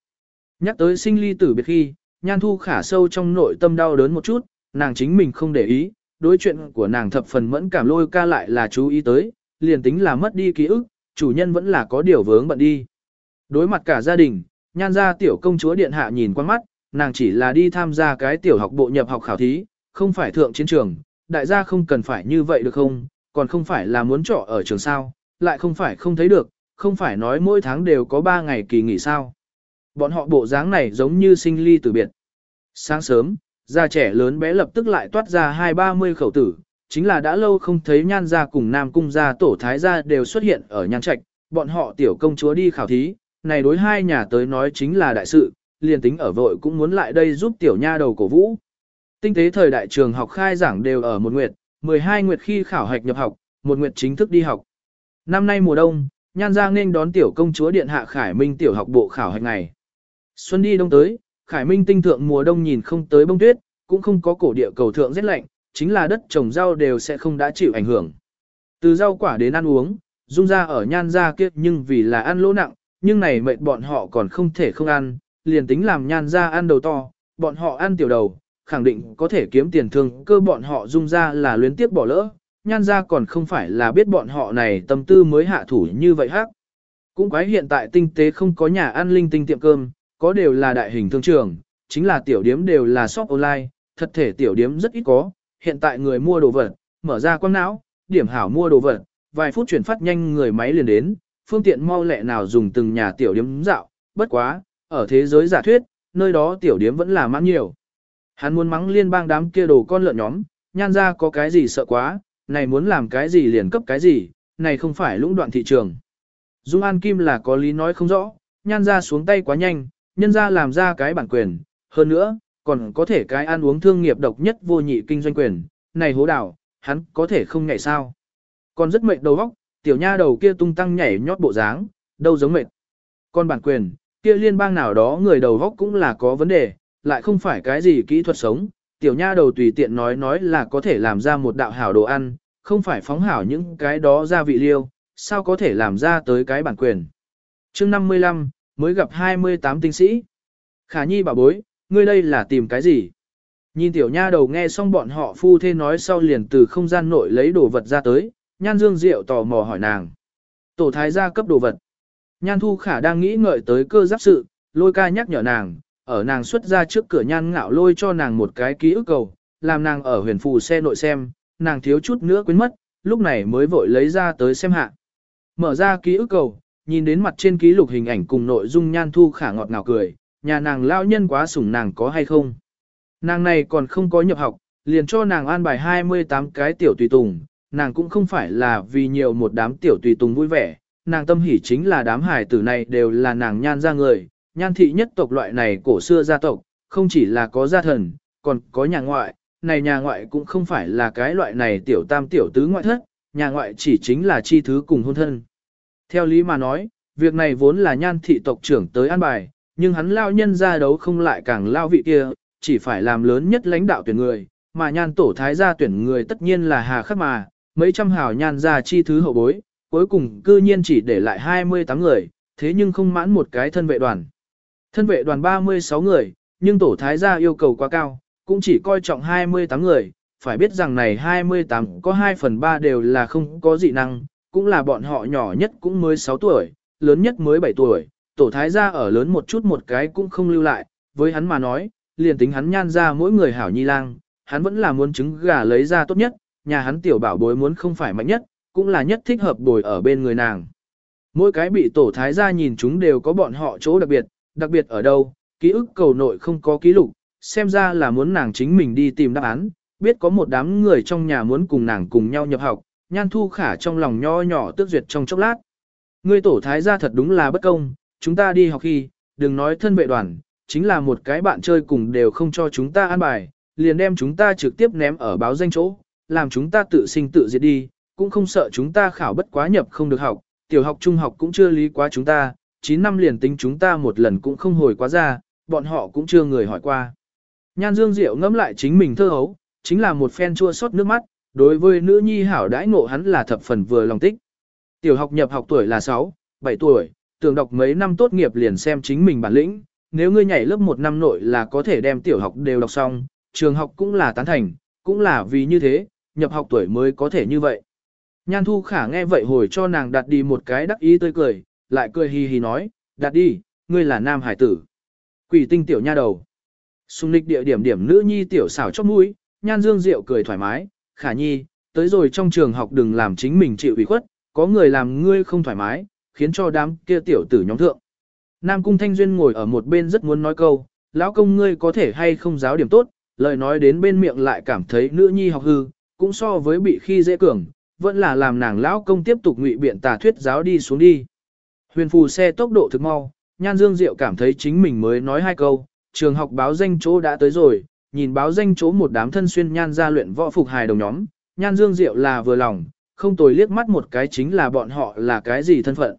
A: Nhắc tới sinh ly tử biệt khi, Nhan Thu Khả sâu trong nội tâm đau đớn một chút, nàng chính mình không để ý, đối chuyện của nàng thập phần mẫn cảm lôi ca lại là chú ý tới, liền tính là mất đi ký ức, chủ nhân vẫn là có điều vướng bận đi. Đối mặt cả gia đình, nhan ra tiểu công chúa điện hạ nhìn qua mắt, nàng chỉ là đi tham gia cái tiểu học bộ nhập học khảo thí, không phải thượng chiến trường, đại gia không cần phải như vậy được không, còn không phải là muốn trọ ở trường sao, lại không phải không thấy được, không phải nói mỗi tháng đều có 3 ngày kỳ nghỉ sao. Bọn họ bộ dáng này giống như sinh ly từ biệt. Sáng sớm, già trẻ lớn bé lập tức lại toát ra hai ba mươi khẩu tử, chính là đã lâu không thấy nhan gia cùng nam cung gia tổ thái gia đều xuất hiện ở nhan trạch, bọn họ tiểu công chúa đi khảo thí, này đối hai nhà tới nói chính là đại sự, liền tính ở vội cũng muốn lại đây giúp tiểu nha đầu cổ vũ. Tinh tế thời đại trường học khai giảng đều ở một nguyệt, 12 nguyệt khi khảo hạch nhập học, một nguyệt chính thức đi học. Năm nay mùa đông, nhan gia nên đón tiểu công chúa điện hạ Khải Minh tiểu học bộ khảo hạch ngày. Xuân đi đông tới, Khải Minh tinh thượng mùa đông nhìn không tới bông tuyết, cũng không có cổ địa cầu thượng rét lạnh, chính là đất trồng rau đều sẽ không đã chịu ảnh hưởng. Từ rau quả đến ăn uống, dung ra ở nhan ra kia nhưng vì là ăn lỗ nặng, nhưng này mệt bọn họ còn không thể không ăn, liền tính làm nhan ra ăn đầu to, bọn họ ăn tiểu đầu, khẳng định có thể kiếm tiền thương cơ bọn họ dung ra là luyến tiếp bỏ lỡ, nhan ra còn không phải là biết bọn họ này tâm tư mới hạ thủ như vậy hắc. Cũng quái hiện tại tinh tế không có nhà ăn linh tinh tiệm cơm, có đều là đại hình thương trường, chính là tiểu điếm đều là shop online, thật thể tiểu điếm rất ít có, hiện tại người mua đồ vật, mở ra quang não, điểm hảo mua đồ vật, vài phút chuyển phát nhanh người máy liền đến, phương tiện mau lẹ nào dùng từng nhà tiểu điếm dạo, bất quá, ở thế giới giả thuyết, nơi đó tiểu điếm vẫn là mãn nhiều. Hắn muốn mắng liên bang đám kia đồ con lợn nhóm, nhan ra có cái gì sợ quá, này muốn làm cái gì liền cấp cái gì, này không phải lũng đoạn thị trường. Dung An Kim là có lý nói không rõ, nhan ra xuống tay quá nhanh, nhân ra làm ra cái bản quyền, hơn nữa, còn có thể cái ăn uống thương nghiệp độc nhất vô nhị kinh doanh quyền, này hố đảo, hắn có thể không nhảy sao. Còn rất mệt đầu óc, tiểu nha đầu kia tung tăng nhảy nhót bộ dáng, đâu giống mệt. Còn bản quyền, kia liên bang nào đó người đầu óc cũng là có vấn đề, lại không phải cái gì kỹ thuật sống, tiểu nha đầu tùy tiện nói nói là có thể làm ra một đạo hảo đồ ăn, không phải phóng hảo những cái đó ra vị liêu, sao có thể làm ra tới cái bản quyền. chương 55, mới gặp 28 tinh sĩ. Khả nhi bảo bối, ngươi đây là tìm cái gì? Nhìn tiểu nha đầu nghe xong bọn họ phu thê nói sau liền từ không gian nội lấy đồ vật ra tới, nhan dương diệu tò mò hỏi nàng. Tổ thái gia cấp đồ vật. Nhan thu khả đang nghĩ ngợi tới cơ giáp sự, lôi ca nhắc nhở nàng, ở nàng xuất ra trước cửa nhan ngạo lôi cho nàng một cái ký ức cầu, làm nàng ở huyền phù xe nội xem, nàng thiếu chút nữa quên mất, lúc này mới vội lấy ra tới xem hạ. Mở ra ký ức cầu, nhìn đến mặt trên ký lục hình ảnh cùng nội dung nhan thu khả ngọt ngào cười, nhà nàng lao nhân quá sủng nàng có hay không. Nàng này còn không có nhập học, liền cho nàng an bài 28 cái tiểu tùy tùng, nàng cũng không phải là vì nhiều một đám tiểu tùy tùng vui vẻ, nàng tâm hỉ chính là đám hải tử này đều là nàng nhan ra người, nhan thị nhất tộc loại này cổ xưa gia tộc, không chỉ là có gia thần, còn có nhà ngoại, này nhà ngoại cũng không phải là cái loại này tiểu tam tiểu tứ ngoại thất, nhà ngoại chỉ chính là chi thứ cùng hôn thân. Theo lý mà nói, việc này vốn là nhan thị tộc trưởng tới an bài, nhưng hắn lao nhân ra đấu không lại càng lao vị kia, chỉ phải làm lớn nhất lãnh đạo tuyển người, mà nhan tổ thái gia tuyển người tất nhiên là hà khắc mà, mấy trăm hào nhan ra chi thứ hậu bối, cuối cùng cư nhiên chỉ để lại 28 người, thế nhưng không mãn một cái thân vệ đoàn. Thân vệ đoàn 36 người, nhưng tổ thái gia yêu cầu quá cao, cũng chỉ coi trọng 28 người, phải biết rằng này 28 có 2 phần 3 đều là không có dị năng, cũng là bọn họ nhỏ nhất cũng mới 6 tuổi, lớn nhất mới 7 tuổi, tổ thái gia ở lớn một chút một cái cũng không lưu lại, với hắn mà nói, liền tính hắn nhan ra mỗi người hảo nhi lang, hắn vẫn là muốn trứng gà lấy ra tốt nhất, nhà hắn tiểu bảo bối muốn không phải mạnh nhất, cũng là nhất thích hợp bồi ở bên người nàng. Mỗi cái bị tổ thái gia nhìn chúng đều có bọn họ chỗ đặc biệt, đặc biệt ở đâu, ký ức cầu nội không có ký lục, xem ra là muốn nàng chính mình đi tìm đáp án, biết có một đám người trong nhà muốn cùng nàng cùng nhau nhập học, nhan thu khả trong lòng nho nhỏ tước duyệt trong chốc lát. Ngươi tổ thái gia thật đúng là bất công, chúng ta đi học khi, đừng nói thân vệ đoàn, chính là một cái bạn chơi cùng đều không cho chúng ta an bài, liền đem chúng ta trực tiếp ném ở báo danh chỗ, làm chúng ta tự sinh tự diệt đi, cũng không sợ chúng ta khảo bất quá nhập không được học, tiểu học trung học cũng chưa lý quá chúng ta, 9 năm liền tính chúng ta một lần cũng không hồi quá ra, bọn họ cũng chưa người hỏi qua. Nhan Dương Diệu ngẫm lại chính mình thơ hấu, chính là một phen chua xót nước mắt, đối với nữ nhi hảo đãi ngộ hắn là thập phần vừa lòng tích. Tiểu học nhập học tuổi là 6, 7 tuổi, tưởng đọc mấy năm tốt nghiệp liền xem chính mình bản lĩnh, nếu ngươi nhảy lớp một năm nội là có thể đem tiểu học đều đọc xong, trường học cũng là tán thành, cũng là vì như thế, nhập học tuổi mới có thể như vậy. Nhan Thu Khả nghe vậy hồi cho nàng đặt đi một cái đắc ý tươi cười, lại cười hì hì nói, đặt đi, ngươi là nam hải tử. Quỷ tinh tiểu nha đầu. Xung lịch địa điểm điểm nữ nhi tiểu xảo chóp mũi, Nhan Dương Diệu cười thoải mái, khả nhi, tới rồi trong trường học đừng làm chính mình chịu ủy khuất, có người làm ngươi không thoải mái, khiến cho đám kia tiểu tử nhóm thượng. Nam Cung Thanh Duyên ngồi ở một bên rất muốn nói câu, lão công ngươi có thể hay không giáo điểm tốt, lời nói đến bên miệng lại cảm thấy nữ nhi học hư, cũng so với bị khi dễ cường, vẫn là làm nàng lão công tiếp tục ngụy biện tà thuyết giáo đi xuống đi. Huyền phù xe tốc độ thực mau, Nhan Dương Diệu cảm thấy chính mình mới nói hai câu, trường học báo danh chỗ đã tới rồi, nhìn báo danh chỗ một đám thân xuyên nhan ra luyện võ phục hài đồng nhóm, Nhan Dương Diệu là vừa lòng, không tồi liếc mắt một cái chính là bọn họ là cái gì thân phận.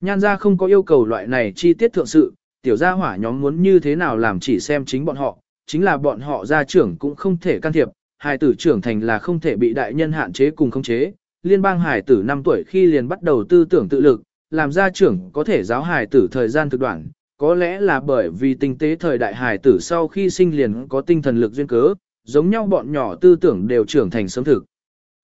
A: Nhan ra không có yêu cầu loại này chi tiết thượng sự, tiểu gia hỏa nhóm muốn như thế nào làm chỉ xem chính bọn họ, chính là bọn họ gia trưởng cũng không thể can thiệp, hài tử trưởng thành là không thể bị đại nhân hạn chế cùng khống chế. Liên bang hài tử 5 tuổi khi liền bắt đầu tư tưởng tự lực, làm gia trưởng có thể giáo hài tử thời gian thực đoạn, có lẽ là bởi vì tinh tế thời đại hài tử sau khi sinh liền có tinh thần lực duyên cớ, giống nhau bọn nhỏ tư tưởng đều trưởng thành sớm thực.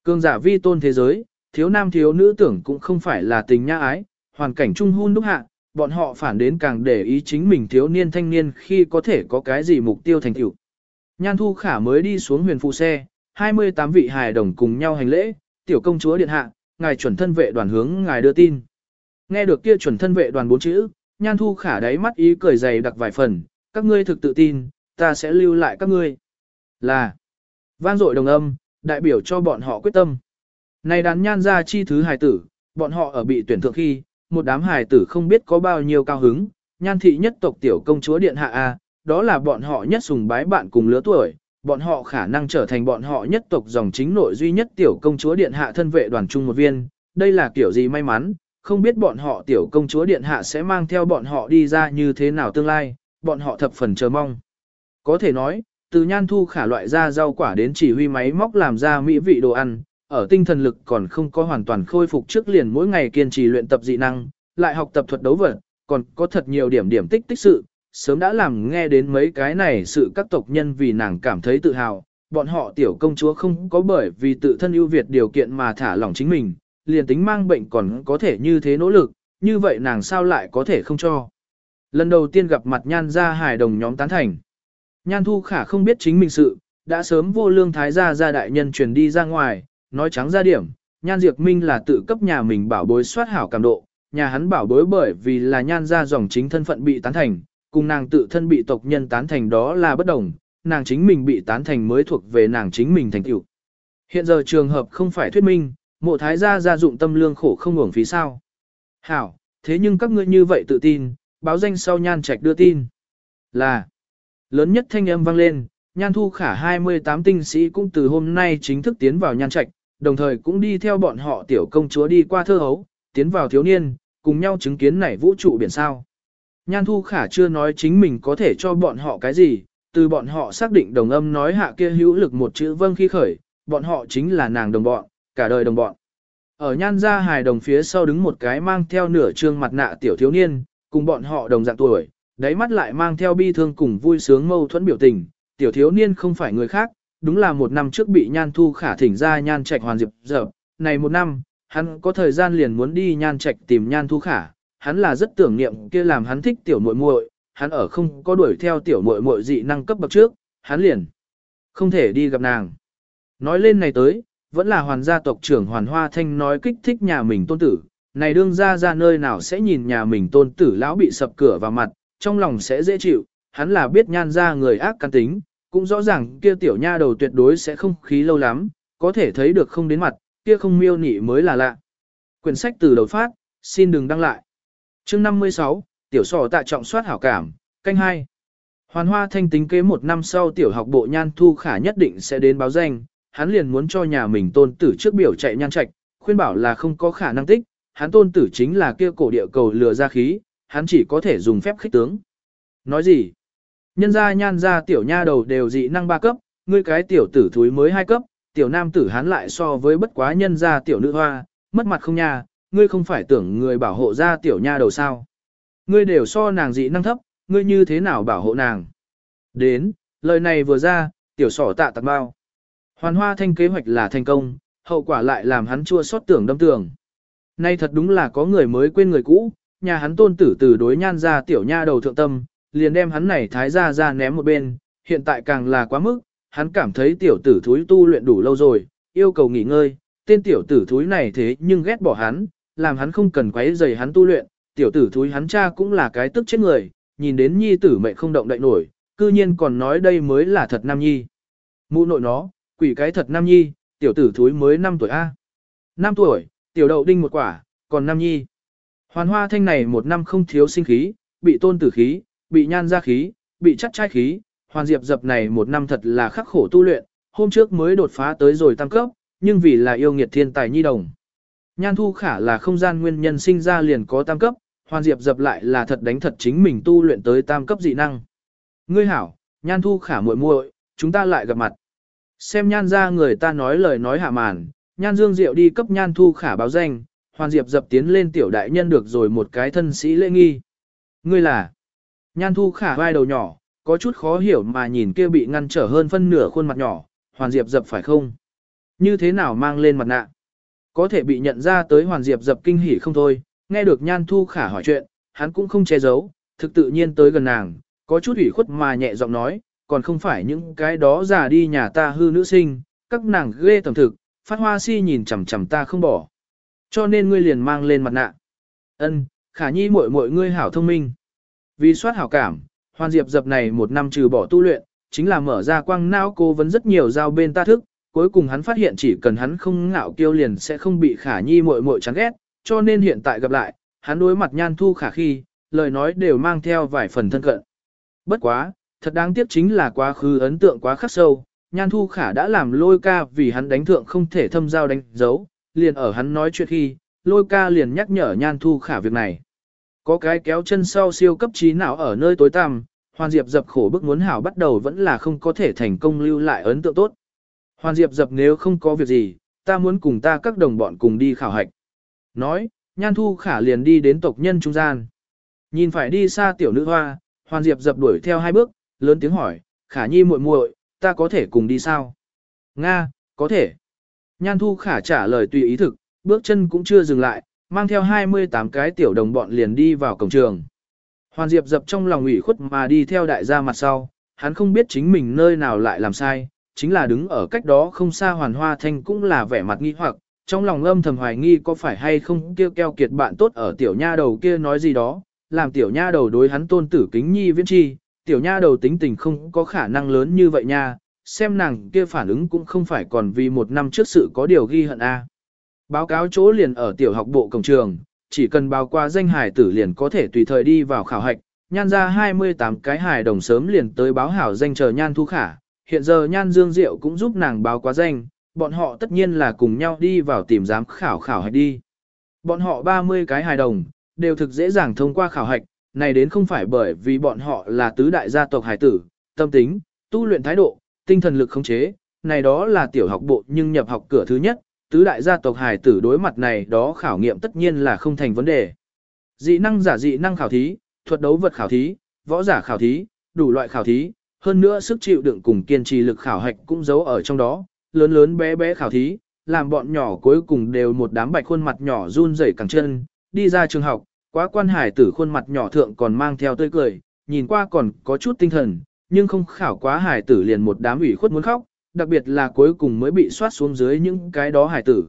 A: Cương giả vi tôn thế giới, thiếu nam thiếu nữ tưởng cũng không phải là tình nha ái, hoàn cảnh chung hôn đúc hạ, bọn họ phản đến càng để ý chính mình thiếu niên thanh niên khi có thể có cái gì mục tiêu thành tựu. Nhan Thu Khả mới đi xuống huyền phụ xe, 28 vị hài đồng cùng nhau hành lễ, tiểu công chúa điện hạ, ngài chuẩn thân vệ đoàn hướng ngài đưa tin. Nghe được kia chuẩn thân vệ đoàn bốn chữ, Nhan Thu Khả đáy mắt ý cười dày đặc vài phần, các ngươi thực tự tin, ta sẽ lưu lại các ngươi. Là, vang dội đồng âm, đại biểu cho bọn họ quyết tâm. Này đàn nhan ra chi thứ hài tử, bọn họ ở bị tuyển thượng khi, một đám hài tử không biết có bao nhiêu cao hứng, nhan thị nhất tộc tiểu công chúa điện hạ A, đó là bọn họ nhất sùng bái bạn cùng lứa tuổi, bọn họ khả năng trở thành bọn họ nhất tộc dòng chính nội duy nhất tiểu công chúa điện hạ thân vệ đoàn trung một viên, đây là kiểu gì may mắn, không biết bọn họ tiểu công chúa điện hạ sẽ mang theo bọn họ đi ra như thế nào tương lai, bọn họ thập phần chờ mong. Có thể nói, từ nhan thu khả loại ra rau quả đến chỉ huy máy móc làm ra mỹ vị đồ ăn, ở tinh thần lực còn không có hoàn toàn khôi phục trước liền mỗi ngày kiên trì luyện tập dị năng, lại học tập thuật đấu vật, còn có thật nhiều điểm điểm tích tích sự, sớm đã làm nghe đến mấy cái này sự các tộc nhân vì nàng cảm thấy tự hào, bọn họ tiểu công chúa không có bởi vì tự thân ưu việt điều kiện mà thả lỏng chính mình, liền tính mang bệnh còn có thể như thế nỗ lực, như vậy nàng sao lại có thể không cho. Lần đầu tiên gặp mặt nhan gia hài đồng nhóm tán thành. Nhan thu khả không biết chính mình sự, đã sớm vô lương thái gia gia đại nhân truyền đi ra ngoài, nói trắng ra điểm, nhan diệt minh là tự cấp nhà mình bảo bối soát hảo cảm độ, nhà hắn bảo bối bởi vì là nhan gia dòng chính thân phận bị tán thành, cùng nàng tự thân bị tộc nhân tán thành đó là bất đồng, nàng chính mình bị tán thành mới thuộc về nàng chính mình thành tựu. Hiện giờ trường hợp không phải thuyết minh, mộ thái gia gia dụng tâm lương khổ không hưởng phí sao. Hảo, thế nhưng các ngươi như vậy tự tin, báo danh sau nhan trạch đưa tin. Là, lớn nhất thanh âm vang lên, nhan thu khả 28 tinh sĩ cũng từ hôm nay chính thức tiến vào nhan trạch, đồng thời cũng đi theo bọn họ tiểu công chúa đi qua thơ hấu, tiến vào thiếu niên, cùng nhau chứng kiến nảy vũ trụ biển sao. Nhan Thu Khả chưa nói chính mình có thể cho bọn họ cái gì, từ bọn họ xác định đồng âm nói hạ kia hữu lực một chữ vâng khi khởi, bọn họ chính là nàng đồng bọn, cả đời đồng bọn. Ở nhan gia hài đồng phía sau đứng một cái mang theo nửa trương mặt nạ tiểu thiếu niên, cùng bọn họ đồng dạng tuổi, đáy mắt lại mang theo bi thương cùng vui sướng mâu thuẫn biểu tình, tiểu thiếu niên không phải người khác, đúng là một năm trước bị nhan thu khả thỉnh ra nhan trạch hoàn diệp dở, này một năm, hắn có thời gian liền muốn đi nhan trạch tìm nhan thu khả, hắn là rất tưởng niệm kia làm hắn thích tiểu muội muội, hắn ở không có đuổi theo tiểu muội muội dị năng cấp bậc trước, hắn liền Không thể đi gặp nàng. Nói lên này tới, vẫn là hoàn gia tộc trưởng hoàn hoa thanh nói kích thích nhà mình tôn tử. Này đương ra ra nơi nào sẽ nhìn nhà mình tôn tử lão bị sập cửa vào mặt, trong lòng sẽ dễ chịu, hắn là biết nhan ra người ác căn tính, cũng rõ ràng kia tiểu nha đầu tuyệt đối sẽ không khí lâu lắm, có thể thấy được không đến mặt, kia không miêu nị mới là lạ. Quyển sách từ đầu phát, xin đừng đăng lại. chương 56, tiểu sỏ tạ trọng soát hảo cảm, canh hai. Hoàn hoa thanh tính kế một năm sau tiểu học bộ nhan thu khả nhất định sẽ đến báo danh, hắn liền muốn cho nhà mình tôn tử trước biểu chạy nhan trạch, khuyên bảo là không có khả năng tích, hắn tôn tử chính là kia cổ địa cầu lừa ra khí, hắn chỉ có thể dùng phép khích tướng. Nói gì? Nhân gia nhan gia tiểu nha đầu đều dị năng ba cấp, ngươi cái tiểu tử thúi mới hai cấp, tiểu nam tử hắn lại so với bất quá nhân gia tiểu nữ hoa, mất mặt không nha, ngươi không phải tưởng người bảo hộ gia tiểu nha đầu sao. Ngươi đều so nàng dị năng thấp, ngươi như thế nào bảo hộ nàng. Đến, lời này vừa ra, tiểu sỏ tạ tạc bao. Hoàn hoa thanh kế hoạch là thành công, hậu quả lại làm hắn chua xót tưởng đâm tường. Nay thật đúng là có người mới quên người cũ, nhà hắn tôn tử từ đối nhan ra tiểu nha đầu thượng tâm, liền đem hắn này thái ra ra ném một bên, hiện tại càng là quá mức, hắn cảm thấy tiểu tử thúi tu luyện đủ lâu rồi, yêu cầu nghỉ ngơi, tên tiểu tử thúi này thế nhưng ghét bỏ hắn, làm hắn không cần quấy rầy hắn tu luyện, tiểu tử thúi hắn cha cũng là cái tức chết người, nhìn đến nhi tử mẹ không động đậy nổi, cư nhiên còn nói đây mới là thật nam nhi. Mụ nội nó, quỷ cái thật nam nhi, tiểu tử thúi mới 5 tuổi A. 5 tuổi, tiểu đậu đinh một quả, còn nam nhi. Hoàn hoa thanh này một năm không thiếu sinh khí, bị tôn tử khí, bị nhan gia khí, bị chắc trai khí, hoàn diệp dập này một năm thật là khắc khổ tu luyện, hôm trước mới đột phá tới rồi tăng cấp, nhưng vì là yêu nghiệt thiên tài nhi đồng. Nhan thu khả là không gian nguyên nhân sinh ra liền có tam cấp, hoàn diệp dập lại là thật đánh thật chính mình tu luyện tới tam cấp dị năng. Ngươi hảo, nhan thu khả muội muội, chúng ta lại gặp mặt. Xem nhan ra người ta nói lời nói hạ màn, nhan dương diệu đi cấp nhan thu khả báo danh, hoàn diệp dập tiến lên tiểu đại nhân được rồi một cái thân sĩ lễ nghi. Ngươi là, nhan thu khả vai đầu nhỏ, có chút khó hiểu mà nhìn kia bị ngăn trở hơn phân nửa khuôn mặt nhỏ, hoàn diệp dập phải không? Như thế nào mang lên mặt nạ? Có thể bị nhận ra tới hoàn diệp dập kinh hỉ không thôi, nghe được nhan thu khả hỏi chuyện, hắn cũng không che giấu, thực tự nhiên tới gần nàng, có chút ủy khuất mà nhẹ giọng nói, còn không phải những cái đó già đi nhà ta hư nữ sinh, các nàng ghê tầm thực, phát hoa si nhìn chằm chằm ta không bỏ. Cho nên ngươi liền mang lên mặt nạ. Ân, khả nhi muội muội ngươi hảo thông minh. Vì soát hảo cảm, hoàn diệp dập này một năm trừ bỏ tu luyện, chính là mở ra quang não cố vấn rất nhiều giao bên ta thức, cuối cùng hắn phát hiện chỉ cần hắn không ngạo kiêu liền sẽ không bị khả nhi muội muội chán ghét, cho nên hiện tại gặp lại, hắn đối mặt nhan thu khả khi, lời nói đều mang theo vài phần thân cận. Bất quá, thật đáng tiếc chính là quá khứ ấn tượng quá khắc sâu, nhan thu khả đã làm lôi ca vì hắn đánh thượng không thể thâm giao đánh dấu, liền ở hắn nói chuyện khi, lôi ca liền nhắc nhở nhan thu khả việc này. Có cái kéo chân sau siêu cấp trí não ở nơi tối tăm, Hoàn Diệp dập khổ bức muốn hảo bắt đầu vẫn là không có thể thành công lưu lại ấn tượng tốt. Hoàn Diệp dập nếu không có việc gì, ta muốn cùng ta các đồng bọn cùng đi khảo hạch. Nói, Nhan Thu Khả liền đi đến tộc nhân trung gian. Nhìn phải đi xa tiểu nữ hoa, Hoàn Diệp dập đuổi theo hai bước, lớn tiếng hỏi, Khả Nhi muội muội, ta có thể cùng đi sao? Nga, có thể. Nhan Thu Khả trả lời tùy ý thực, bước chân cũng chưa dừng lại, mang theo 28 cái tiểu đồng bọn liền đi vào cổng trường. Hoàn Diệp dập trong lòng ủy khuất mà đi theo đại gia mặt sau, hắn không biết chính mình nơi nào lại làm sai, chính là đứng ở cách đó không xa Hoàn Hoa Thanh cũng là vẻ mặt nghi hoặc, trong lòng âm thầm hoài nghi có phải hay không kêu keo kiệt bạn tốt ở tiểu nha đầu kia nói gì đó, làm tiểu nha đầu đối hắn tôn tử kính nhi viễn chi, tiểu nha đầu tính tình không có khả năng lớn như vậy nha, xem nàng kia phản ứng cũng không phải còn vì một năm trước sự có điều ghi hận a. Báo cáo chỗ liền ở tiểu học bộ cổng trường, chỉ cần báo qua danh hải tử liền có thể tùy thời đi vào khảo hạch, nhan ra 28 cái hài đồng sớm liền tới báo hảo danh chờ nhan thu khả, hiện giờ nhan dương diệu cũng giúp nàng báo quá danh, bọn họ tất nhiên là cùng nhau đi vào tìm giám khảo khảo hạch đi. Bọn họ 30 cái hài đồng, đều thực dễ dàng thông qua khảo hạch, này đến không phải bởi vì bọn họ là tứ đại gia tộc hải tử, tâm tính, tu luyện thái độ, tinh thần lực khống chế, này đó là tiểu học bộ nhưng nhập học cửa thứ nhất, tứ đại gia tộc hải tử đối mặt này đó khảo nghiệm tất nhiên là không thành vấn đề. Dị năng giả dị năng khảo thí, thuật đấu vật khảo thí, võ giả khảo thí, đủ loại khảo thí, hơn nữa sức chịu đựng cùng kiên trì lực khảo hạch cũng giấu ở trong đó, lớn lớn bé bé khảo thí, làm bọn nhỏ cuối cùng đều một đám bạch khuôn mặt nhỏ run rẩy cẳng chân, đi ra trường học, quá quan hải tử khuôn mặt nhỏ thượng còn mang theo tươi cười, nhìn qua còn có chút tinh thần, nhưng không khảo quá hải tử liền một đám ủy khuất muốn khóc, đặc biệt là cuối cùng mới bị soát xuống dưới những cái đó hải tử.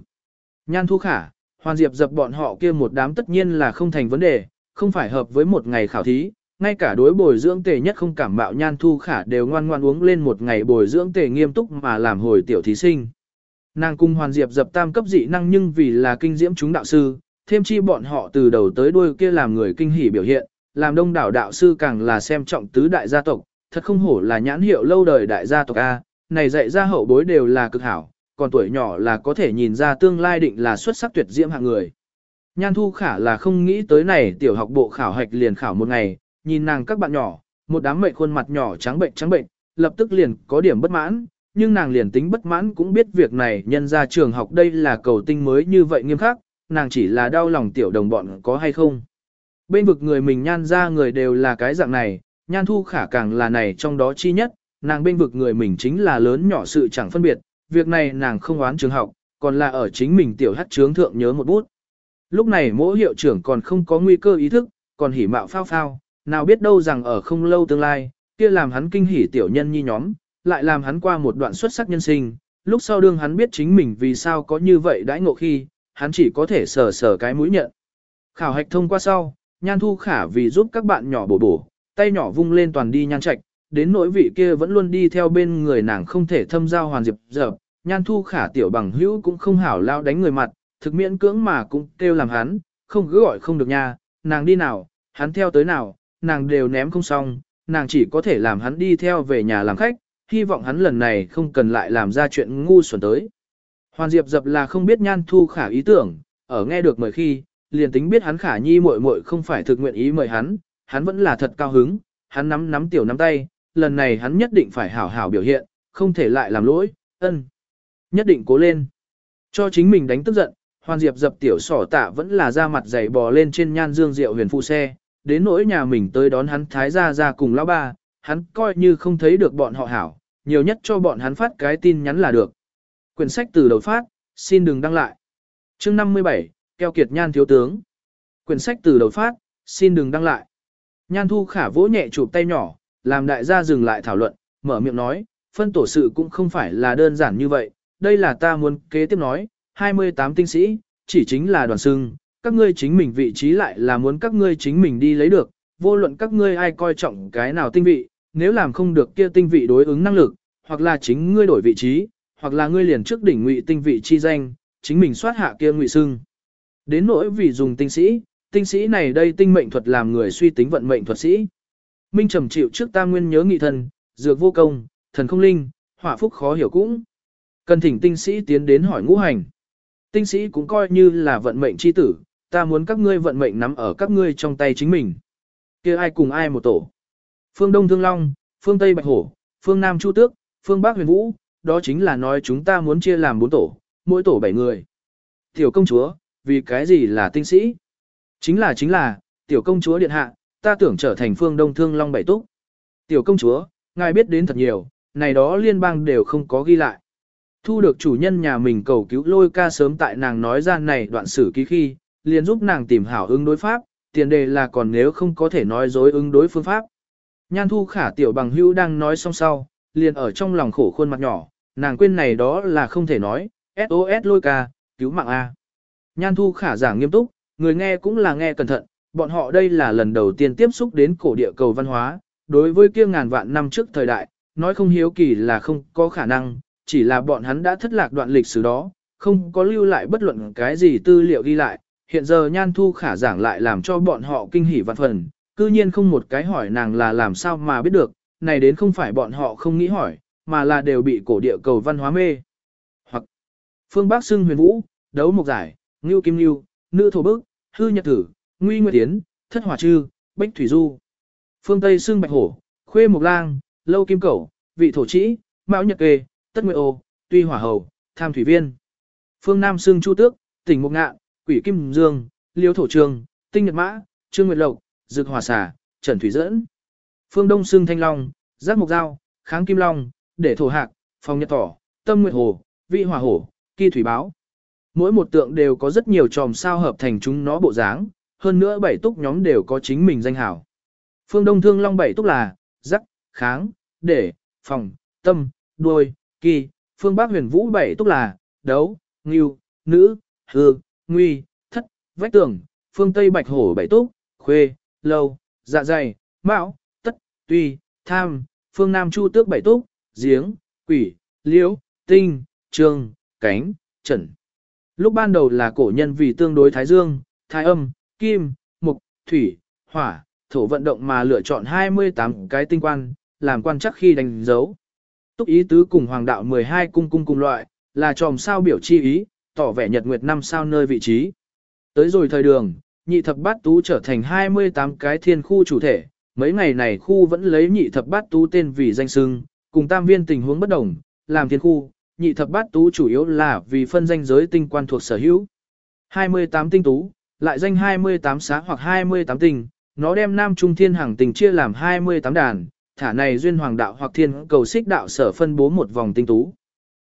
A: Nhan thu khả, hoàn diệp dập bọn họ kia một đám tất nhiên là không thành vấn đề, không phải hợp với một ngày khảo thí, ngay cả đối bồi dưỡng tề nhất không cảm mạo nhan thu khả đều ngoan ngoan uống lên một ngày bồi dưỡng tề nghiêm túc mà làm hồi tiểu thí sinh. Nàng cung hoàn diệp dập tam cấp dị năng nhưng vì là kinh diễm chúng đạo sư, thêm chi bọn họ từ đầu tới đuôi kia làm người kinh hỉ biểu hiện, làm đông đảo đạo sư càng là xem trọng tứ đại gia tộc, thật không hổ là nhãn hiệu lâu đời đại gia tộc A, này dạy ra hậu bối đều là cực hảo, còn tuổi nhỏ là có thể nhìn ra tương lai định là xuất sắc tuyệt diễm hạng người. Nhan thu khả là không nghĩ tới này tiểu học bộ khảo hạch liền khảo một ngày, nhìn nàng các bạn nhỏ, một đám mệnh khuôn mặt nhỏ trắng bệnh trắng bệnh, lập tức liền có điểm bất mãn, nhưng nàng liền tính bất mãn cũng biết việc này nhân ra trường học đây là cầu tinh mới như vậy nghiêm khắc, nàng chỉ là đau lòng tiểu đồng bọn có hay không. Bên vực người mình nhan ra người đều là cái dạng này, nhan thu khả càng là này trong đó chi nhất, nàng bên vực người mình chính là lớn nhỏ sự chẳng phân biệt, việc này nàng không oán trường học, còn là ở chính mình tiểu hát trướng thượng nhớ một bút. Lúc này mỗi hiệu trưởng còn không có nguy cơ ý thức, còn hỉ mạo phao phao, nào biết đâu rằng ở không lâu tương lai, kia làm hắn kinh hỉ tiểu nhân nhi nhóm, lại làm hắn qua một đoạn xuất sắc nhân sinh, lúc sau đương hắn biết chính mình vì sao có như vậy đãi ngộ khi, hắn chỉ có thể sờ sờ cái mũi nhận. Khảo hạch thông qua sau, nhan thu khả vì giúp các bạn nhỏ bổ bổ, tay nhỏ vung lên toàn đi nhan trạch, đến nỗi vị kia vẫn luôn đi theo bên người nàng không thể thâm giao hoàn diệp dập, nhan thu khả tiểu bằng hữu cũng không hảo lao đánh người mặt, thực miễn cưỡng mà cũng kêu làm hắn, không cứ gọi không được nha, nàng đi nào, hắn theo tới nào, nàng đều ném không xong, nàng chỉ có thể làm hắn đi theo về nhà làm khách, hy vọng hắn lần này không cần lại làm ra chuyện ngu xuẩn tới. Hoàn Diệp dập là không biết nhan thu khả ý tưởng, ở nghe được mời khi, liền tính biết hắn khả nhi muội muội không phải thực nguyện ý mời hắn, hắn vẫn là thật cao hứng, hắn nắm nắm tiểu nắm tay, lần này hắn nhất định phải hảo hảo biểu hiện, không thể lại làm lỗi, ân. Nhất định cố lên. Cho chính mình đánh tức giận, Hoàn Diệp dập tiểu sỏ tạ vẫn là ra mặt dày bò lên trên nhan dương diệu huyền phụ xe, đến nỗi nhà mình tới đón hắn thái gia ra cùng lão ba, hắn coi như không thấy được bọn họ hảo, nhiều nhất cho bọn hắn phát cái tin nhắn là được. Quyển sách từ đầu phát, xin đừng đăng lại. chương 57, Keo Kiệt Nhan Thiếu Tướng. Quyển sách từ đầu phát, xin đừng đăng lại. Nhan Thu Khả vỗ nhẹ chụp tay nhỏ, làm đại gia dừng lại thảo luận, mở miệng nói, phân tổ sự cũng không phải là đơn giản như vậy, đây là ta muốn kế tiếp nói, 28 tinh sĩ, chỉ chính là đoàn sưng, các ngươi chính mình vị trí lại là muốn các ngươi chính mình đi lấy được, vô luận các ngươi ai coi trọng cái nào tinh vị, nếu làm không được kia tinh vị đối ứng năng lực, hoặc là chính ngươi đổi vị trí, hoặc là ngươi liền trước đỉnh ngụy tinh vị chi danh, chính mình soát hạ kia ngụy xưng. Đến nỗi vì dùng tinh sĩ, tinh sĩ này đây tinh mệnh thuật làm người suy tính vận mệnh thuật sĩ. Minh trầm chịu trước ta nguyên nhớ nghị thần, dược vô công, thần không linh, hỏa phúc khó hiểu cũng. Cần thỉnh tinh sĩ tiến đến hỏi ngũ hành. Tinh sĩ cũng coi như là vận mệnh chi tử, ta muốn các ngươi vận mệnh nắm ở các ngươi trong tay chính mình. kia ai cùng ai một tổ. Phương Đông Thương Long, phương Tây Bạch Hổ, phương Nam Chu Tước, phương Bắc Huyền Vũ, đó chính là nói chúng ta muốn chia làm bốn tổ, mỗi tổ bảy người. Tiểu công chúa, vì cái gì là tinh sĩ? Chính là chính là, tiểu công chúa điện hạ, ta tưởng trở thành phương Đông Thương Long bảy túc. Tiểu công chúa, ngài biết đến thật nhiều, này đó liên bang đều không có ghi lại. Thu được chủ nhân nhà mình cầu cứu lôi ca sớm tại nàng nói ra này đoạn sử ký khi, liền giúp nàng tìm hảo ứng đối pháp, tiền đề là còn nếu không có thể nói dối ứng đối phương pháp. Nhan thu khả tiểu bằng hữu đang nói xong sau, liền ở trong lòng khổ khuôn mặt nhỏ, nàng quên này đó là không thể nói, SOS lôi ca, cứu mạng A. Nhan thu khả giảng nghiêm túc, người nghe cũng là nghe cẩn thận, bọn họ đây là lần đầu tiên tiếp xúc đến cổ địa cầu văn hóa, đối với kia ngàn vạn năm trước thời đại, nói không hiếu kỳ là không có khả năng, chỉ là bọn hắn đã thất lạc đoạn lịch sử đó, không có lưu lại bất luận cái gì tư liệu ghi lại, hiện giờ nhan thu khả giảng lại làm cho bọn họ kinh hỉ vạn phần, cư nhiên không một cái hỏi nàng là làm sao mà biết được, này đến không phải bọn họ không nghĩ hỏi, mà là đều bị cổ địa cầu văn hóa mê. Hoặc phương Bắc xưng huyền vũ, đấu mục giải, ngưu kim ngưu, nữ thổ bức, hư nhật tử, nguy nguyệt tiến, thất hỏa trư, bách thủy du. Phương Tây xưng bạch hổ, khuê mục lang, lâu kim cẩu, vị thổ trĩ, mão nhật kê, tất nguyệt ô, tuy hỏa hầu, tham thủy viên. Phương Nam xưng chu tước, tỉnh mục ngạ, quỷ kim dương, liêu thổ trường, tinh nhật mã, trương nguyệt lộc, dược hòa xà, trần thủy dẫn. Phương Đông xương thanh long, giác mục dao, kháng kim long, để thổ hạc, phong nhật tỏ, tâm nguyệt hồ, vị hỏa hổ, kỳ thủy báo. Mỗi một tượng đều có rất nhiều tròm sao hợp thành chúng nó bộ dáng, hơn nữa bảy túc nhóm đều có chính mình danh hảo. Phương Đông thương long bảy túc là, giác, kháng, để, phòng, tâm, đuôi, kỳ, phương Bắc huyền vũ bảy túc là, đấu, nghiêu, nữ, hư, nguy, thất, vách tường, phương Tây bạch hổ bảy túc, khuê, lâu, dạ dày, mão, tuy, tham, phương Nam chu tước bảy túc, giếng, quỷ, liễu, tinh, trường, cánh, trần. Lúc ban đầu là cổ nhân vì tương đối thái dương, thái âm, kim, mục, thủy, hỏa, thổ vận động mà lựa chọn 28 cái tinh quan, làm quan chắc khi đánh dấu. Túc ý tứ cùng hoàng đạo 12 cung cung cùng loại, là tròm sao biểu chi ý, tỏ vẻ nhật nguyệt năm sao nơi vị trí. Tới rồi thời đường, nhị thập bát tú trở thành 28 cái thiên khu chủ thể, mấy ngày này khu vẫn lấy nhị thập bát tú tên vì danh xưng, cùng tam viên tình huống bất đồng, làm thiên khu, nhị thập bát tú chủ yếu là vì phân danh giới tinh quan thuộc sở hữu. 28 tinh tú, lại danh 28 xá hoặc 28 tinh, nó đem nam trung thiên hàng tình chia làm 28 đàn, thả này duyên hoàng đạo hoặc thiên cầu xích đạo sở phân bố một vòng tinh tú.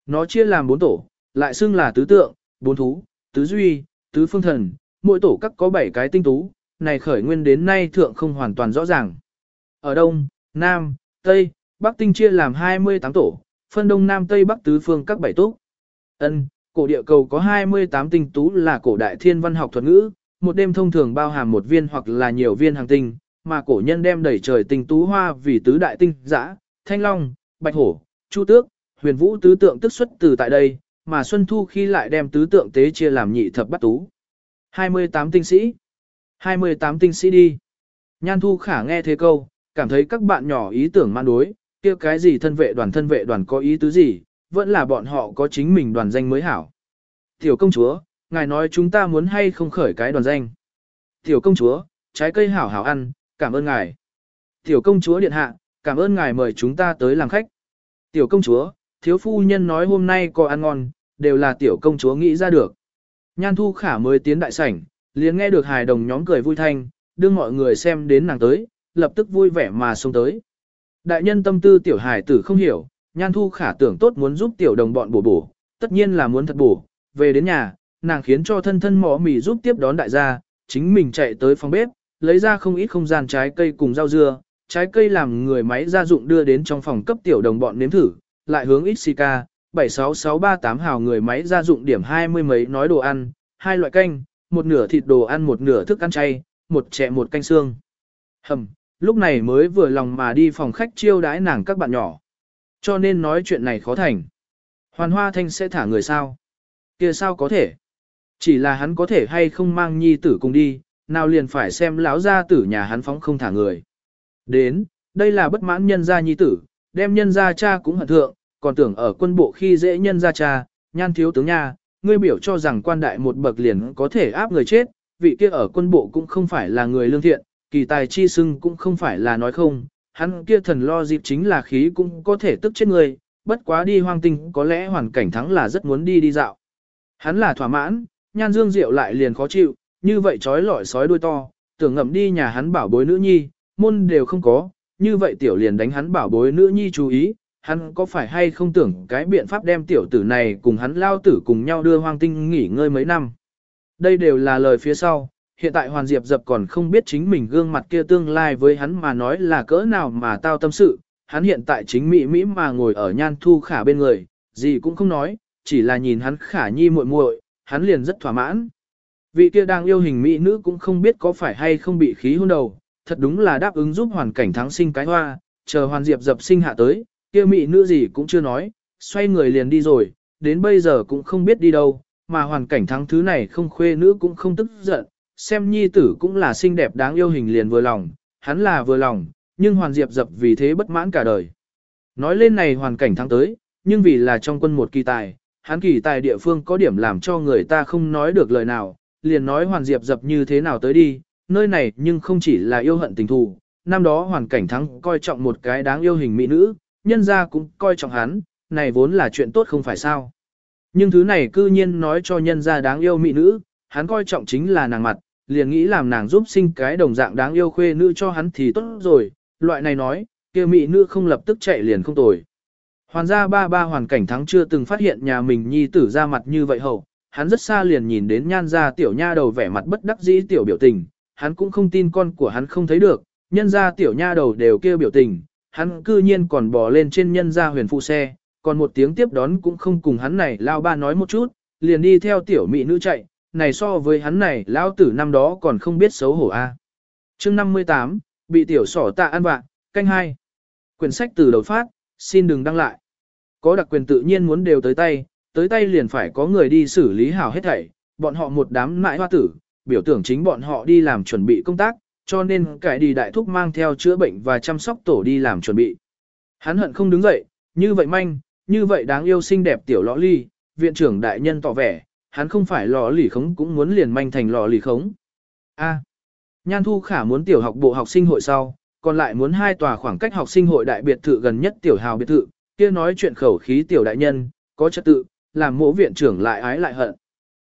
A: Nó chia làm bốn tổ, lại xưng là tứ tượng, bốn thú, tứ duy, tứ phương thần, mỗi tổ các có 7 cái tinh tú, này khởi nguyên đến nay thượng không hoàn toàn rõ ràng. Ở Đông, Nam, Tây, Bắc tinh chia làm 28 tổ, phân Đông Nam Tây Bắc tứ phương các bảy túc. Ân, cổ địa cầu có 28 tinh tú là cổ đại thiên văn học thuật ngữ, một đêm thông thường bao hàm một viên hoặc là nhiều viên hàng tinh, mà cổ nhân đem đẩy trời tinh tú hoa vì tứ đại tinh dã, thanh long, bạch hổ, chu tước, huyền vũ tứ tượng tức xuất từ tại đây, mà xuân thu khi lại đem tứ tượng tế chia làm nhị thập bát tú. 28 tinh sĩ 28 tinh sĩ đi. Nhan thu khả nghe thế câu, cảm thấy các bạn nhỏ ý tưởng man đối, kia cái gì thân vệ đoàn thân vệ đoàn có ý tứ gì, vẫn là bọn họ có chính mình đoàn danh mới hảo. Tiểu công chúa, ngài nói chúng ta muốn hay không khởi cái đoàn danh. Tiểu công chúa, trái cây hảo hảo ăn, cảm ơn ngài. Tiểu công chúa điện hạ, cảm ơn ngài mời chúng ta tới làm khách. Tiểu công chúa, thiếu phu nhân nói hôm nay có ăn ngon, đều là tiểu công chúa nghĩ ra được. Nhan thu khả mới tiến đại sảnh, liền nghe được hài đồng nhóm cười vui thanh, đưa mọi người xem đến nàng tới, lập tức vui vẻ mà xông tới. Đại nhân tâm tư tiểu hài tử không hiểu, nhan thu khả tưởng tốt muốn giúp tiểu đồng bọn bổ bổ, tất nhiên là muốn thật bổ, về đến nhà, nàng khiến cho thân thân mỏ mì giúp tiếp đón đại gia, chính mình chạy tới phòng bếp, lấy ra không ít không gian trái cây cùng rau dưa, trái cây làm người máy gia dụng đưa đến trong phòng cấp tiểu đồng bọn nếm thử, lại hướng XCK, 76638 hào người máy gia dụng điểm hai mươi mấy nói đồ ăn, hai loại canh, một nửa thịt đồ ăn một nửa thức ăn chay, một chè một canh xương. Hầm, lúc này mới vừa lòng mà đi phòng khách chiêu đãi nàng các bạn nhỏ. Cho nên nói chuyện này khó thành. Hoàn Hoa Thanh sẽ thả người sao? kia sao có thể? Chỉ là hắn có thể hay không mang nhi tử cùng đi, nào liền phải xem lão gia tử nhà hắn phóng không thả người. Đến, đây là bất mãn nhân gia nhi tử, đem nhân gia cha cũng hận thượng, còn tưởng ở quân bộ khi dễ nhân gia cha, nhan thiếu tướng nha, ngươi biểu cho rằng quan đại một bậc liền có thể áp người chết, vị kia ở quân bộ cũng không phải là người lương thiện, kỳ tài chi sưng cũng không phải là nói không, hắn kia thần lo dịp chính là khí cũng có thể tức chết người, bất quá đi hoang tinh có lẽ hoàn cảnh thắng là rất muốn đi đi dạo. Hắn là thỏa mãn, nhan dương diệu lại liền khó chịu, như vậy trói lọi sói đuôi to, tưởng ngậm đi nhà hắn bảo bối nữ nhi, môn đều không có, như vậy tiểu liền đánh hắn bảo bối nữ nhi chú ý, hắn có phải hay không tưởng cái biện pháp đem tiểu tử này cùng hắn lao tử cùng nhau đưa hoang tinh nghỉ ngơi mấy năm. Đây đều là lời phía sau, hiện tại Hoàn Diệp dập còn không biết chính mình gương mặt kia tương lai với hắn mà nói là cỡ nào mà tao tâm sự, hắn hiện tại chính mỹ mỹ mà ngồi ở nhan thu khả bên người, gì cũng không nói, chỉ là nhìn hắn khả nhi muội muội, hắn liền rất thỏa mãn. Vị kia đang yêu hình mỹ nữ cũng không biết có phải hay không bị khí hôn đầu, thật đúng là đáp ứng giúp hoàn cảnh thắng sinh cái hoa, chờ hoàn diệp dập sinh hạ tới, kia mỹ nữ gì cũng chưa nói, xoay người liền đi rồi, đến bây giờ cũng không biết đi đâu, mà hoàn cảnh thắng thứ này không khuê nữ cũng không tức giận, xem nhi tử cũng là xinh đẹp đáng yêu hình liền vừa lòng, hắn là vừa lòng, nhưng hoàn diệp dập vì thế bất mãn cả đời. Nói lên này hoàn cảnh thắng tới, nhưng vì là trong quân một kỳ tài, hắn kỳ tài địa phương có điểm làm cho người ta không nói được lời nào, liền nói hoàn diệp dập như thế nào tới đi, nơi này nhưng không chỉ là yêu hận tình thù, năm đó hoàn cảnh thắng coi trọng một cái đáng yêu hình mỹ nữ, nhân ra cũng coi trọng hắn, này vốn là chuyện tốt không phải sao. Nhưng thứ này cư nhiên nói cho nhân ra đáng yêu mỹ nữ, hắn coi trọng chính là nàng mặt, liền nghĩ làm nàng giúp sinh cái đồng dạng đáng yêu khuê nữ cho hắn thì tốt rồi, loại này nói, kia mỹ nữ không lập tức chạy liền không tồi. Hoàn gia ba ba hoàn cảnh thắng chưa từng phát hiện nhà mình nhi tử ra mặt như vậy hậu, hắn rất xa liền nhìn đến nhan gia tiểu nha đầu vẻ mặt bất đắc dĩ tiểu biểu tình, hắn cũng không tin con của hắn không thấy được, nhân gia tiểu nha đầu đều kêu biểu tình, hắn cư nhiên còn bò lên trên nhân gia huyền phụ xe, còn một tiếng tiếp đón cũng không cùng hắn này lao ba nói một chút, liền đi theo tiểu mỹ nữ chạy, này so với hắn này lao tử năm đó còn không biết xấu hổ a. À. Chương 58, bị tiểu sỏ tạ ăn vạ, canh hai. Quyển sách từ đầu phát, xin đừng đăng lại. Có đặc quyền tự nhiên muốn đều tới tay, tới tay liền phải có người đi xử lý hảo hết thảy, bọn họ một đám mại hoa tử, biểu tưởng chính bọn họ đi làm chuẩn bị công tác, cho nên cải đi đại thúc mang theo chữa bệnh và chăm sóc tổ đi làm chuẩn bị. Hắn hận không đứng dậy, như vậy manh, như vậy đáng yêu xinh đẹp tiểu lõ ly, viện trưởng đại nhân tỏ vẻ, hắn không phải lò lì khống cũng muốn liền manh thành lò lì khống. A. Nhan Thu Khả muốn tiểu học bộ học sinh hội sau, còn lại muốn hai tòa khoảng cách học sinh hội đại biệt thự gần nhất tiểu hào biệt thự, kia nói chuyện khẩu khí tiểu đại nhân, có trật tự, làm mỗ viện trưởng lại ái lại hận.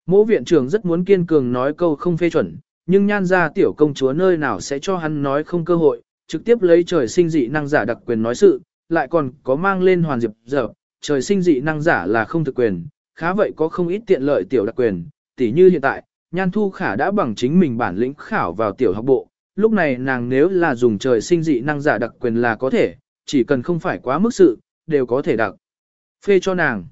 A: Mỗ viện trưởng rất muốn kiên cường nói câu không phê chuẩn, nhưng nhan ra tiểu công chúa nơi nào sẽ cho hắn nói không cơ hội, trực tiếp lấy trời sinh dị năng giả đặc quyền nói sự, lại còn có mang lên hoàn diệp dở trời sinh dị năng giả là không thực quyền, khá vậy có không ít tiện lợi tiểu đặc quyền, tỉ như hiện tại, nhan thu khả đã bằng chính mình bản lĩnh khảo vào tiểu học bộ, lúc này nàng nếu là dùng trời sinh dị năng giả đặc quyền là có thể, chỉ cần không phải quá mức sự, đều có thể đặc. Phê cho nàng.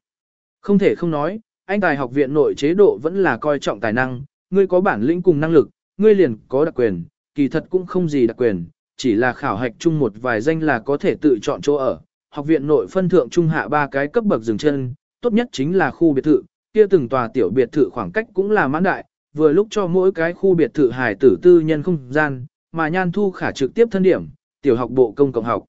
A: Không thể không nói, anh tài học viện nội chế độ vẫn là coi trọng tài năng, ngươi có bản lĩnh cùng năng lực, ngươi liền có đặc quyền, kỳ thật cũng không gì đặc quyền, chỉ là khảo hạch chung một vài danh là có thể tự chọn chỗ ở. Học viện nội phân thượng trung hạ ba cái cấp bậc dừng chân, tốt nhất chính là khu biệt thự, kia từng tòa tiểu biệt thự khoảng cách cũng là mãn đại, vừa lúc cho mỗi cái khu biệt thự hài tử tư nhân không gian, mà nhan thu khả trực tiếp thân điểm, tiểu học bộ công cộng học.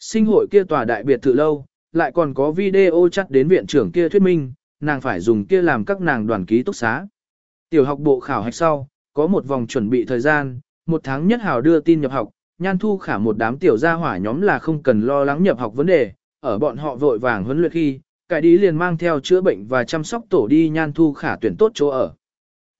A: Sinh hội kia tòa đại biệt thự lâu, lại còn có video chat đến viện trưởng kia thuyết minh, nàng phải dùng kia làm các nàng đoàn ký túc xá. Tiểu học bộ khảo hạch sau, có một vòng chuẩn bị thời gian, một tháng nhất hào đưa tin nhập học, nhan thu khả một đám tiểu gia hỏa nhóm là không cần lo lắng nhập học vấn đề, ở bọn họ vội vàng huấn luyện khi, cải đi liền mang theo chữa bệnh và chăm sóc tổ đi nhan thu khả tuyển tốt chỗ ở.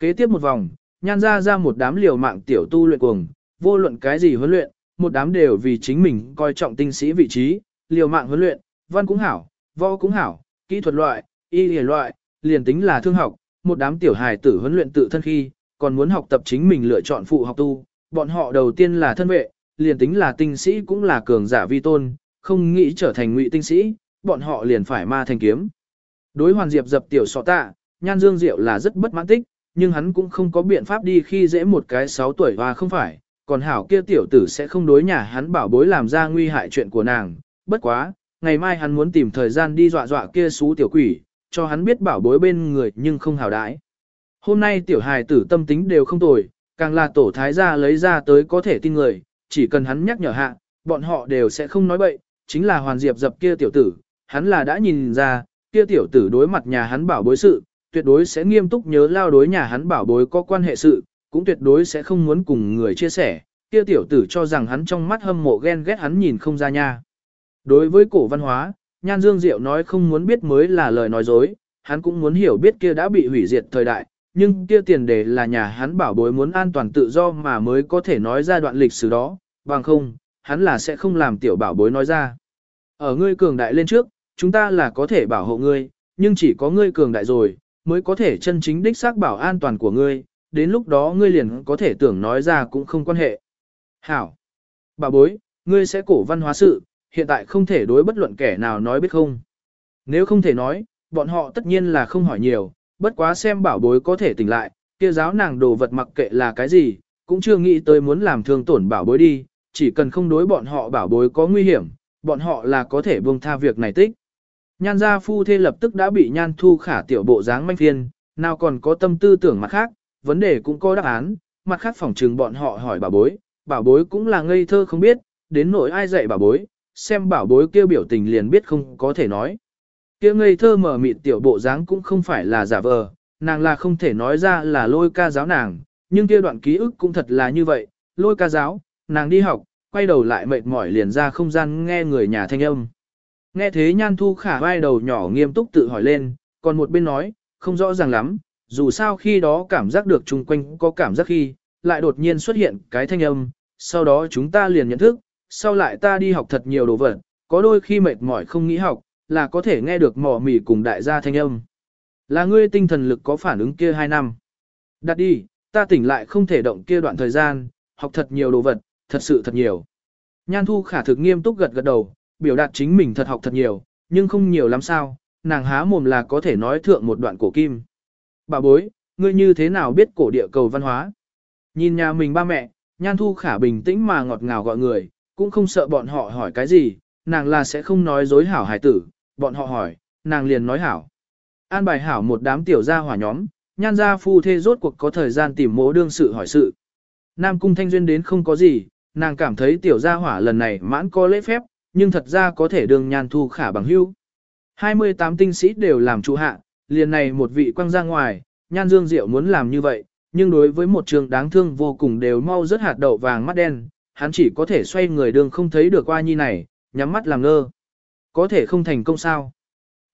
A: Kế tiếp một vòng, nhan ra ra một đám liều mạng tiểu tu luyện cuồng, vô luận cái gì huấn luyện, một đám đều vì chính mình coi trọng tinh sĩ vị trí, liều mạng huấn luyện, văn cũng hảo, võ cũng hảo, kỹ thuật loại, y lý loại, liền tính là thương học, một đám tiểu hài tử huấn luyện tự thân khi, còn muốn học tập chính mình lựa chọn phụ học tu, bọn họ đầu tiên là thân vệ, liền tính là tinh sĩ cũng là cường giả vi tôn, không nghĩ trở thành ngụy tinh sĩ, bọn họ liền phải ma thành kiếm. Đối hoàn diệp dập tiểu sọ tạ, nhan dương diệu là rất bất mãn tích, nhưng hắn cũng không có biện pháp đi khi dễ một cái 6 tuổi và không phải, còn hảo kia tiểu tử sẽ không đối nhà hắn bảo bối làm ra nguy hại chuyện của nàng, bất quá, ngày mai hắn muốn tìm thời gian đi dọa dọa kia xú tiểu quỷ, cho hắn biết bảo bối bên người nhưng không hảo đãi. Hôm nay tiểu hài tử tâm tính đều không tồi, càng là tổ thái gia lấy ra tới có thể tin người, chỉ cần hắn nhắc nhở hạ, bọn họ đều sẽ không nói bậy, chính là hoàn diệp dập kia tiểu tử, hắn là đã nhìn ra, kia tiểu tử đối mặt nhà hắn bảo bối sự, tuyệt đối sẽ nghiêm túc nhớ lao đối nhà hắn bảo bối có quan hệ sự, cũng tuyệt đối sẽ không muốn cùng người chia sẻ, kia tiểu tử cho rằng hắn trong mắt hâm mộ ghen ghét hắn nhìn không ra nha. Đối với cổ văn hóa, Nhan Dương Diệu nói không muốn biết mới là lời nói dối, hắn cũng muốn hiểu biết kia đã bị hủy diệt thời đại, nhưng kia tiền đề là nhà hắn bảo bối muốn an toàn tự do mà mới có thể nói ra đoạn lịch sử đó, bằng không, hắn là sẽ không làm tiểu bảo bối nói ra. Ở ngươi cường đại lên trước, chúng ta là có thể bảo hộ ngươi, nhưng chỉ có ngươi cường đại rồi, mới có thể chân chính đích xác bảo an toàn của ngươi, đến lúc đó ngươi liền có thể tưởng nói ra cũng không quan hệ. Hảo! Bảo bối, ngươi sẽ cổ văn hóa sự, hiện tại không thể đối bất luận kẻ nào nói biết không. Nếu không thể nói, bọn họ tất nhiên là không hỏi nhiều, bất quá xem bảo bối có thể tỉnh lại, kia giáo nàng đồ vật mặc kệ là cái gì, cũng chưa nghĩ tới muốn làm thương tổn bảo bối đi, chỉ cần không đối bọn họ bảo bối có nguy hiểm, bọn họ là có thể buông tha việc này tích. Nhan gia phu thê lập tức đã bị nhan thu khả tiểu bộ dáng manh phiên, nào còn có tâm tư tưởng mặt khác, vấn đề cũng có đáp án, mặt khác phỏng trừng bọn họ hỏi bảo bối, bảo bối cũng là ngây thơ không biết, đến nỗi ai dạy bảo bối, xem bảo bối kêu biểu tình liền biết không có thể nói. Kia ngây thơ mở mịt tiểu bộ dáng cũng không phải là giả vờ, nàng là không thể nói ra là lôi ca giáo nàng, nhưng kia đoạn ký ức cũng thật là như vậy, lôi ca giáo, nàng đi học, quay đầu lại mệt mỏi liền ra không gian nghe người nhà thanh âm. Nghe thế nhan thu khả vai đầu nhỏ nghiêm túc tự hỏi lên, còn một bên nói, không rõ ràng lắm, dù sao khi đó cảm giác được chung quanh có cảm giác khi, lại đột nhiên xuất hiện cái thanh âm, sau đó chúng ta liền nhận thức, sau lại ta đi học thật nhiều đồ vật, có đôi khi mệt mỏi không nghĩ học, là có thể nghe được mỏ mỉ cùng đại gia thanh âm. Là ngươi tinh thần lực có phản ứng kia 2 năm. Đặt đi, ta tỉnh lại không thể động kia đoạn thời gian, học thật nhiều đồ vật, thật sự thật nhiều. Nhan thu khả thực nghiêm túc gật gật đầu, biểu đạt chính mình thật học thật nhiều, nhưng không nhiều lắm sao, nàng há mồm là có thể nói thượng một đoạn cổ kim. Bà bối, ngươi như thế nào biết cổ địa cầu văn hóa? Nhìn nhà mình ba mẹ, nhan thu khả bình tĩnh mà ngọt ngào gọi người, cũng không sợ bọn họ hỏi cái gì, nàng là sẽ không nói dối hảo hải tử, bọn họ hỏi, nàng liền nói hảo. An bài hảo một đám tiểu gia hỏa nhóm, nhan gia phu thê rốt cuộc có thời gian tìm mố đương sự hỏi sự. Nam cung thanh duyên đến không có gì, nàng cảm thấy tiểu gia hỏa lần này mãn có lễ phép, nhưng thật ra có thể đường nhan thu khả bằng hưu. 28 tinh sĩ đều làm trụ hạ, liền này một vị quăng ra ngoài, nhan dương diệu muốn làm như vậy, nhưng đối với một trường đáng thương vô cùng đều mau rất hạt đậu vàng mắt đen, hắn chỉ có thể xoay người đường không thấy được qua nhi này, nhắm mắt làm ngơ. Có thể không thành công sao?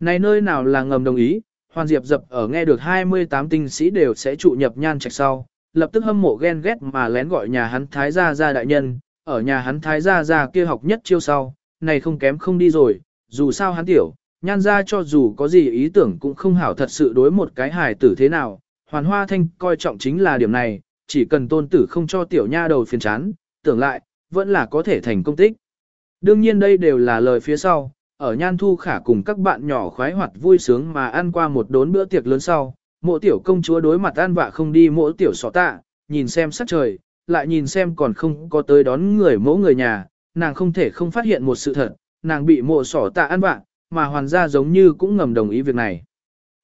A: Này nơi nào là ngầm đồng ý, Hoàn Diệp dập ở nghe được 28 tinh sĩ đều sẽ trụ nhập nhan trạch sau, lập tức hâm mộ ghen ghét mà lén gọi nhà hắn thái gia gia đại nhân, ở nhà hắn thái gia gia kia học nhất chiêu sau, này không kém không đi rồi, dù sao hắn tiểu, nhan ra cho dù có gì ý tưởng cũng không hảo thật sự đối một cái hài tử thế nào, hoàn hoa thanh coi trọng chính là điểm này, chỉ cần tôn tử không cho tiểu nha đầu phiền chán, tưởng lại, vẫn là có thể thành công tích. Đương nhiên đây đều là lời phía sau, ở Nhan Thu Khả cùng các bạn nhỏ khoái hoạt vui sướng mà ăn qua một đốn bữa tiệc lớn sau, mộ tiểu công chúa đối mặt ăn vạ không đi mộ tiểu sọ tạ, nhìn xem sắc trời, lại nhìn xem còn không có tới đón người mẫu người nhà, nàng không thể không phát hiện một sự thật, nàng bị mộ sỏ tạ ăn vạ, mà hoàn gia giống như cũng ngầm đồng ý việc này.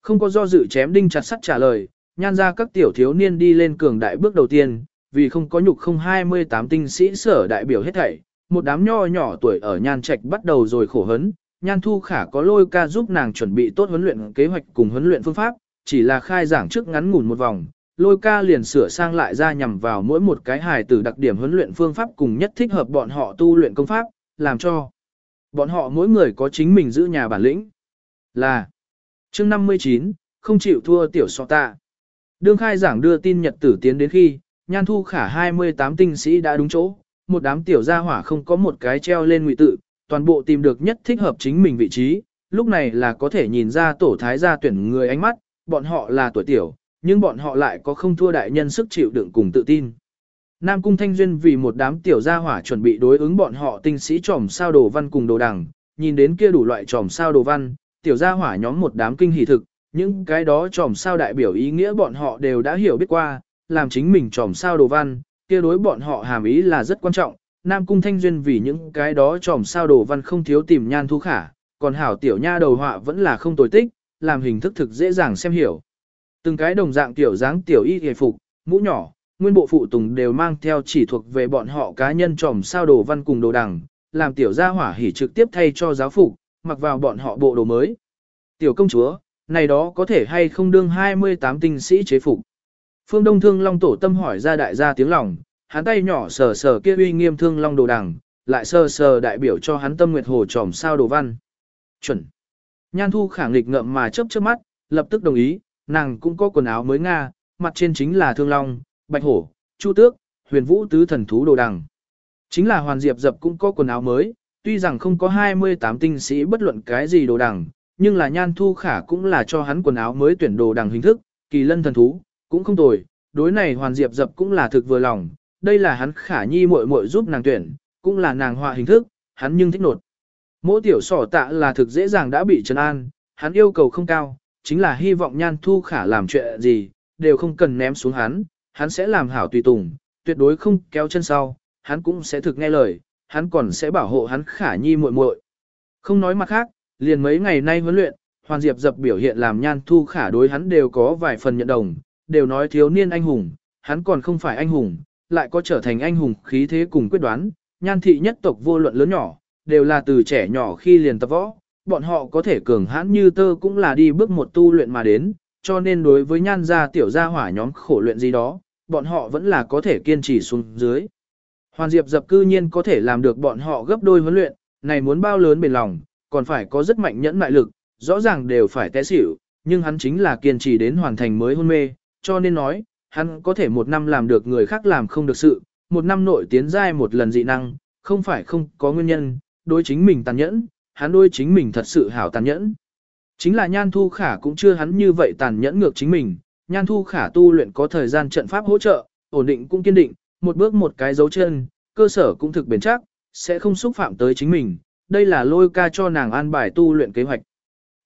A: Không có do dự chém đinh chặt sắt trả lời, nhan ra các tiểu thiếu niên đi lên cường đại bước đầu tiên, vì không có nhục không 28 tinh sĩ sở đại biểu hết thảy, một đám nho nhỏ tuổi ở nhan trạch bắt đầu rồi khổ hấn, nhan thu khả có lôi ca giúp nàng chuẩn bị tốt huấn luyện kế hoạch cùng huấn luyện phương pháp, chỉ là khai giảng trước ngắn ngủn một vòng, lôi ca liền sửa sang lại ra nhằm vào mỗi một cái hài tử đặc điểm huấn luyện phương pháp cùng nhất thích hợp bọn họ tu luyện công pháp, làm cho bọn họ mỗi người có chính mình giữ nhà bản lĩnh. Là chương 59, không chịu thua tiểu so ta. Đương khai giảng đưa tin nhật tử tiến đến khi, nhan thu khả 28 tinh sĩ đã đúng chỗ, một đám tiểu gia hỏa không có một cái treo lên ngụy tự, toàn bộ tìm được nhất thích hợp chính mình vị trí, lúc này là có thể nhìn ra tổ thái gia tuyển người ánh mắt, bọn họ là tuổi tiểu, nhưng bọn họ lại có không thua đại nhân sức chịu đựng cùng tự tin. Nam Cung Thanh Duyên vì một đám tiểu gia hỏa chuẩn bị đối ứng bọn họ tinh sĩ tròm sao đồ văn cùng đồ đằng, nhìn đến kia đủ loại tròm sao đồ văn, tiểu gia hỏa nhóm một đám kinh hỉ thực, những cái đó tròm sao đại biểu ý nghĩa bọn họ đều đã hiểu biết qua, làm chính mình tròm sao đồ văn, kia đối bọn họ hàm ý là rất quan trọng. Nam Cung Thanh Duyên vì những cái đó tròm sao đồ văn không thiếu tìm nhan thu khả, còn hảo tiểu nha đầu họa vẫn là không tồi tích, làm hình thức thực dễ dàng xem hiểu. Từng cái đồng dạng tiểu dáng tiểu y hề phục, mũ nhỏ, nguyên bộ phụ tùng đều mang theo chỉ thuộc về bọn họ cá nhân tròm sao đồ văn cùng đồ đằng, làm tiểu gia hỏa hỉ trực tiếp thay cho giáo phục, mặc vào bọn họ bộ đồ mới. Tiểu công chúa, này đó có thể hay không đương 28 tinh sĩ chế phục. Phương Đông Thương Long tổ tâm hỏi ra đại gia tiếng lòng, hắn tay nhỏ sờ sờ kia uy nghiêm Thương Long đồ đằng, lại sờ sờ đại biểu cho hắn tâm nguyệt hồ tròm sao đồ văn. Chuẩn. Nhan Thu khẳng nghịch ngậm mà chớp chớp mắt, lập tức đồng ý, nàng cũng có quần áo mới Nga, mặt trên chính là Thương Long, Bạch Hổ, Chu Tước, Huyền Vũ tứ thần thú đồ đằng. Chính là Hoàn Diệp Dập cũng có quần áo mới, tuy rằng không có 28 tinh sĩ bất luận cái gì đồ đằng, nhưng là Nhan Thu Khả cũng là cho hắn quần áo mới tuyển đồ đằng hình thức, kỳ lân thần thú, cũng không tồi, đối này Hoàn Diệp Dập cũng là thực vừa lòng, đây là hắn Khả Nhi muội muội giúp nàng tuyển, cũng là nàng họa hình thức, hắn nhưng thích nột. Mỗi tiểu sỏ tạ là thực dễ dàng đã bị trấn an, hắn yêu cầu không cao, chính là hy vọng Nhan Thu Khả làm chuyện gì, đều không cần ném xuống hắn, hắn sẽ làm hảo tùy tùng, tuyệt đối không kéo chân sau, hắn cũng sẽ thực nghe lời, hắn còn sẽ bảo hộ hắn khả nhi muội muội. Không nói mặt khác, liền mấy ngày nay huấn luyện, Hoàn Diệp dập biểu hiện làm nhan thu khả đối hắn đều có vài phần nhận đồng, đều nói thiếu niên anh hùng, hắn còn không phải anh hùng, lại có trở thành anh hùng khí thế cùng quyết đoán, nhan thị nhất tộc vô luận lớn nhỏ, đều là từ trẻ nhỏ khi liền tập võ, bọn họ có thể cường hãn như tơ cũng là đi bước một tu luyện mà đến, cho nên đối với nhan gia tiểu gia hỏa nhóm khổ luyện gì đó, bọn họ vẫn là có thể kiên trì xuống dưới. Hoàn Diệp dập cư nhiên có thể làm được bọn họ gấp đôi huấn luyện, này muốn bao lớn bền lòng, còn phải có rất mạnh nhẫn mại lực, rõ ràng đều phải té xỉu, nhưng hắn chính là kiên trì đến hoàn thành mới hôn mê, cho nên nói, hắn có thể một năm làm được người khác làm không được sự, một năm nội tiến giai một lần dị năng, không phải không có nguyên nhân, đối chính mình tàn nhẫn, hắn đối chính mình thật sự hảo tàn nhẫn. Chính là Nhan Thu Khả cũng chưa hắn như vậy tàn nhẫn ngược chính mình, Nhan Thu Khả tu luyện có thời gian trận pháp hỗ trợ, ổn định cũng kiên định, một bước một cái dấu chân, cơ sở cũng thực bền chắc, sẽ không xúc phạm tới chính mình, đây là lôi ca cho nàng an bài tu luyện kế hoạch.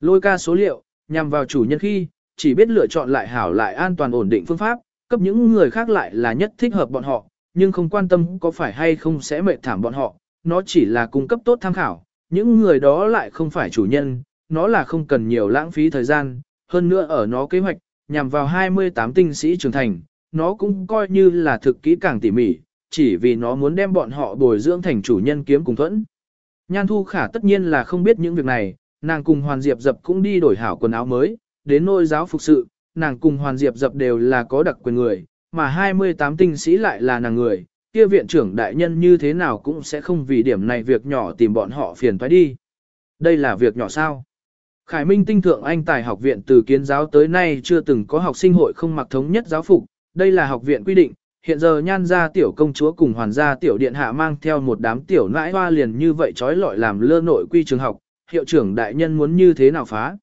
A: Lôi ca số liệu, nhằm vào chủ nhân khi, chỉ biết lựa chọn lại hảo lại an toàn ổn định phương pháp, cấp những người khác lại là nhất thích hợp bọn họ, nhưng không quan tâm có phải hay không sẽ mệt thảm bọn họ, nó chỉ là cung cấp tốt tham khảo, những người đó lại không phải chủ nhân, nó là không cần nhiều lãng phí thời gian, hơn nữa ở nó kế hoạch, nhằm vào 28 tinh sĩ trưởng thành, nó cũng coi như là thực kỹ càng tỉ mỉ, chỉ vì nó muốn đem bọn họ bồi dưỡng thành chủ nhân kiếm cùng thuẫn. Nhan Thu Khả tất nhiên là không biết những việc này, nàng cùng Hoàn Diệp Dập cũng đi đổi hảo quần áo mới, đến nôi giáo phục sự, nàng cùng Hoàn Diệp Dập đều là có đặc quyền người, mà 28 tinh sĩ lại là nàng người, kia viện trưởng đại nhân như thế nào cũng sẽ không vì điểm này việc nhỏ tìm bọn họ phiền toái đi. Đây là việc nhỏ sao? Khải Minh tinh thượng anh tài học viện từ kiến giáo tới nay chưa từng có học sinh hội không mặc thống nhất giáo phục, đây là học viện quy định, hiện giờ nhan gia tiểu công chúa cùng hoàn gia tiểu điện hạ mang theo một đám tiểu nãi hoa liền như vậy trói lọi làm lơ nội quy trường học, hiệu trưởng đại nhân muốn như thế nào phá.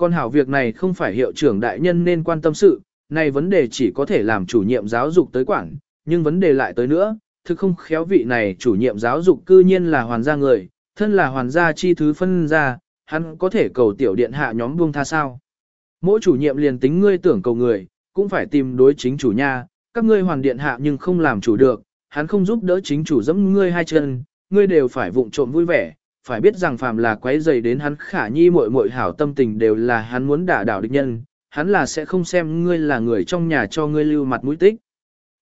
A: Con hảo việc này không phải hiệu trưởng đại nhân nên quan tâm sự, này vấn đề chỉ có thể làm chủ nhiệm giáo dục tới quản, nhưng vấn đề lại tới nữa, thực không khéo vị này chủ nhiệm giáo dục cư nhiên là hoàn gia người, thân là hoàn gia chi thứ phân ra, hắn có thể cầu tiểu điện hạ nhóm buông tha sao. Mỗi chủ nhiệm liền tính ngươi tưởng cầu người, cũng phải tìm đối chính chủ nha, các ngươi hoàn điện hạ nhưng không làm chủ được, hắn không giúp đỡ chính chủ dẫm ngươi hai chân, ngươi đều phải vụng trộm vui vẻ, phải biết rằng phàm là quấy dày đến hắn khả nhi muội muội hảo tâm tình đều là hắn muốn đả đảo địch nhân, hắn là sẽ không xem ngươi là người trong nhà cho ngươi lưu mặt mũi tích.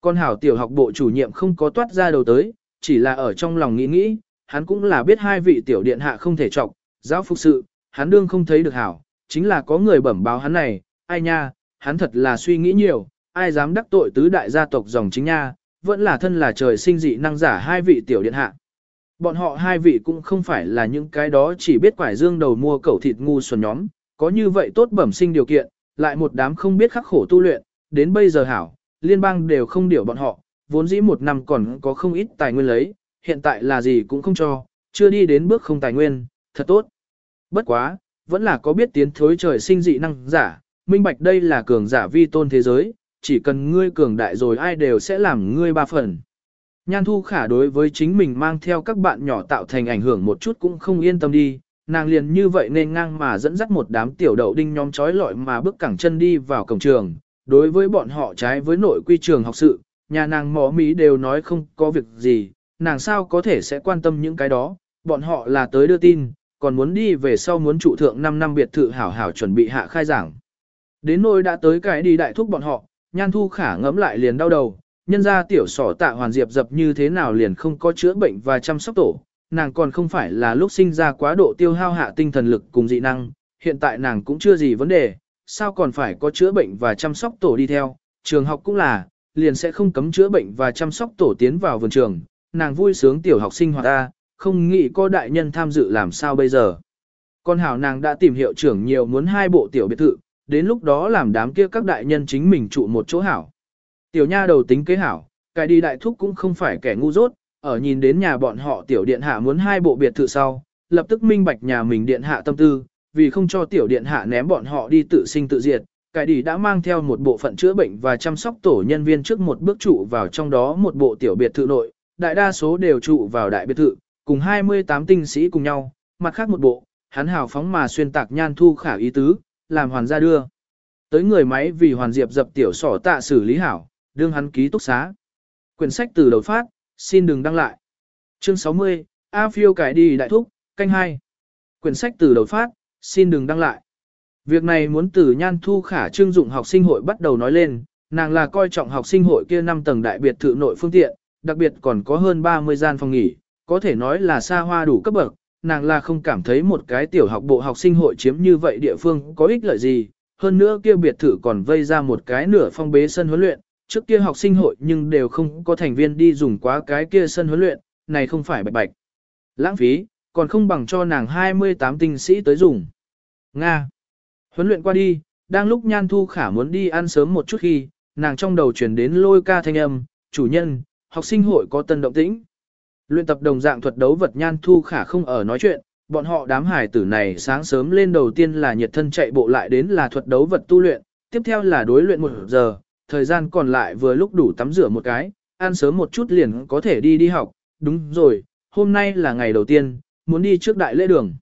A: Con hảo tiểu học bộ chủ nhiệm không có toát ra đầu tới, chỉ là ở trong lòng nghĩ nghĩ, hắn cũng là biết hai vị tiểu điện hạ không thể trọng, giáo phục sự, hắn đương không thấy được hảo, chính là có người bẩm báo hắn này, ai nha, hắn thật là suy nghĩ nhiều, ai dám đắc tội tứ đại gia tộc dòng chính nha, vẫn là thân là trời sinh dị năng giả hai vị tiểu điện hạ. Bọn họ hai vị cũng không phải là những cái đó chỉ biết quải dương đầu mua cẩu thịt ngu xuẩn nhóm, có như vậy tốt bẩm sinh điều kiện, lại một đám không biết khắc khổ tu luyện, đến bây giờ hảo, liên bang đều không điều bọn họ, vốn dĩ một năm còn có không ít tài nguyên lấy, hiện tại là gì cũng không cho, chưa đi đến bước không tài nguyên, thật tốt. Bất quá, vẫn là có biết tiến thối trời sinh dị năng giả, minh bạch đây là cường giả vi tôn thế giới, chỉ cần ngươi cường đại rồi ai đều sẽ làm ngươi ba phần. Nhan thu khả đối với chính mình mang theo các bạn nhỏ tạo thành ảnh hưởng một chút cũng không yên tâm đi, nàng liền như vậy nên ngang mà dẫn dắt một đám tiểu đậu đinh nhóm trói lọi mà bước cẳng chân đi vào cổng trường. Đối với bọn họ trái với nội quy trường học sự, nhà nàng mỏ mỹ đều nói không có việc gì, nàng sao có thể sẽ quan tâm những cái đó, bọn họ là tới đưa tin, còn muốn đi về sau muốn trụ thượng 5 năm biệt thự hảo hảo chuẩn bị hạ khai giảng. Đến nỗi đã tới cái đi đại thúc bọn họ, nhan thu khả ngẫm lại liền đau đầu, nhân ra tiểu sỏ tạ hoàn diệp dập như thế nào liền không có chữa bệnh và chăm sóc tổ, nàng còn không phải là lúc sinh ra quá độ tiêu hao hạ tinh thần lực cùng dị năng, hiện tại nàng cũng chưa gì vấn đề, sao còn phải có chữa bệnh và chăm sóc tổ đi theo, trường học cũng là, liền sẽ không cấm chữa bệnh và chăm sóc tổ tiến vào vườn trường, nàng vui sướng tiểu học sinh hoạt ta, không nghĩ có đại nhân tham dự làm sao bây giờ. Con hảo nàng đã tìm hiệu trưởng nhiều muốn hai bộ tiểu biệt thự, đến lúc đó làm đám kia các đại nhân chính mình trụ một chỗ hảo. Tiểu nha đầu tính kế hảo, cái đi đại thúc cũng không phải kẻ ngu dốt, ở nhìn đến nhà bọn họ tiểu điện hạ muốn hai bộ biệt thự sau, lập tức minh bạch nhà mình điện hạ tâm tư, vì không cho tiểu điện hạ ném bọn họ đi tự sinh tự diệt, cái đi đã mang theo một bộ phận chữa bệnh và chăm sóc tổ nhân viên trước một bước trụ vào trong đó một bộ tiểu biệt thự nội, đại đa số đều trụ vào đại biệt thự, cùng 28 tinh sĩ cùng nhau, mặt khác một bộ, hắn hào phóng mà xuyên tạc nhan thu khả ý tứ, làm hoàn ra đưa. Tới người máy vì hoàn diệp dập tiểu sỏ tạ xử lý hảo, đương hắn ký túc xá. Quyển sách từ đầu phát, xin đừng đăng lại. Chương 60, A phiêu cải đi đại thúc, canh hai. Quyển sách từ đầu phát, xin đừng đăng lại. Việc này muốn từ nhan thu khả trương dụng học sinh hội bắt đầu nói lên, nàng là coi trọng học sinh hội kia 5 tầng đại biệt thự nội phương tiện, đặc biệt còn có hơn 30 gian phòng nghỉ, có thể nói là xa hoa đủ cấp bậc, nàng là không cảm thấy một cái tiểu học bộ học sinh hội chiếm như vậy địa phương có ích lợi gì, hơn nữa kia biệt thự còn vây ra một cái nửa phong bế sân huấn luyện, trước kia học sinh hội nhưng đều không có thành viên đi dùng quá cái kia sân huấn luyện, này không phải bạch bạch. Lãng phí, còn không bằng cho nàng 28 tinh sĩ tới dùng. Nga. Huấn luyện qua đi, đang lúc Nhan Thu Khả muốn đi ăn sớm một chút khi, nàng trong đầu chuyển đến lôi ca thanh âm, chủ nhân, học sinh hội có tân động tĩnh. Luyện tập đồng dạng thuật đấu vật Nhan Thu Khả không ở nói chuyện, bọn họ đám hải tử này sáng sớm lên đầu tiên là nhiệt thân chạy bộ lại đến là thuật đấu vật tu luyện, tiếp theo là đối luyện một giờ, thời gian còn lại vừa lúc đủ tắm rửa một cái, ăn sớm một chút liền có thể đi đi học, đúng rồi, hôm nay là ngày đầu tiên, muốn đi trước đại lễ đường.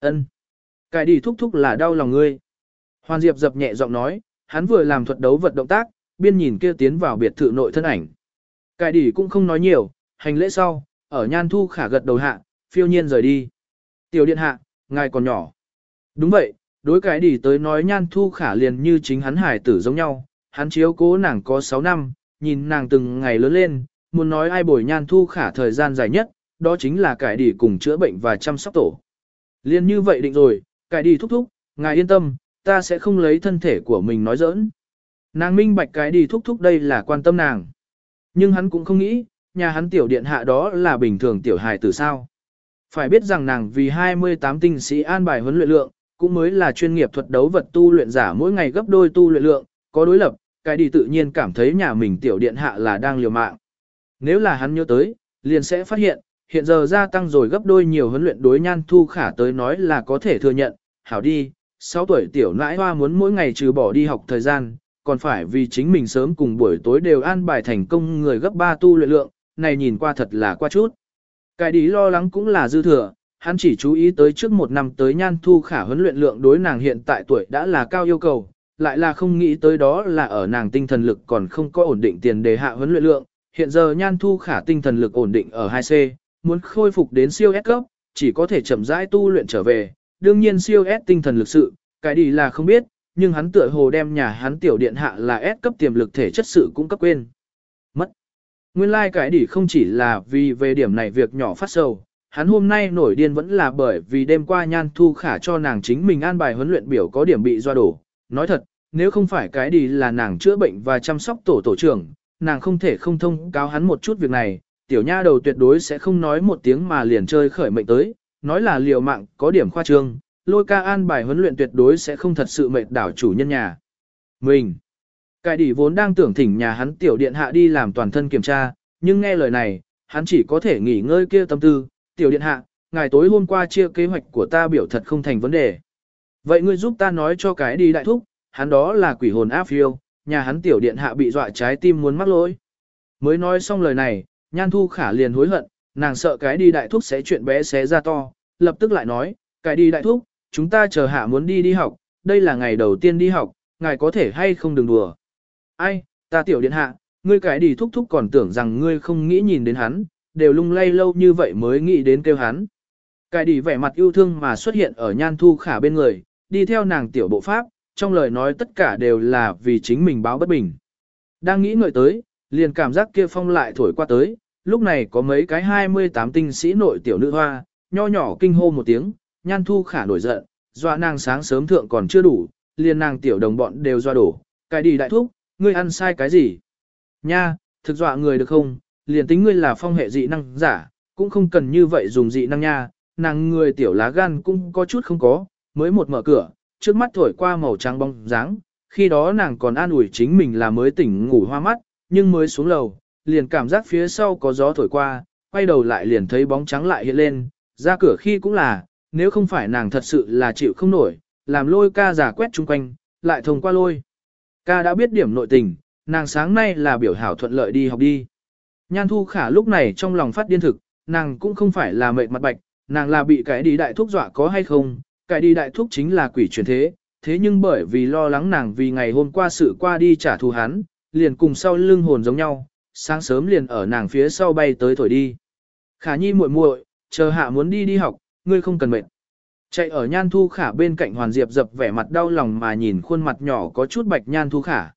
A: Ân. Cái đi thúc thúc là đau lòng ngươi. Hoàn Diệp dập nhẹ giọng nói, hắn vừa làm thuật đấu vật động tác, biên nhìn kia tiến vào biệt thự nội thân ảnh. Cái đi cũng không nói nhiều, hành lễ sau, ở nhan thu khả gật đầu hạ, phiêu nhiên rời đi. Tiểu điện hạ, ngài còn nhỏ. Đúng vậy, đối cái đi tới nói nhan thu khả liền như chính hắn hải tử giống nhau, hắn chiếu cố nàng có 6 năm, nhìn nàng từng ngày lớn lên, muốn nói ai bồi nhan thu khả thời gian dài nhất, đó chính là cải đi cùng chữa bệnh và chăm sóc tổ. Liên như vậy định rồi, cải đi thúc thúc, ngài yên tâm, ta sẽ không lấy thân thể của mình nói giỡn. Nàng minh bạch cái đi thúc thúc đây là quan tâm nàng. Nhưng hắn cũng không nghĩ, nhà hắn tiểu điện hạ đó là bình thường tiểu hài tử sao. Phải biết rằng nàng vì 28 tinh sĩ an bài huấn luyện lượng, cũng mới là chuyên nghiệp thuật đấu vật tu luyện giả mỗi ngày gấp đôi tu luyện lượng, có đối lập, cái đi tự nhiên cảm thấy nhà mình tiểu điện hạ là đang liều mạng. Nếu là hắn nhớ tới, liền sẽ phát hiện, hiện giờ gia tăng rồi gấp đôi nhiều huấn luyện đối nhan thu khả tới nói là có thể thừa nhận, hảo đi, 6 tuổi tiểu nãi hoa muốn mỗi ngày trừ bỏ đi học thời gian, còn phải vì chính mình sớm cùng buổi tối đều an bài thành công người gấp 3 tu luyện lượng, này nhìn qua thật là qua chút. Cái đi lo lắng cũng là dư thừa, hắn chỉ chú ý tới trước một năm tới nhan thu khả huấn luyện lượng đối nàng hiện tại tuổi đã là cao yêu cầu, lại là không nghĩ tới đó là ở nàng tinh thần lực còn không có ổn định tiền đề hạ huấn luyện lượng, hiện giờ nhan thu khả tinh thần lực ổn định ở 2C, muốn khôi phục đến siêu S cấp, chỉ có thể chậm rãi tu luyện trở về, đương nhiên siêu S tinh thần lực sự, cái đi là không biết, nhưng hắn tựa hồ đem nhà hắn tiểu điện hạ là S cấp tiềm lực thể chất sự cũng cấp quên. Mất. Nguyên lai like cái đi không chỉ là vì về điểm này việc nhỏ phát sầu, hắn hôm nay nổi điên vẫn là bởi vì đêm qua nhan thu khả cho nàng chính mình an bài huấn luyện biểu có điểm bị doa đổ. Nói thật, nếu không phải cái đi là nàng chữa bệnh và chăm sóc tổ tổ trưởng, nàng không thể không thông cáo hắn một chút việc này, tiểu nha đầu tuyệt đối sẽ không nói một tiếng mà liền chơi khởi mệnh tới, nói là liều mạng có điểm khoa trương, lôi ca an bài huấn luyện tuyệt đối sẽ không thật sự mệt đảo chủ nhân nhà. Mình, cái đi vốn đang tưởng thỉnh nhà hắn tiểu điện hạ đi làm toàn thân kiểm tra, nhưng nghe lời này, hắn chỉ có thể nghỉ ngơi kia tâm tư, tiểu điện hạ, ngày tối hôm qua chia kế hoạch của ta biểu thật không thành vấn đề. Vậy ngươi giúp ta nói cho cái đi đại thúc, hắn đó là quỷ hồn áp phiêu, nhà hắn tiểu điện hạ bị dọa trái tim muốn mắc lỗi. Mới nói xong lời này, nhan thu khả liền hối hận, nàng sợ cái đi đại thúc sẽ chuyện bé xé ra to, lập tức lại nói, cái đi đại thúc, chúng ta chờ hạ muốn đi đi học, đây là ngày đầu tiên đi học, ngài có thể hay không đừng đùa. Ai, ta tiểu điện hạ, ngươi cái đi thúc thúc còn tưởng rằng ngươi không nghĩ nhìn đến hắn, đều lung lay lâu như vậy mới nghĩ đến kêu hắn. Cái đi vẻ mặt yêu thương mà xuất hiện ở nhan thu khả bên người, đi theo nàng tiểu bộ pháp, trong lời nói tất cả đều là vì chính mình báo bất bình. Đang nghĩ ngợi tới, liền cảm giác kia phong lại thổi qua tới, lúc này có mấy cái 28 tinh sĩ nội tiểu nữ hoa, nho nhỏ kinh hô một tiếng, nhan thu khả nổi giận, doa nàng sáng sớm thượng còn chưa đủ, liền nàng tiểu đồng bọn đều doa đổ, cái đi đại thúc, ngươi ăn sai cái gì? Nha, thực dọa người được không, liền tính ngươi là phong hệ dị năng giả, cũng không cần như vậy dùng dị năng nha, nàng người tiểu lá gan cũng có chút không có, mới một mở cửa, trước mắt thổi qua màu trắng bóng dáng, khi đó nàng còn an ủi chính mình là mới tỉnh ngủ hoa mắt, nhưng mới xuống lầu, liền cảm giác phía sau có gió thổi qua, quay đầu lại liền thấy bóng trắng lại hiện lên, ra cửa khi cũng là, nếu không phải nàng thật sự là chịu không nổi, làm lôi ca giả quét chung quanh, lại thông qua lôi. Ca đã biết điểm nội tình, nàng sáng nay là biểu hảo thuận lợi đi học đi. Nhan thu khả lúc này trong lòng phát điên thực, nàng cũng không phải là mệt mặt bạch, nàng là bị cái đi đại thúc dọa có hay không, Cải đi đại thúc chính là quỷ truyền thế, thế nhưng bởi vì lo lắng nàng vì ngày hôm qua sự qua đi trả thù hắn, liền cùng sau lưng hồn giống nhau, sáng sớm liền ở nàng phía sau bay tới thổi đi. Khả nhi muội muội, chờ hạ muốn đi đi học, ngươi không cần mệt. Chạy ở nhan thu khả bên cạnh hoàn diệp dập vẻ mặt đau lòng mà nhìn khuôn mặt nhỏ có chút bạch nhan thu khả.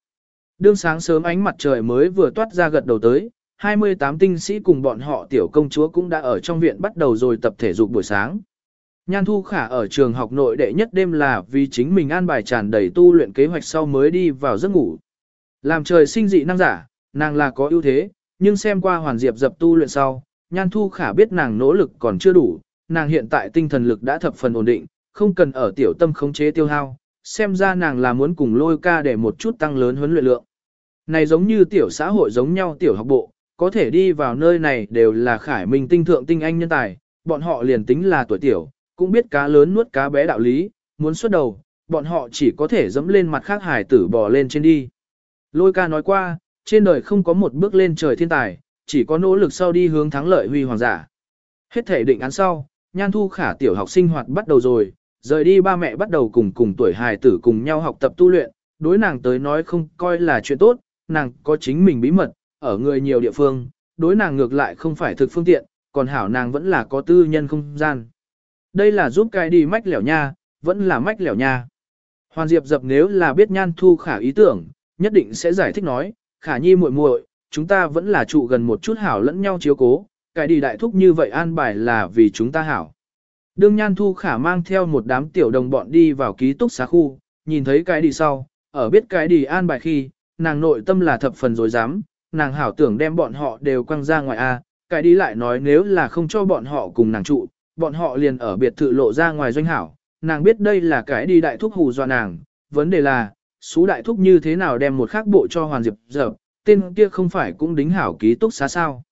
A: Đương sáng sớm ánh mặt trời mới vừa toát ra gật đầu tới, 28 tinh sĩ cùng bọn họ tiểu công chúa cũng đã ở trong viện bắt đầu rồi tập thể dục buổi sáng. Nhan Thu Khả ở trường học nội đệ nhất đêm là vì chính mình an bài tràn đầy tu luyện kế hoạch sau mới đi vào giấc ngủ. Làm trời sinh dị năng giả, nàng là có ưu thế, nhưng xem qua hoàn diệp dập tu luyện sau, Nhan Thu Khả biết nàng nỗ lực còn chưa đủ, nàng hiện tại tinh thần lực đã thập phần ổn định, không cần ở tiểu tâm khống chế tiêu hao, xem ra nàng là muốn cùng lôi ca để một chút tăng lớn huấn luyện lượng. Này giống như tiểu xã hội giống nhau tiểu học bộ, có thể đi vào nơi này đều là khải minh tinh thượng tinh anh nhân tài, bọn họ liền tính là tuổi tiểu, cũng biết cá lớn nuốt cá bé đạo lý, muốn xuất đầu, bọn họ chỉ có thể dẫm lên mặt khác hải tử bò lên trên đi. Lôi ca nói qua, trên đời không có một bước lên trời thiên tài, chỉ có nỗ lực sau đi hướng thắng lợi huy hoàng giả. Hết thể định án sau, Nhan Thu Khả tiểu học sinh hoạt bắt đầu rồi, rời đi ba mẹ bắt đầu cùng cùng tuổi hài tử cùng nhau học tập tu luyện, đối nàng tới nói không coi là chuyện tốt, nàng có chính mình bí mật, ở người nhiều địa phương, đối nàng ngược lại không phải thực phương tiện, còn hảo nàng vẫn là có tư nhân không gian. Đây là giúp cái đi mách lẻo nha, vẫn là mách lẻo nha. Hoàn Diệp dập nếu là biết Nhan Thu Khả ý tưởng, nhất định sẽ giải thích nói, Khả Nhi muội muội, chúng ta vẫn là trụ gần một chút hảo lẫn nhau chiếu cố, cái đi đại thúc như vậy an bài là vì chúng ta hảo. Đương Nhan Thu Khả mang theo một đám tiểu đồng bọn đi vào ký túc xá khu, nhìn thấy cái đi sau, ở biết cái đi an bài khi, nàng nội tâm là thập phần dối dám, nàng hảo tưởng đem bọn họ đều quăng ra ngoài A, cái đi lại nói nếu là không cho bọn họ cùng nàng trụ, bọn họ liền ở biệt thự lộ ra ngoài doanh hảo, nàng biết đây là cái đi đại thúc hù dọa nàng, vấn đề là, số đại thúc như thế nào đem một khác bộ cho Hoàn Diệp dở, tên kia không phải cũng đính hảo ký túc xá sao.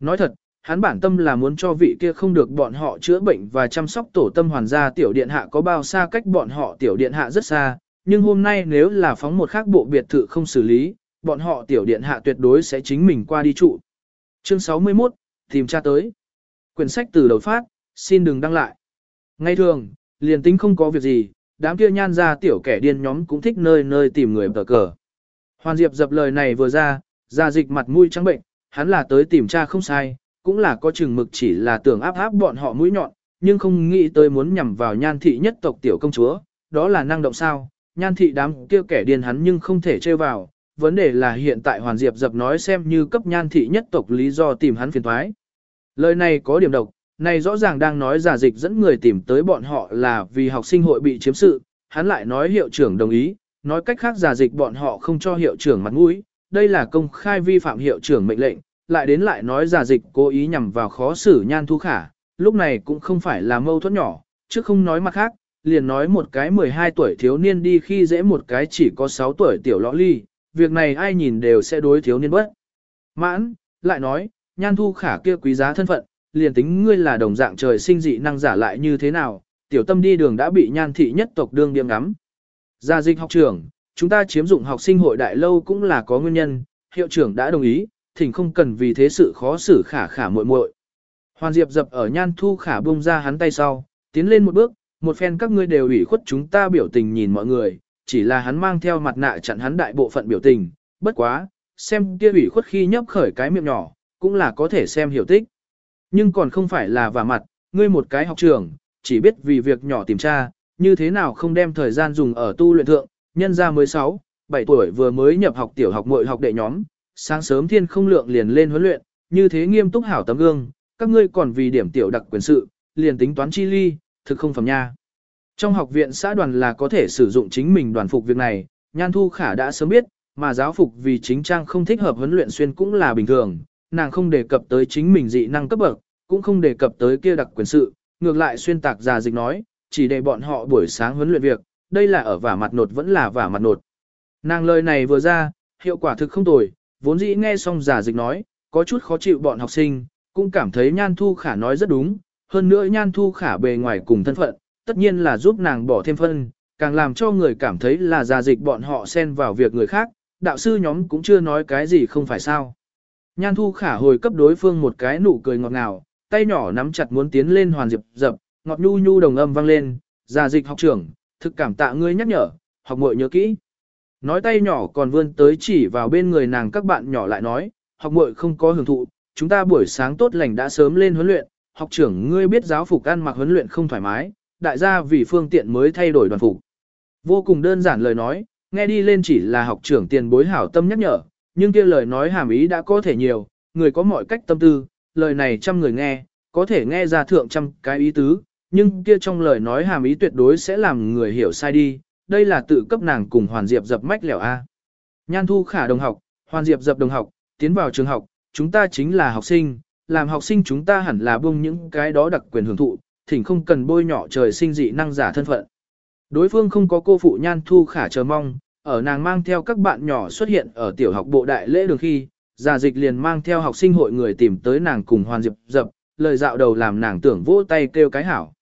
A: Nói thật, hắn bản tâm là muốn cho vị kia không được bọn họ chữa bệnh và chăm sóc tổ tâm hoàn gia tiểu điện hạ có bao xa cách bọn họ tiểu điện hạ rất xa, nhưng hôm nay nếu là phóng một khác bộ biệt thự không xử lý, bọn họ tiểu điện hạ tuyệt đối sẽ chính mình qua đi trụ. Chương 61, tìm tra tới. Quyển sách từ đầu phát, xin đừng đăng lại. Ngay thường, liền tính không có việc gì, đám kia nhan ra tiểu kẻ điên nhóm cũng thích nơi nơi tìm người tờ cờ. Hoàn Diệp dập lời này vừa ra, ra dịch mặt mũi trắng bệnh, hắn là tới tìm cha không sai, cũng là có chừng mực chỉ là tưởng áp áp bọn họ mũi nhọn, nhưng không nghĩ tới muốn nhằm vào nhan thị nhất tộc tiểu công chúa, đó là năng động sao, nhan thị đám kia kẻ điên hắn nhưng không thể chơi vào, vấn đề là hiện tại Hoàn Diệp dập nói xem như cấp nhan thị nhất tộc lý do tìm hắn phiền thoái. Lời này có điểm độc, này rõ ràng đang nói giả dịch dẫn người tìm tới bọn họ là vì học sinh hội bị chiếm sự, hắn lại nói hiệu trưởng đồng ý, nói cách khác giả dịch bọn họ không cho hiệu trưởng mặt mũi, đây là công khai vi phạm hiệu trưởng mệnh lệnh, lại đến lại nói giả dịch cố ý nhằm vào khó xử nhan thu khả, lúc này cũng không phải là mâu thuẫn nhỏ, chứ không nói mặt khác, liền nói một cái 12 tuổi thiếu niên đi khi dễ một cái chỉ có 6 tuổi tiểu lõ ly, việc này ai nhìn đều sẽ đối thiếu niên bất. Mãn, lại nói, nhan thu khả kia quý giá thân phận, liền tính ngươi là đồng dạng trời sinh dị năng giả lại như thế nào, tiểu tâm đi đường đã bị nhan thị nhất tộc đương điểm ngắm. Gia dịch học trưởng, chúng ta chiếm dụng học sinh hội đại lâu cũng là có nguyên nhân, hiệu trưởng đã đồng ý, thỉnh không cần vì thế sự khó xử khả khả muội muội. Hoàn Diệp dập ở nhan thu khả bung ra hắn tay sau, tiến lên một bước, một phen các ngươi đều ủy khuất chúng ta biểu tình nhìn mọi người, chỉ là hắn mang theo mặt nạ chặn hắn đại bộ phận biểu tình, bất quá, xem kia ủy khuất khi nhấp khởi cái miệng nhỏ, cũng là có thể xem hiểu tích. Nhưng còn không phải là vả mặt, ngươi một cái học trưởng chỉ biết vì việc nhỏ tìm tra, như thế nào không đem thời gian dùng ở tu luyện thượng, nhân ra mới 6, 7 tuổi vừa mới nhập học tiểu học muội học đệ nhóm, sáng sớm thiên không lượng liền lên huấn luyện, như thế nghiêm túc hảo tấm gương, các ngươi còn vì điểm tiểu đặc quyền sự, liền tính toán chi ly, thực không phẩm nha. Trong học viện xã đoàn là có thể sử dụng chính mình đoàn phục việc này, Nhan Thu Khả đã sớm biết, mà giáo phục vì chính trang không thích hợp huấn luyện xuyên cũng là bình thường, nàng không đề cập tới chính mình dị năng cấp bậc, cũng không đề cập tới kia đặc quyền sự, ngược lại xuyên tạc già dịch nói, chỉ để bọn họ buổi sáng huấn luyện việc, đây là ở vả mặt nột vẫn là vả mặt nột. Nàng lời này vừa ra, hiệu quả thực không tồi, vốn dĩ nghe xong giả dịch nói, có chút khó chịu bọn học sinh, cũng cảm thấy Nhan Thu Khả nói rất đúng, hơn nữa Nhan Thu Khả bề ngoài cùng thân phận, tất nhiên là giúp nàng bỏ thêm phân, càng làm cho người cảm thấy là giả dịch bọn họ xen vào việc người khác, đạo sư nhóm cũng chưa nói cái gì không phải sao. Nhan Thu Khả hồi cấp đối phương một cái nụ cười ngọt ngào, tay nhỏ nắm chặt muốn tiến lên hoàn diệp dập, ngọt nhu nhu đồng âm vang lên, già dịch học trưởng, thực cảm tạ ngươi nhắc nhở, học muội nhớ kỹ. Nói tay nhỏ còn vươn tới chỉ vào bên người nàng các bạn nhỏ lại nói, học muội không có hưởng thụ, chúng ta buổi sáng tốt lành đã sớm lên huấn luyện, học trưởng ngươi biết giáo phục ăn mặc huấn luyện không thoải mái, đại gia vì phương tiện mới thay đổi đoàn phục. Vô cùng đơn giản lời nói, nghe đi lên chỉ là học trưởng tiền bối hảo tâm nhắc nhở, nhưng kia lời nói hàm ý đã có thể nhiều, người có mọi cách tâm tư, lời này trăm người nghe, có thể nghe ra thượng trăm cái ý tứ, nhưng kia trong lời nói hàm ý tuyệt đối sẽ làm người hiểu sai đi, đây là tự cấp nàng cùng Hoàn Diệp dập mách lẻo A. Nhan thu khả đồng học, Hoàn Diệp dập đồng học, tiến vào trường học, chúng ta chính là học sinh, làm học sinh chúng ta hẳn là buông những cái đó đặc quyền hưởng thụ, thỉnh không cần bôi nhỏ trời sinh dị năng giả thân phận. Đối phương không có cô phụ nhan thu khả chờ mong, ở nàng mang theo các bạn nhỏ xuất hiện ở tiểu học bộ đại lễ đường khi, già dịch liền mang theo học sinh hội người tìm tới nàng cùng hoàn diệp dập, lời dạo đầu làm nàng tưởng vỗ tay kêu cái hảo.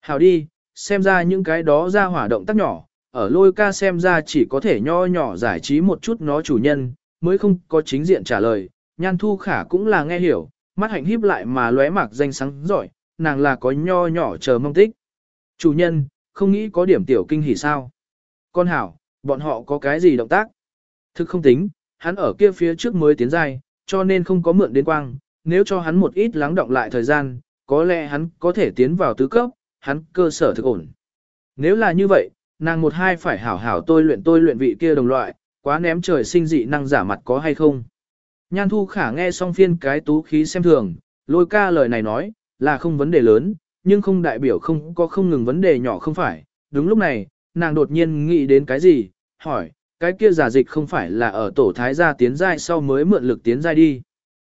A: Hảo đi, xem ra những cái đó ra hỏa động tác nhỏ, ở lôi ca xem ra chỉ có thể nho nhỏ giải trí một chút nó chủ nhân, mới không có chính diện trả lời, nhan thu khả cũng là nghe hiểu, mắt hạnh híp lại mà lóe mạc danh sáng giỏi, nàng là có nho nhỏ chờ mong tích. Chủ nhân, không nghĩ có điểm tiểu kinh hỉ sao. Con hảo, bọn họ có cái gì động tác? Thực không tính, hắn ở kia phía trước mới tiến giai, cho nên không có mượn đến quang, nếu cho hắn một ít lắng động lại thời gian, có lẽ hắn có thể tiến vào tứ cấp, hắn cơ sở thực ổn. Nếu là như vậy, nàng một hai phải hảo hảo tôi luyện tôi luyện vị kia đồng loại, quá ném trời sinh dị năng giả mặt có hay không. Nhan thu khả nghe xong phiên cái tú khí xem thường, lôi ca lời này nói, là không vấn đề lớn, nhưng không đại biểu không có không ngừng vấn đề nhỏ không phải. Đúng lúc này, nàng đột nhiên nghĩ đến cái gì, hỏi, cái kia giả dịch không phải là ở tổ thái gia tiến giai sau mới mượn lực tiến giai đi.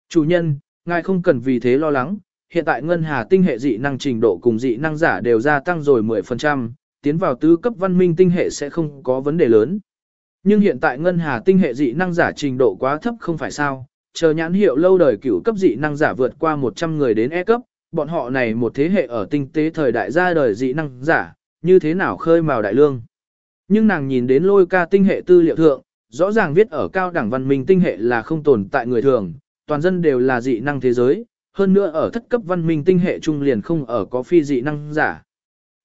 A: Chủ nhân, ngài không cần vì thế lo lắng, hiện tại ngân hà tinh hệ dị năng trình độ cùng dị năng giả đều gia tăng rồi 10%, tiến vào tứ cấp văn minh tinh hệ sẽ không có vấn đề lớn. Nhưng hiện tại ngân hà tinh hệ dị năng giả trình độ quá thấp không phải sao, chờ nhãn hiệu lâu đời cửu cấp dị năng giả vượt qua 100 người đến E cấp, bọn họ này một thế hệ ở tinh tế thời đại ra đời dị năng giả, như thế nào khơi mào đại lương. Nhưng nàng nhìn đến lôi ca tinh hệ tư liệu thượng, rõ ràng viết ở cao đẳng văn minh tinh hệ là không tồn tại người thường, toàn dân đều là dị năng thế giới, hơn nữa ở thất cấp văn minh tinh hệ trung liền không ở có phi dị năng giả.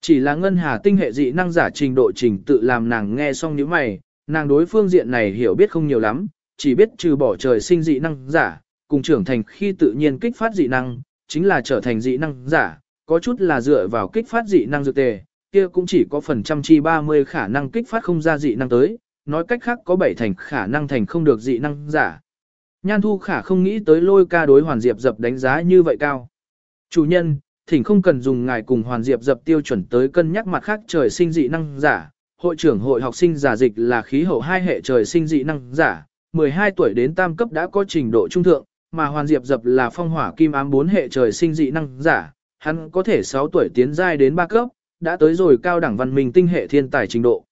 A: Chỉ là ngân hà tinh hệ dị năng giả trình độ trình tự làm nàng nghe xong những mày, nàng đối phương diện này hiểu biết không nhiều lắm, chỉ biết trừ bỏ trời sinh dị năng giả, cùng trưởng thành khi tự nhiên kích phát dị năng, chính là trở thành dị năng giả, có chút là dựa vào kích phát dị năng dược tề, kia cũng chỉ có phần trăm chi 30 khả năng kích phát không ra dị năng tới, nói cách khác có 7 thành khả năng thành không được dị năng giả. Nhan thu khả không nghĩ tới lôi ca đối hoàn diệp dập đánh giá như vậy cao. Chủ nhân, thỉnh không cần dùng ngài cùng hoàn diệp dập tiêu chuẩn tới cân nhắc mặt khác trời sinh dị năng giả. Hội trưởng hội học sinh giả dịch là khí hậu hai hệ trời sinh dị năng giả, 12 tuổi đến tam cấp đã có trình độ trung thượng, mà hoàn diệp dập là phong hỏa kim ám bốn hệ trời sinh dị năng giả, hắn có thể 6 tuổi tiến giai đến 3 cấp, đã tới rồi cao đẳng văn minh tinh hệ thiên tài trình độ.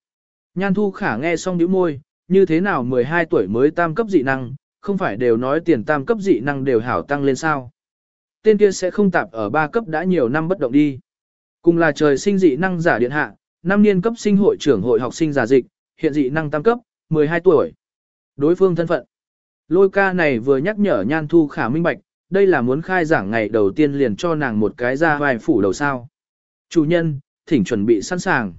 A: Nhan thu khả nghe xong nhíu môi, như thế nào 12 tuổi mới tam cấp dị năng, không phải đều nói tiền tam cấp dị năng đều hảo tăng lên sao. Tên kia sẽ không tạp ở ba cấp đã nhiều năm bất động đi. Cùng là trời sinh dị năng giả điện hạ, năm niên cấp sinh hội trưởng hội học sinh giả dịch, hiện dị năng tam cấp, 12 tuổi. Đối phương thân phận. Lôi ca này vừa nhắc nhở nhan thu khả minh bạch, đây là muốn khai giảng ngày đầu tiên liền cho nàng một cái ra vài phủ đầu sao. Chủ nhân, thỉnh chuẩn bị sẵn sàng.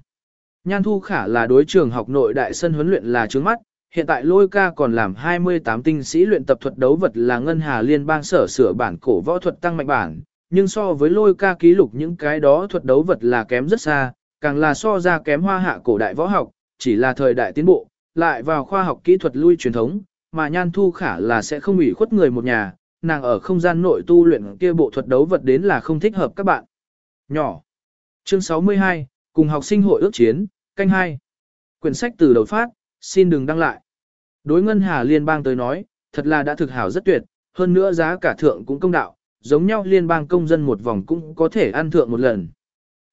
A: Nhan thu khả là đối trường học nội đại sân huấn luyện là trướng mắt, hiện tại lôi ca còn làm 28 tinh sĩ luyện tập thuật đấu vật là ngân hà liên bang sở sửa bản cổ võ thuật tăng mạnh bản, nhưng so với lôi ca ký lục những cái đó thuật đấu vật là kém rất xa, càng là so ra kém hoa hạ cổ đại võ học, chỉ là thời đại tiến bộ, lại vào khoa học kỹ thuật lui truyền thống, mà nhan thu khả là sẽ không ủy khuất người một nhà, nàng ở không gian nội tu luyện kia bộ thuật đấu vật đến là không thích hợp các bạn. Nhỏ. Chương 62, cùng học sinh hội ước chiến, canh 2. Quyển sách từ đầu phát, xin đừng đăng lại. Đối ngân hà liên bang tới nói, thật là đã thực hảo rất tuyệt, hơn nữa giá cả thượng cũng công đạo, giống nhau liên bang công dân một vòng cũng có thể ăn thượng một lần.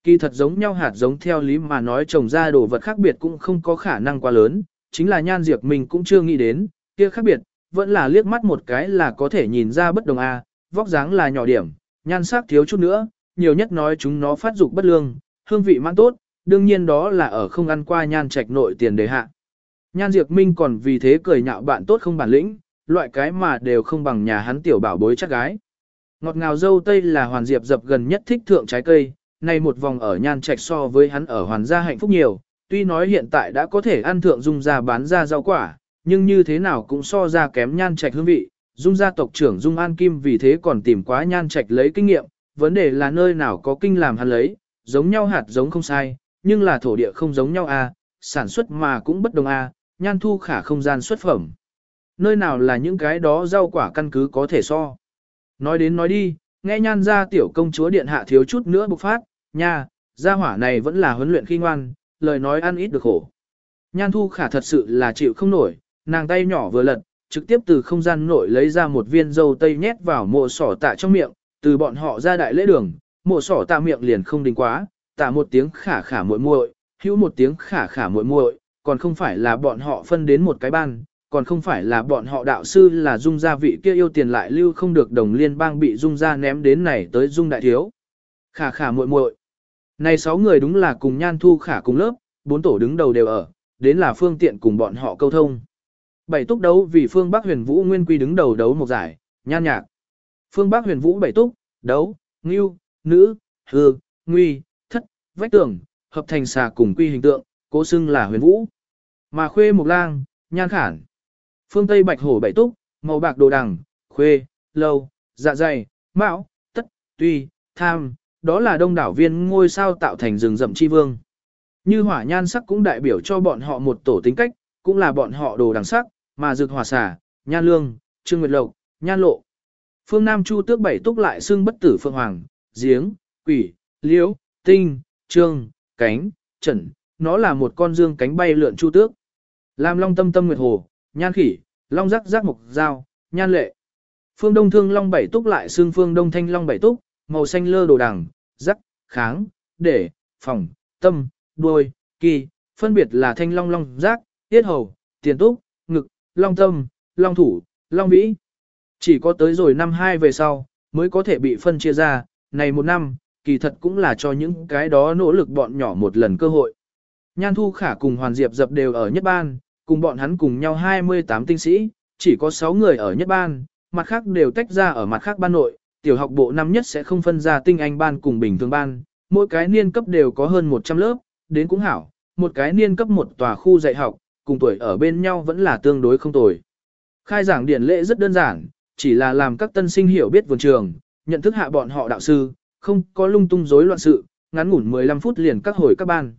A: Kỳ thật giống nhau hạt giống theo lý mà nói trồng ra đồ vật khác biệt cũng không có khả năng quá lớn, chính là nhan diệt mình cũng chưa nghĩ đến, kia khác biệt, vẫn là liếc mắt một cái là có thể nhìn ra bất đồng A, vóc dáng là nhỏ điểm, nhan sắc thiếu chút nữa, nhiều nhất nói chúng nó phát dục bất lương, hương vị mãn tốt, đương nhiên đó là ở không ăn qua nhan trạch nội tiền đề hạ. Nhan Diệp Minh còn vì thế cười nhạo bạn tốt không bản lĩnh, loại cái mà đều không bằng nhà hắn tiểu bảo bối chắc gái. Ngọt ngào dâu tây là hoàn diệp dập gần nhất thích thượng trái cây, nay một vòng ở nhan trạch so với hắn ở hoàn gia hạnh phúc nhiều, tuy nói hiện tại đã có thể ăn thượng dung ra bán ra rau quả, nhưng như thế nào cũng so ra kém nhan trạch hương vị, dung gia tộc trưởng dung an kim vì thế còn tìm quá nhan trạch lấy kinh nghiệm, vấn đề là nơi nào có kinh làm hắn lấy, giống nhau hạt giống không sai, nhưng là thổ địa không giống nhau a, à, sản xuất mà cũng bất đồng a, à, nhan thu khả không gian xuất phẩm. Nơi nào là những cái đó rau quả căn cứ có thể so. Nói đến nói đi, nghe nhan ra tiểu công chúa điện hạ thiếu chút nữa bộc phát, nha, gia hỏa này vẫn là huấn luyện khi ngoan, lời nói ăn ít được khổ. Nhan thu khả thật sự là chịu không nổi, nàng tay nhỏ vừa lật, trực tiếp từ không gian nội lấy ra một viên dâu tây nhét vào mộ sỏ tạ trong miệng, từ bọn họ ra đại lễ đường, mộ sỏ tạ miệng liền không đình quá, tạ một tiếng khả khả muội muội, hữu một tiếng khả khả muội muội, còn không phải là bọn họ phân đến một cái ban, còn không phải là bọn họ đạo sư là dung gia vị kia yêu tiền lại lưu không được đồng liên bang bị dung gia ném đến này tới dung đại thiếu. Khả khả muội muội. Này sáu người đúng là cùng nhan thu khả cùng lớp, bốn tổ đứng đầu đều ở, đến là phương tiện cùng bọn họ câu thông. Bảy túc đấu vì phương Bắc huyền vũ nguyên quy đứng đầu đấu một giải, nhan nhạc. Phương Bắc huyền vũ bảy túc, đấu, ngưu, nữ, hư, nguy, thất, vách tường, hợp thành xà cùng quy hình tượng, cố xưng là huyền vũ. Mà khuê mục lang, nhan khản. Phương Tây bạch hổ bảy túc, màu bạc đồ đằng, khuê, lâu, dạ dày, mão, tất, tuy, tham, đó là đông đảo viên ngôi sao tạo thành rừng rậm chi vương. Như hỏa nhan sắc cũng đại biểu cho bọn họ một tổ tính cách, cũng là bọn họ đồ đằng sắc, mà rực hỏa xà nhan lương, trương nguyệt lộc, nhan lộ. Phương Nam Chu tước bảy túc lại xưng bất tử phương hoàng, giếng, quỷ, liễu, tinh, trương, cánh, trần, nó là một con dương cánh bay lượn chu tước. Làm long tâm tâm nguyệt hồ, nhan khỉ, long rắc rắc mục dao, nhan lệ. Phương Đông Thương Long bảy túc lại xương Phương Đông Thanh Long bảy túc, màu xanh lơ đồ đằng, rắc, kháng, để, phòng, tâm, đuôi, kỳ, phân biệt là Thanh Long Long rác, tiết hầu, tiền túc, ngực, long tâm, long thủ, long vĩ. Chỉ có tới rồi năm hai về sau, mới có thể bị phân chia ra, này một năm, kỳ thật cũng là cho những cái đó nỗ lực bọn nhỏ một lần cơ hội. Nhan Thu Khả cùng Hoàn Diệp dập đều ở nhất ban, cùng bọn hắn cùng nhau 28 tinh sĩ, chỉ có 6 người ở nhất ban, mặt khác đều tách ra ở mặt khác ban nội, tiểu học bộ năm nhất sẽ không phân ra tinh anh ban cùng bình thường ban, mỗi cái niên cấp đều có hơn 100 lớp, đến cũng hảo, một cái niên cấp một tòa khu dạy học, cùng tuổi ở bên nhau vẫn là tương đối không tồi. Khai giảng điển lễ rất đơn giản, chỉ là làm các tân sinh hiểu biết vườn trường, nhận thức hạ bọn họ đạo sư, không có lung tung rối loạn sự, ngắn ngủn 15 phút liền các hồi các ban.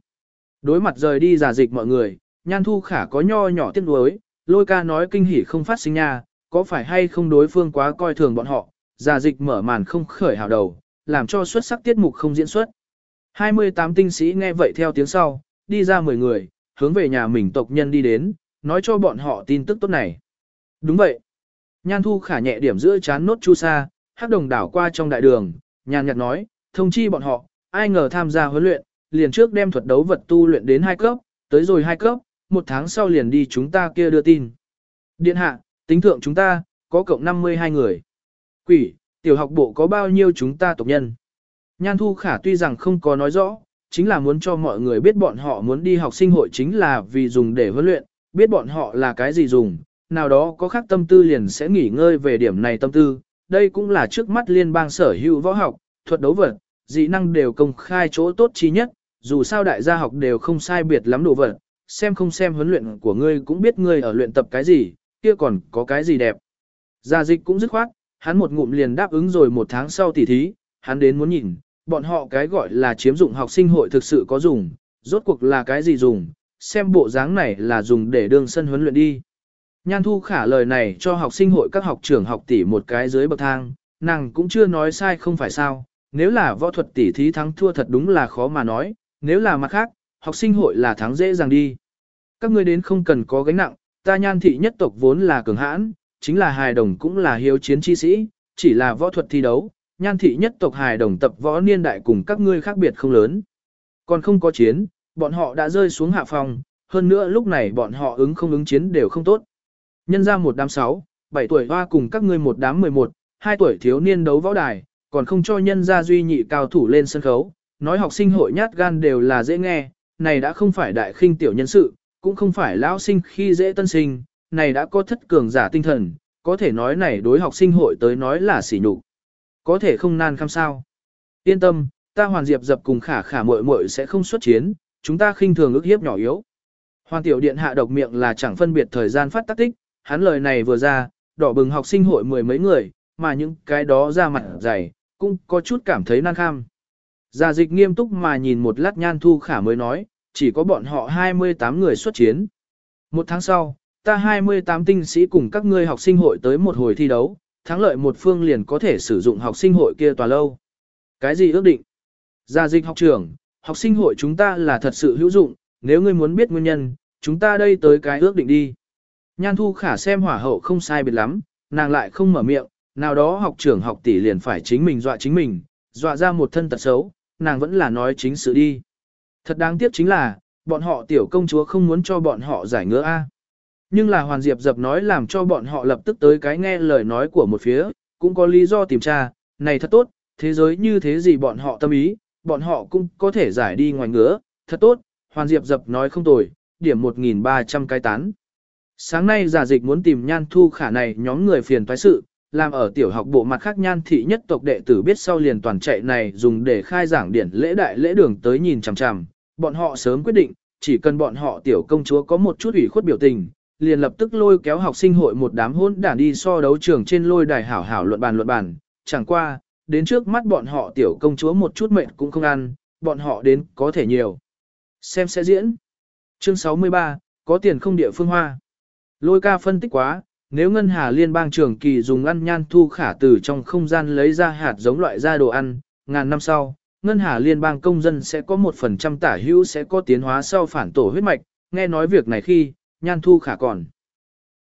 A: Đối mặt rời đi giả dịch mọi người, nhan thu khả có nho nhỏ tiếc nuối, lôi ca nói kinh hỉ không phát sinh nha, có phải hay không đối phương quá coi thường bọn họ, giả dịch mở màn không khởi hào đầu, làm cho xuất sắc tiết mục không diễn xuất. 28 tinh sĩ nghe vậy theo tiếng sau, đi ra 10 người, hướng về nhà mình tộc nhân đi đến, nói cho bọn họ tin tức tốt này. Đúng vậy. Nhan thu khả nhẹ điểm giữa chán nốt chu sa, hắc đồng đảo qua trong đại đường, nhàn nhạt nói, thông chi bọn họ, ai ngờ tham gia huấn luyện, liền trước đem thuật đấu vật tu luyện đến hai cấp, tới rồi hai cấp, một tháng sau liền đi chúng ta kia đưa tin. Điện hạ, tính thượng chúng ta, có cộng 52 người. Quỷ, tiểu học bộ có bao nhiêu chúng ta tộc nhân. Nhan Thu Khả tuy rằng không có nói rõ, chính là muốn cho mọi người biết bọn họ muốn đi học sinh hội chính là vì dùng để huấn luyện, biết bọn họ là cái gì dùng, nào đó có khác tâm tư liền sẽ nghỉ ngơi về điểm này tâm tư. Đây cũng là trước mắt liên bang sở hữu võ học, thuật đấu vật, dị năng đều công khai chỗ tốt chi nhất, dù sao đại gia học đều không sai biệt lắm đồ vật, xem không xem huấn luyện của ngươi cũng biết ngươi ở luyện tập cái gì, kia còn có cái gì đẹp. Gia dịch cũng dứt khoát, hắn một ngụm liền đáp ứng rồi một tháng sau tỉ thí, hắn đến muốn nhìn, bọn họ cái gọi là chiếm dụng học sinh hội thực sự có dùng, rốt cuộc là cái gì dùng, xem bộ dáng này là dùng để đương sân huấn luyện đi. Nhan thu khả lời này cho học sinh hội các học trưởng học tỷ một cái dưới bậc thang, nàng cũng chưa nói sai không phải sao, nếu là võ thuật tỷ thí thắng thua thật đúng là khó mà nói, nếu là mặt khác, học sinh hội là thắng dễ dàng đi. Các ngươi đến không cần có gánh nặng, ta nhan thị nhất tộc vốn là cường hãn, chính là hài đồng cũng là hiếu chiến chi sĩ, chỉ là võ thuật thi đấu, nhan thị nhất tộc hài đồng tập võ niên đại cùng các ngươi khác biệt không lớn. Còn không có chiến, bọn họ đã rơi xuống hạ phòng, hơn nữa lúc này bọn họ ứng không ứng chiến đều không tốt. Nhân ra một đám 6, 7 tuổi hoa cùng các ngươi một đám 11, 2 tuổi thiếu niên đấu võ đài, còn không cho nhân ra duy nhị cao thủ lên sân khấu, nói học sinh hội nhát gan đều là dễ nghe, này đã không phải đại khinh tiểu nhân sự, cũng không phải lão sinh khi dễ tân sinh, này đã có thất cường giả tinh thần, có thể nói này đối học sinh hội tới nói là sỉ nhục. Có thể không nan khăm sao. Yên tâm, ta hoàn diệp dập cùng khả khả muội muội sẽ không xuất chiến, chúng ta khinh thường ước hiếp nhỏ yếu. Hoàn tiểu điện hạ độc miệng là chẳng phân biệt thời gian phát tác tích, hắn lời này vừa ra, đỏ bừng học sinh hội mười mấy người, mà những cái đó ra mặt dày, cũng có chút cảm thấy nan kham. Gia dịch nghiêm túc mà nhìn một lát nhan thu khả mới nói, chỉ có bọn họ 28 người xuất chiến. Một tháng sau, ta 28 tinh sĩ cùng các ngươi học sinh hội tới một hồi thi đấu, thắng lợi một phương liền có thể sử dụng học sinh hội kia tòa lâu. Cái gì ước định? Gia dịch học trưởng, học sinh hội chúng ta là thật sự hữu dụng, nếu ngươi muốn biết nguyên nhân, chúng ta đây tới cái ước định đi. Nhan thu khả xem hỏa hậu không sai biệt lắm, nàng lại không mở miệng, nào đó học trưởng học tỷ liền phải chính mình dọa chính mình, dọa ra một thân tật xấu, nàng vẫn là nói chính sự đi. Thật đáng tiếc chính là, bọn họ tiểu công chúa không muốn cho bọn họ giải ngứa A. Nhưng là Hoàn Diệp dập nói làm cho bọn họ lập tức tới cái nghe lời nói của một phía, cũng có lý do tìm tra, này thật tốt, thế giới như thế gì bọn họ tâm ý, bọn họ cũng có thể giải đi ngoài ngứa, thật tốt, Hoàn Diệp dập nói không tồi, điểm 1.300 cái tán. Sáng nay giả dịch muốn tìm nhan thu khả này nhóm người phiền toái sự, làm ở tiểu học bộ mặt khác nhan thị nhất tộc đệ tử biết sau liền toàn chạy này dùng để khai giảng điển lễ đại lễ đường tới nhìn chằm chằm, bọn họ sớm quyết định, chỉ cần bọn họ tiểu công chúa có một chút ủy khuất biểu tình, liền lập tức lôi kéo học sinh hội một đám hôn đản đi so đấu trường trên lôi đài hảo hảo luận bàn luận bàn, chẳng qua, đến trước mắt bọn họ tiểu công chúa một chút mệnh cũng không ăn, bọn họ đến có thể nhiều. Xem sẽ diễn. Chương 63, có tiền không địa phương hoa. Lôi ca phân tích quá, nếu ngân hà liên bang trưởng kỳ dùng ăn nhan thu khả từ trong không gian lấy ra hạt giống loại ra đồ ăn, ngàn năm sau, ngân hà liên bang công dân sẽ có một phần trăm tả hữu sẽ có tiến hóa sau phản tổ huyết mạch, nghe nói việc này khi, nhan thu khả còn.